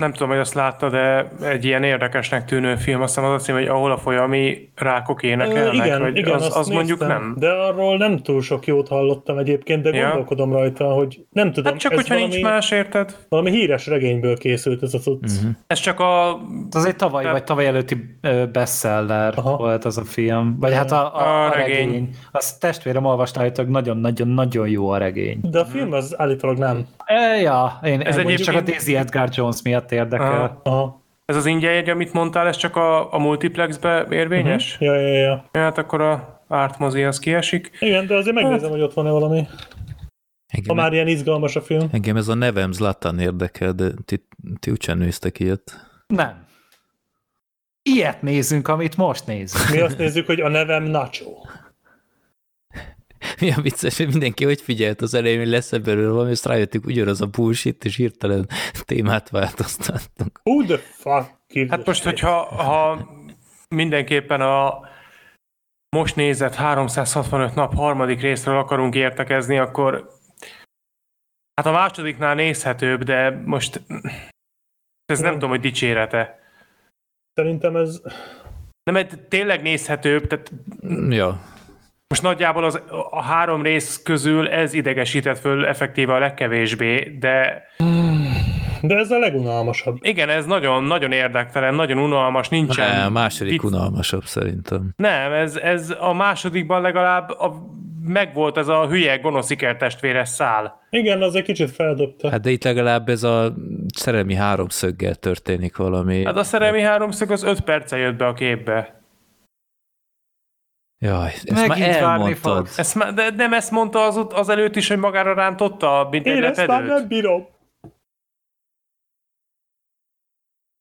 nem tudom, hogy azt látta, de egy ilyen érdekesnek tűnő film, azt hiszem az a cím, hogy ahol a folyami rákok énekelnek, igen, vagy igen, az, azt az mondjuk néztem, nem. De arról nem túl sok jót hallottam egyébként, de Ja. gondolkodom rajta, hogy nem tudom. Hát csak, ez hogyha valami, nincs más, érted? Valami híres regényből készült ez a cucc. Mhm. Ez csak a... Az egy tavaly Tehát- vagy tavaly előtti bestseller Aha. volt az a film. Vagy hát a, a, a, A regény. regény. Azt testvérem olvasta, hogy nagyon-nagyon-nagyon jó a regény. De a film az állítólag nem. E, ja, én Ez ez egyébként... csak a Daisy Edgar Jones miatt érdekel. Aha. Ez az ingyen jegy, amit mondtál, ez csak a, a multiplexbe érvényes? Ja, ja, ja. Ja, hát akkor a Art mozi az kiesik. Igen, de azért megnézem, hogy ott van-e valami. Ha Engem, már ilyen izgalmas a film. engem ez a nevem Zlatan érdekel, de ti, ti úgysem néztek ilyet. Nem. Ilyet nézünk, amit most nézünk. Mi azt nézzük, hogy a nevem Nacho. Mi a vicces, hogy mindenki hogy figyelt az elején, hogy lesz ebből valami, és rájöttük ugyanaz a bullshit, és hirtelen témát változtattunk. Who the fuck Hát most, hogyha ha mindenképpen a most nézett 365 nap harmadik részről akarunk értekezni, akkor hát a másodiknál nézhetőbb, de most ez nem Nem. tudom, hogy dicsérete. Szerintem ez... Nem, mert tényleg nézhetőbb, tehát Ja, most nagyjából az, a három rész közül ez idegesített föl effektíve a legkevésbé, de De ez a legunalmasabb. igen, ez nagyon, nagyon érdektelen, nagyon unalmas, nincsen... ne, a második vicc- unalmasabb szerintem. Nem, ez, ez a másodikban legalább a, megvolt ez a hülye gonosz ikertestvéres szál. Igen, az egy kicsit feldobta. Hát de itt legalább ez a szerelmi háromszöggel történik valami. Hát a szerelmi háromszög az öt perce jött be a képbe. Jaj, ezt Megint már elmondtad. Ezt már, de nem ezt mondta az, az előtt is, hogy magára rántotta, mint egy Én ezt már lepedőt? nem bírom.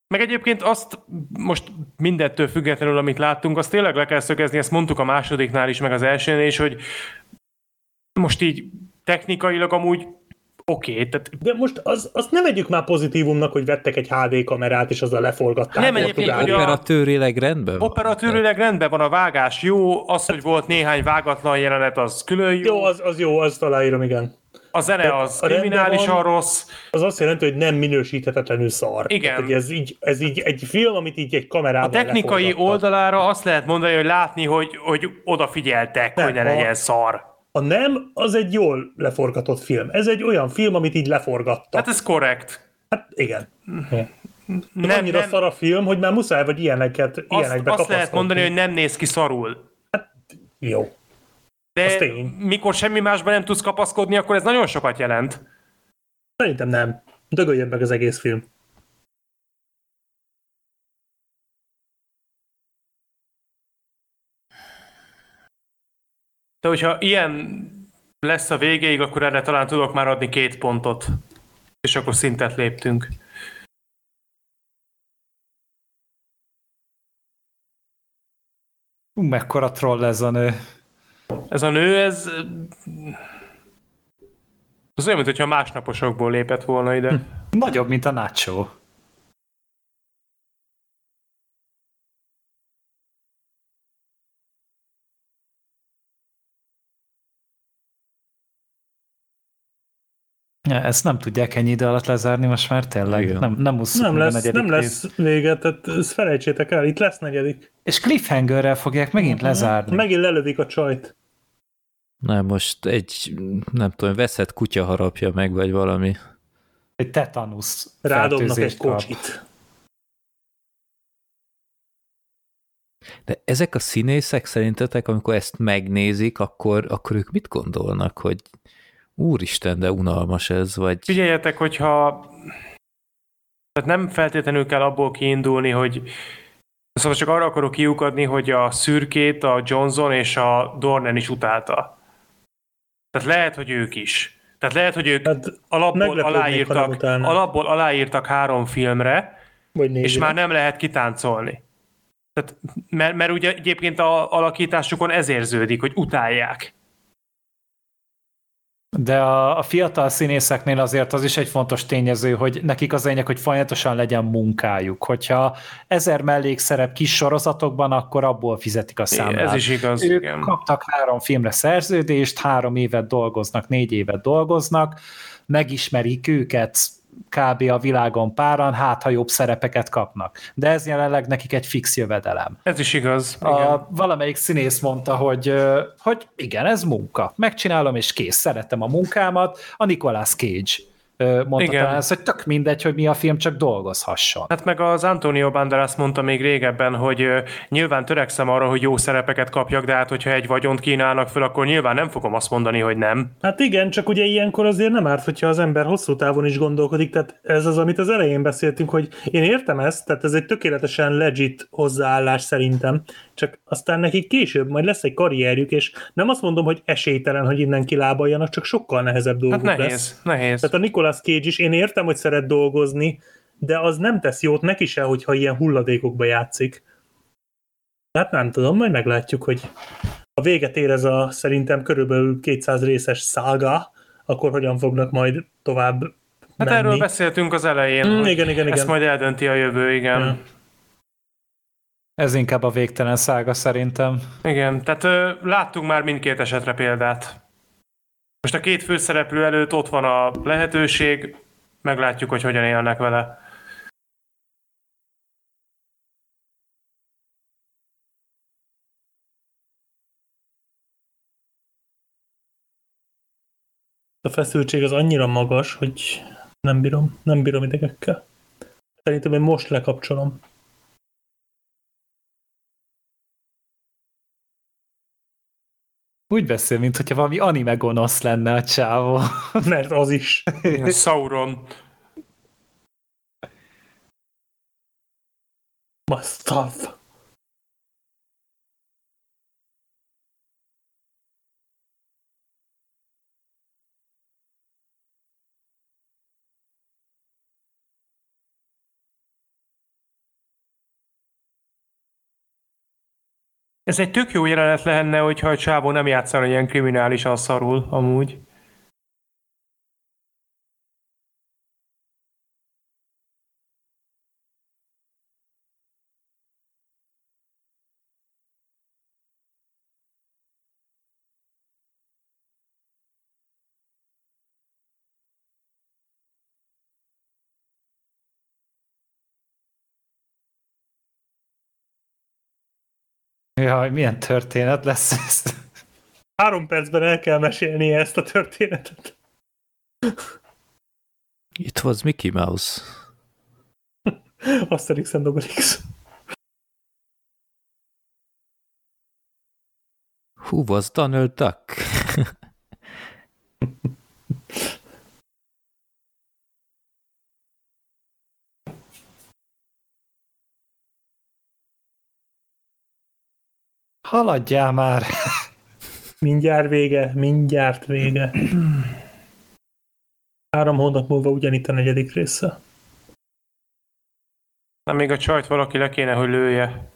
Meg egyébként azt most mindettől függetlenül, amit láttunk, azt tényleg le kell szögezni, ezt mondtuk a másodiknál is, meg az elsőnél is, hogy most így technikailag amúgy oké. Okay, tehát... De most az, azt nem vegyük már pozitívumnak, hogy vettek egy HD kamerát, és azzal leforgatták. Nem, egyébként, hogy operatőrileg rendben van. Operatőrileg rendben van a vágás, jó, az, hogy volt néhány vágatlan jelenet, az külön jó. Jó, az, az jó, azt aláírom, igen. A zene az kriminálisan rossz. Az azt jelenti, hogy nem minősíthetetlenül szar. Igen. Tehát, ez, így, ez így egy film, amit így egy kamerával A technikai oldalára azt lehet mondani, hogy látni, hogy, hogy odafigyeltek, nem, hogy ne legyen szar. A nem, az egy jól leforgatott film. Ez egy olyan film, amit így leforgattak. Hát ez korrekt. Hát igen. Nem, annyira nem. szar a film, hogy már muszáj vagy ilyeneket, azt, ilyenekbe Azt lehet mondani, hogy nem néz ki szarul. Hát jó. De mikor semmi másban nem tudsz kapaszkodni, akkor ez nagyon sokat jelent. Szerintem nem. Dögöljön meg az egész film. De hogyha ilyen lesz a végéig, akkor erre talán tudok már adni két pontot. És akkor szintet léptünk. Ú, mekkora troll ez a nő. Ez a nő, ez... Az olyan, mintha másnaposokból lépett volna ide. Hm. Nagyobb, mint a Nacho. Ja, ezt nem tudják ennyi idő alatt lezárni, most már tényleg Igen. nem, nem, nem lesz, nem lesz vége, tehát ezt felejtsétek el, itt lesz negyedik. És cliffhangerrel fogják megint uh-huh. lezárni. Megint lelövik a csajt. Nem, most egy, nem tudom, veszett kutya harapja meg, vagy valami. Egy tetanusz Rádobnak egy kocsit. De ezek a színészek szerintetek, amikor ezt megnézik, akkor, akkor ők mit gondolnak, hogy úristen, de unalmas ez, vagy... Figyeljetek, hogyha tehát nem feltétlenül kell abból kiindulni, hogy szóval csak arra akarok kiukadni, hogy a szürkét a Johnson és a Dornan is utálta. Tehát lehet, hogy ők is. Tehát lehet, hogy ők hát alapból, aláírtak, alapból aláírtak három filmre, Vagy és már nem lehet kitáncolni. Tehát, mert, mert ugye egyébként a alakításukon ez érződik, hogy utálják. De a, a fiatal színészeknél azért az is egy fontos tényező, hogy nekik az lényeg, hogy folyamatosan legyen munkájuk. Hogyha ezer mellékszerep kis sorozatokban, akkor abból fizetik a számlát. Ez is igaz. Ők igen. kaptak három filmre szerződést, három évet dolgoznak, négy évet dolgoznak, megismerik őket, kb. a világon páran, hát ha jobb szerepeket kapnak. De ez jelenleg nekik egy fix jövedelem. Ez is igaz. Igen. A, valamelyik színész mondta, hogy, hogy igen, ez munka. Megcsinálom, és kész, szeretem a munkámat. A Nicolas Cage mondta Igen. talán ez, hogy tök mindegy, hogy mi a film, csak dolgozhasson. Hát meg az Antonio Banderas mondta még régebben, hogy nyilván törekszem arra, hogy jó szerepeket kapjak, de hát hogyha egy vagyont kínálnak föl, akkor nyilván nem fogom azt mondani, hogy nem. Hát igen, csak ugye ilyenkor azért nem árt, hogyha az ember hosszú távon is gondolkodik, tehát ez az, amit az elején beszéltünk, hogy én értem ezt, tehát ez egy tökéletesen legit hozzáállás szerintem, csak aztán nekik később majd lesz egy karrierjük, és nem azt mondom, hogy esélytelen, hogy innen kilábaljanak, csak sokkal nehezebb dolguk hát nehéz, lesz. nehéz. Tehát a Nicolas Cage is, én értem, hogy szeret dolgozni, de az nem tesz jót neki se, hogyha ilyen hulladékokba játszik. Hát nem tudom, majd meglátjuk, hogy a véget ér ez a szerintem körülbelül 200 részes szága, akkor hogyan fognak majd tovább Hát menni. erről beszéltünk az elején, mm, hogy igen, igen, igen. ezt majd eldönti a jövő, igen. Ja. Ez inkább a végtelen szága szerintem. Igen, tehát ö, láttunk már mindkét esetre példát. Most a két főszereplő előtt ott van a lehetőség, meglátjuk, hogy hogyan élnek vele. A feszültség az annyira magas, hogy nem bírom, nem bírom idegekkel. Szerintem én most lekapcsolom. Úgy beszél, mint hogyha valami anime gonosz lenne a csávó. [laughs] Mert az is. Sauron. Must Ez egy tök jó jelenet lenne, hogyha a csávó nem játszana ilyen kriminálisan szarul, amúgy. Jaj, milyen történet lesz ez? Három percben el kell mesélni ezt a történetet. It was Mickey Mouse. Asterix and Obelix. Who was Donald Duck? [laughs] Haladjál már! [laughs] Mindjárt vége, mindjárt vége. Három hónap múlva ugyanitt a negyedik része. Na még a csajt valaki le kéne, hogy lője.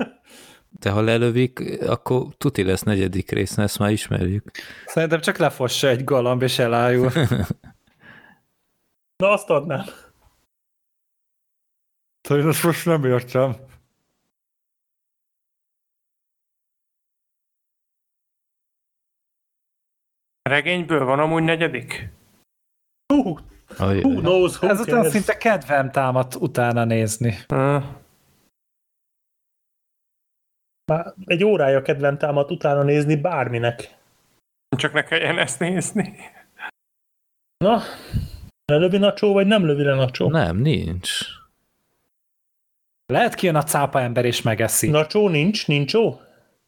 [laughs] De ha lelövik, akkor tuti lesz negyedik rész, ezt már ismerjük. Szerintem csak lefossa egy galamb és elájul. [laughs] Na azt adnám. Szóval ezt most nem értem. Regényből van amúgy negyedik? Hú, who knows, who Ez után cares? szinte kedvem támadt utána nézni. Uh, Már egy órája kedvem támadt utána nézni bárminek. csak ne kelljen ezt nézni. Na, lelövi nacsó, vagy nem lövi le nacsó? Nem, nincs. Lehet kijön a cápa ember és megeszi. Nacsó nincs, nincs ó?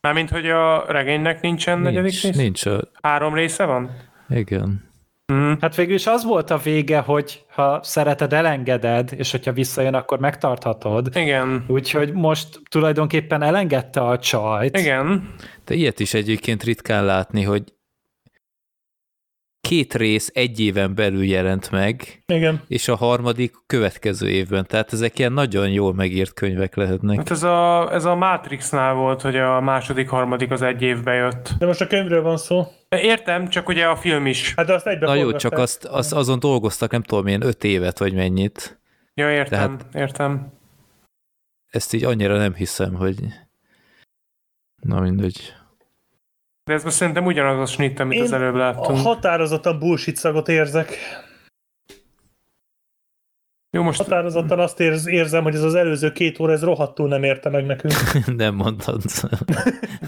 Mármint, hogy a regénynek nincsen negyedik Nincs, rész? nincs a... Három része van? Igen. Mm. Hát végül is az volt a vége, hogy ha szereted, elengeded, és hogyha visszajön, akkor megtarthatod. Igen. Úgyhogy most tulajdonképpen elengedte a csajt. Igen. De ilyet is egyébként ritkán látni, hogy két rész egy éven belül jelent meg, Igen. és a harmadik következő évben. Tehát ezek ilyen nagyon jól megírt könyvek lehetnek. Hát ez a, ez a Matrixnál volt, hogy a második, harmadik az egy évbe jött. De most a könyvről van szó. Értem, csak ugye a film is. Hát de azt egybe Na jó, csak azt, azt azon dolgoztak, nem tudom én, öt évet, vagy mennyit. Ja, értem, Tehát- értem. Ezt így annyira nem hiszem, hogy... Na mindegy. De ez most szerintem ugyanaz a snitt, amit Én az előbb láttunk. határozottan bullshit szagot érzek. Jó, most Határozottan azt érz, érzem, hogy ez az előző két óra, ez rohadtul nem érte meg nekünk. [laughs] nem mondod.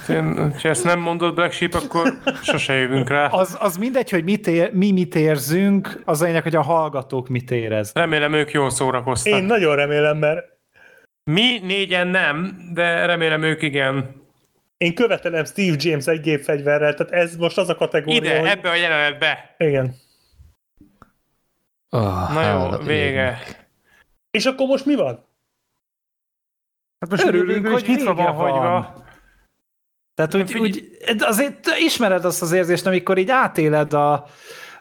én, ha ezt nem mondod Black Sheep, akkor sose jövünk rá. Az, az mindegy, hogy mit ér, mi mit érzünk, az a lényeg, hogy a hallgatók mit érez. Remélem ők jól szórakoztak. Én nagyon remélem, mert Mi négyen nem, de remélem ők igen. Én követelem Steve James egy gépfegyverrel, tehát ez most az a kategória, Ide, hogy... ebbe a jelenetbe. Igen. Oh, Na jó, vége. És akkor most mi van? Hát most Örülünk, hogy nyitva van hagyva. Tehát úgy, úgy, azért ismered azt az érzést, amikor így átéled a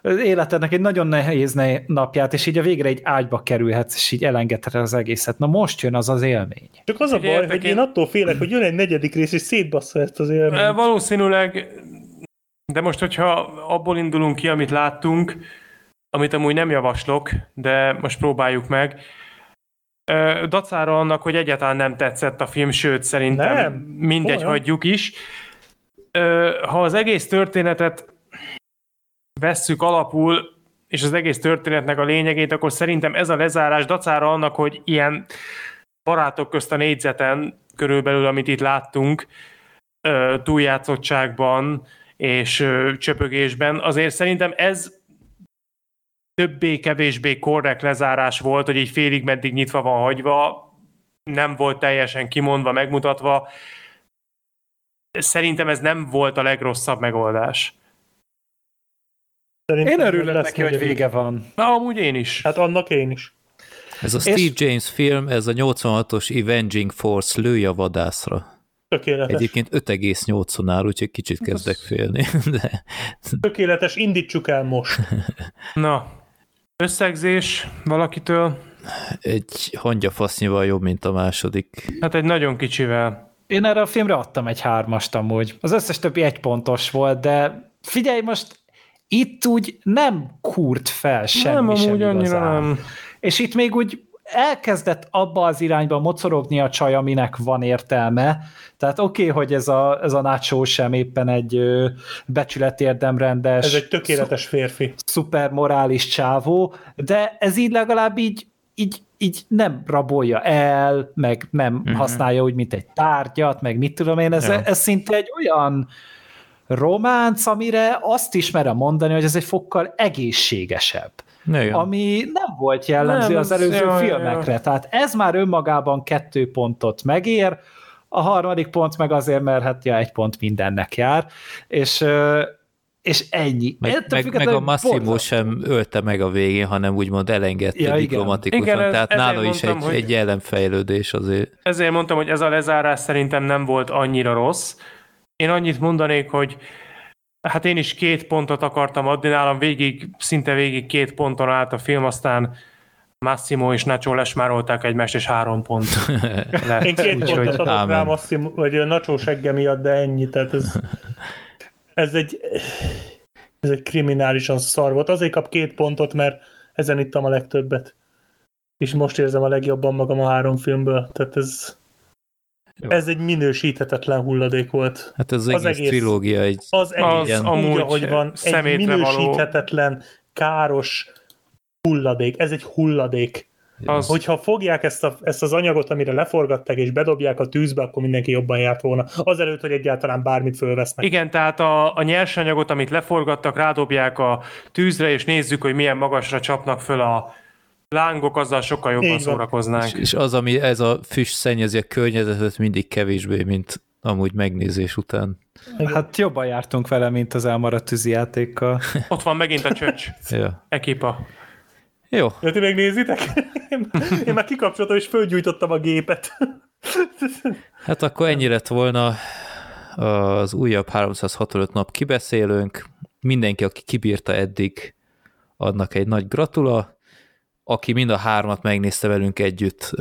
az életednek egy nagyon nehéz ne- napját, és így a végre egy ágyba kerülhetsz, és így elengedheted az egészet. Na most jön az az élmény. Csak az a baj, Figyeljetek, hogy én én- attól félek, hogy jön egy negyedik rész, és szétbassza ezt az élményt. E, Valószínűleg, de most, hogyha abból indulunk ki, amit láttunk, amit amúgy nem javaslok, de most próbáljuk meg, Ö, dacára annak, hogy egyáltalán nem tetszett a film, sőt, szerintem Nem. mindegy, Olyan. hagyjuk is. Ö, Ha az egész történetet vesszük alapul, és az egész történetnek a lényegét, akkor szerintem ez a lezárás dacára annak, hogy ilyen barátok közt a négyzeten, körülbelül, amit itt láttunk, túljátszottságban és csöpögésben, azért szerintem ez többé-kevésbé korrekt lezárás volt, hogy így félig meddig nyitva van hagyva, nem volt teljesen kimondva, megmutatva. Szerintem ez nem volt a legrosszabb megoldás. Szerintem Én örülök lesz neki, hogy vége van. Na, amúgy én is. Hát annak én is. Ez a Steve James film, ez a 86-os Avenging Force lőj a vadászra. Tökéletes. Egyébként 5,8-on áll, úgyhogy kicsit kezdek félni. [laughs] De Tökéletes, indítsuk el most. [laughs] Na, összegzés valakitől? egy hangyafasznyival jobb, mint a második. Hát egy nagyon kicsivel. Én erre a filmre adtam egy hármast amúgy. Az összes többi egy pontos volt, de figyelj most, itt úgy nem kurt fel semmi nem, sem amúgy annyira igazán. nem. És itt még úgy elkezdett abba az irányba mocorogni a csaj, aminek van értelme. Tehát oké, okay, hogy ez a, ez a Nacho sem éppen egy becsületérdemrendes, Ez egy tökéletes férfi. szuper morális csávó, de ez így legalább így, így, így nem rabolja el, meg nem Mhm. uh-huh. használja úgy, mint egy tárgyat, meg mit tudom én, ez, Ja. ez szinte egy olyan románc, amire azt is merem mondani, hogy ez egy fokkal egészségesebb Nő, ami nem volt jellemző Nem, az előző ja, filmekre. ja. Tehát ez már önmagában kettő pontot megér, a harmadik pont meg azért, mert hát ja, egy pont mindennek jár, és, és ennyi. meg, Ettől meg, meg a Massimo borzasztó. sem ölte meg a végén, hanem úgymond elengedte Ja, igen. diplomatikusan. Igen, ez- Tehát nála is mondtam, egy, hogy- egy jelenfejlődés azért. Ezért mondtam, hogy ez a lezárás szerintem nem volt annyira rossz. Én annyit mondanék, hogy hát én is két pontot akartam adni, nálam végig, szinte végig két ponton állt a film, aztán Massimo és Nacho lesmárolták egymást, és három pont [laughs] lett. Én két Úgyhogy- pontot adok ámen. rá Masszim, vagy a nacsó segge miatt, de ennyi, tehát ez, ez egy ez egy kriminálisan szar volt. Azért kap két pontot, mert ezen ittam a legtöbbet. És most érzem a legjobban magam a három filmből. Tehát ez, Jó. ez egy minősíthetetlen hulladék volt. Hát ez az, Az egész, egész- trilógia egy... Az egész Az úgy, amúgy ahogy van, egy szemétre való. minősíthetetlen, káros hulladék. Ez egy hulladék. Az, Hogyha fogják ezt, a, ezt az anyagot, amire leforgatták, és bedobják a tűzbe, akkor mindenki jobban járt volna. Azelőtt, hogy egyáltalán bármit fölvesznek. Igen, tehát a, a nyersanyagot, amit leforgattak, rádobják a tűzre, és nézzük, hogy milyen magasra csapnak föl a lángok, azzal sokkal jobban Így szórakoznánk. És az, ami ez a füst szennyezi a környezetet, mindig kevésbé, mint amúgy megnézés után. Hát jobban jártunk vele, mint az elmaradt tűzijátékkal. [laughs] Ott van megint a csöcs Ja. ekipa. Jó, Ja, ti még nézitek? [laughs] Én, én már kikapcsoltam, és fölgyújtottam a gépet. [laughs] hát akkor ennyi lett volna az újabb 365 nap kibeszélőnk. Mindenki, aki kibírta eddig, adnak egy nagy gratula. Aki mind a hármat megnézte velünk együtt,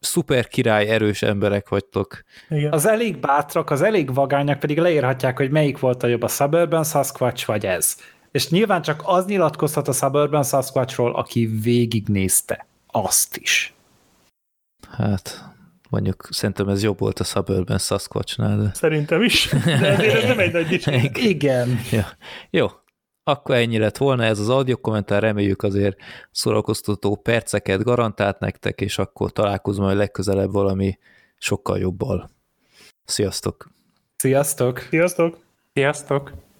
szuper király, erős emberek vagytok. Igen. Az elég bátrak, az elég vagányak pedig leírhatják, hogy melyik volt a jobb a Suburban Sasquatch vagy ez. És nyilván csak az nyilatkozhat a Suburban Sasquatchról, aki végignézte azt is. Hát, mondjuk szerintem ez jobb volt a Suburban Sasquatchnál, de... Szerintem is. De ezért ez nem egy nagy [laughs] dicséret. Igen. Ja. Jó, akkor ennyi lett volna ez az audio kommentár, reméljük azért szórakoztató perceket garantált nektek, és akkor találkozunk majd legközelebb valami sokkal jobbal. Sziasztok! Sziasztok! Sziasztok! Sziasztok!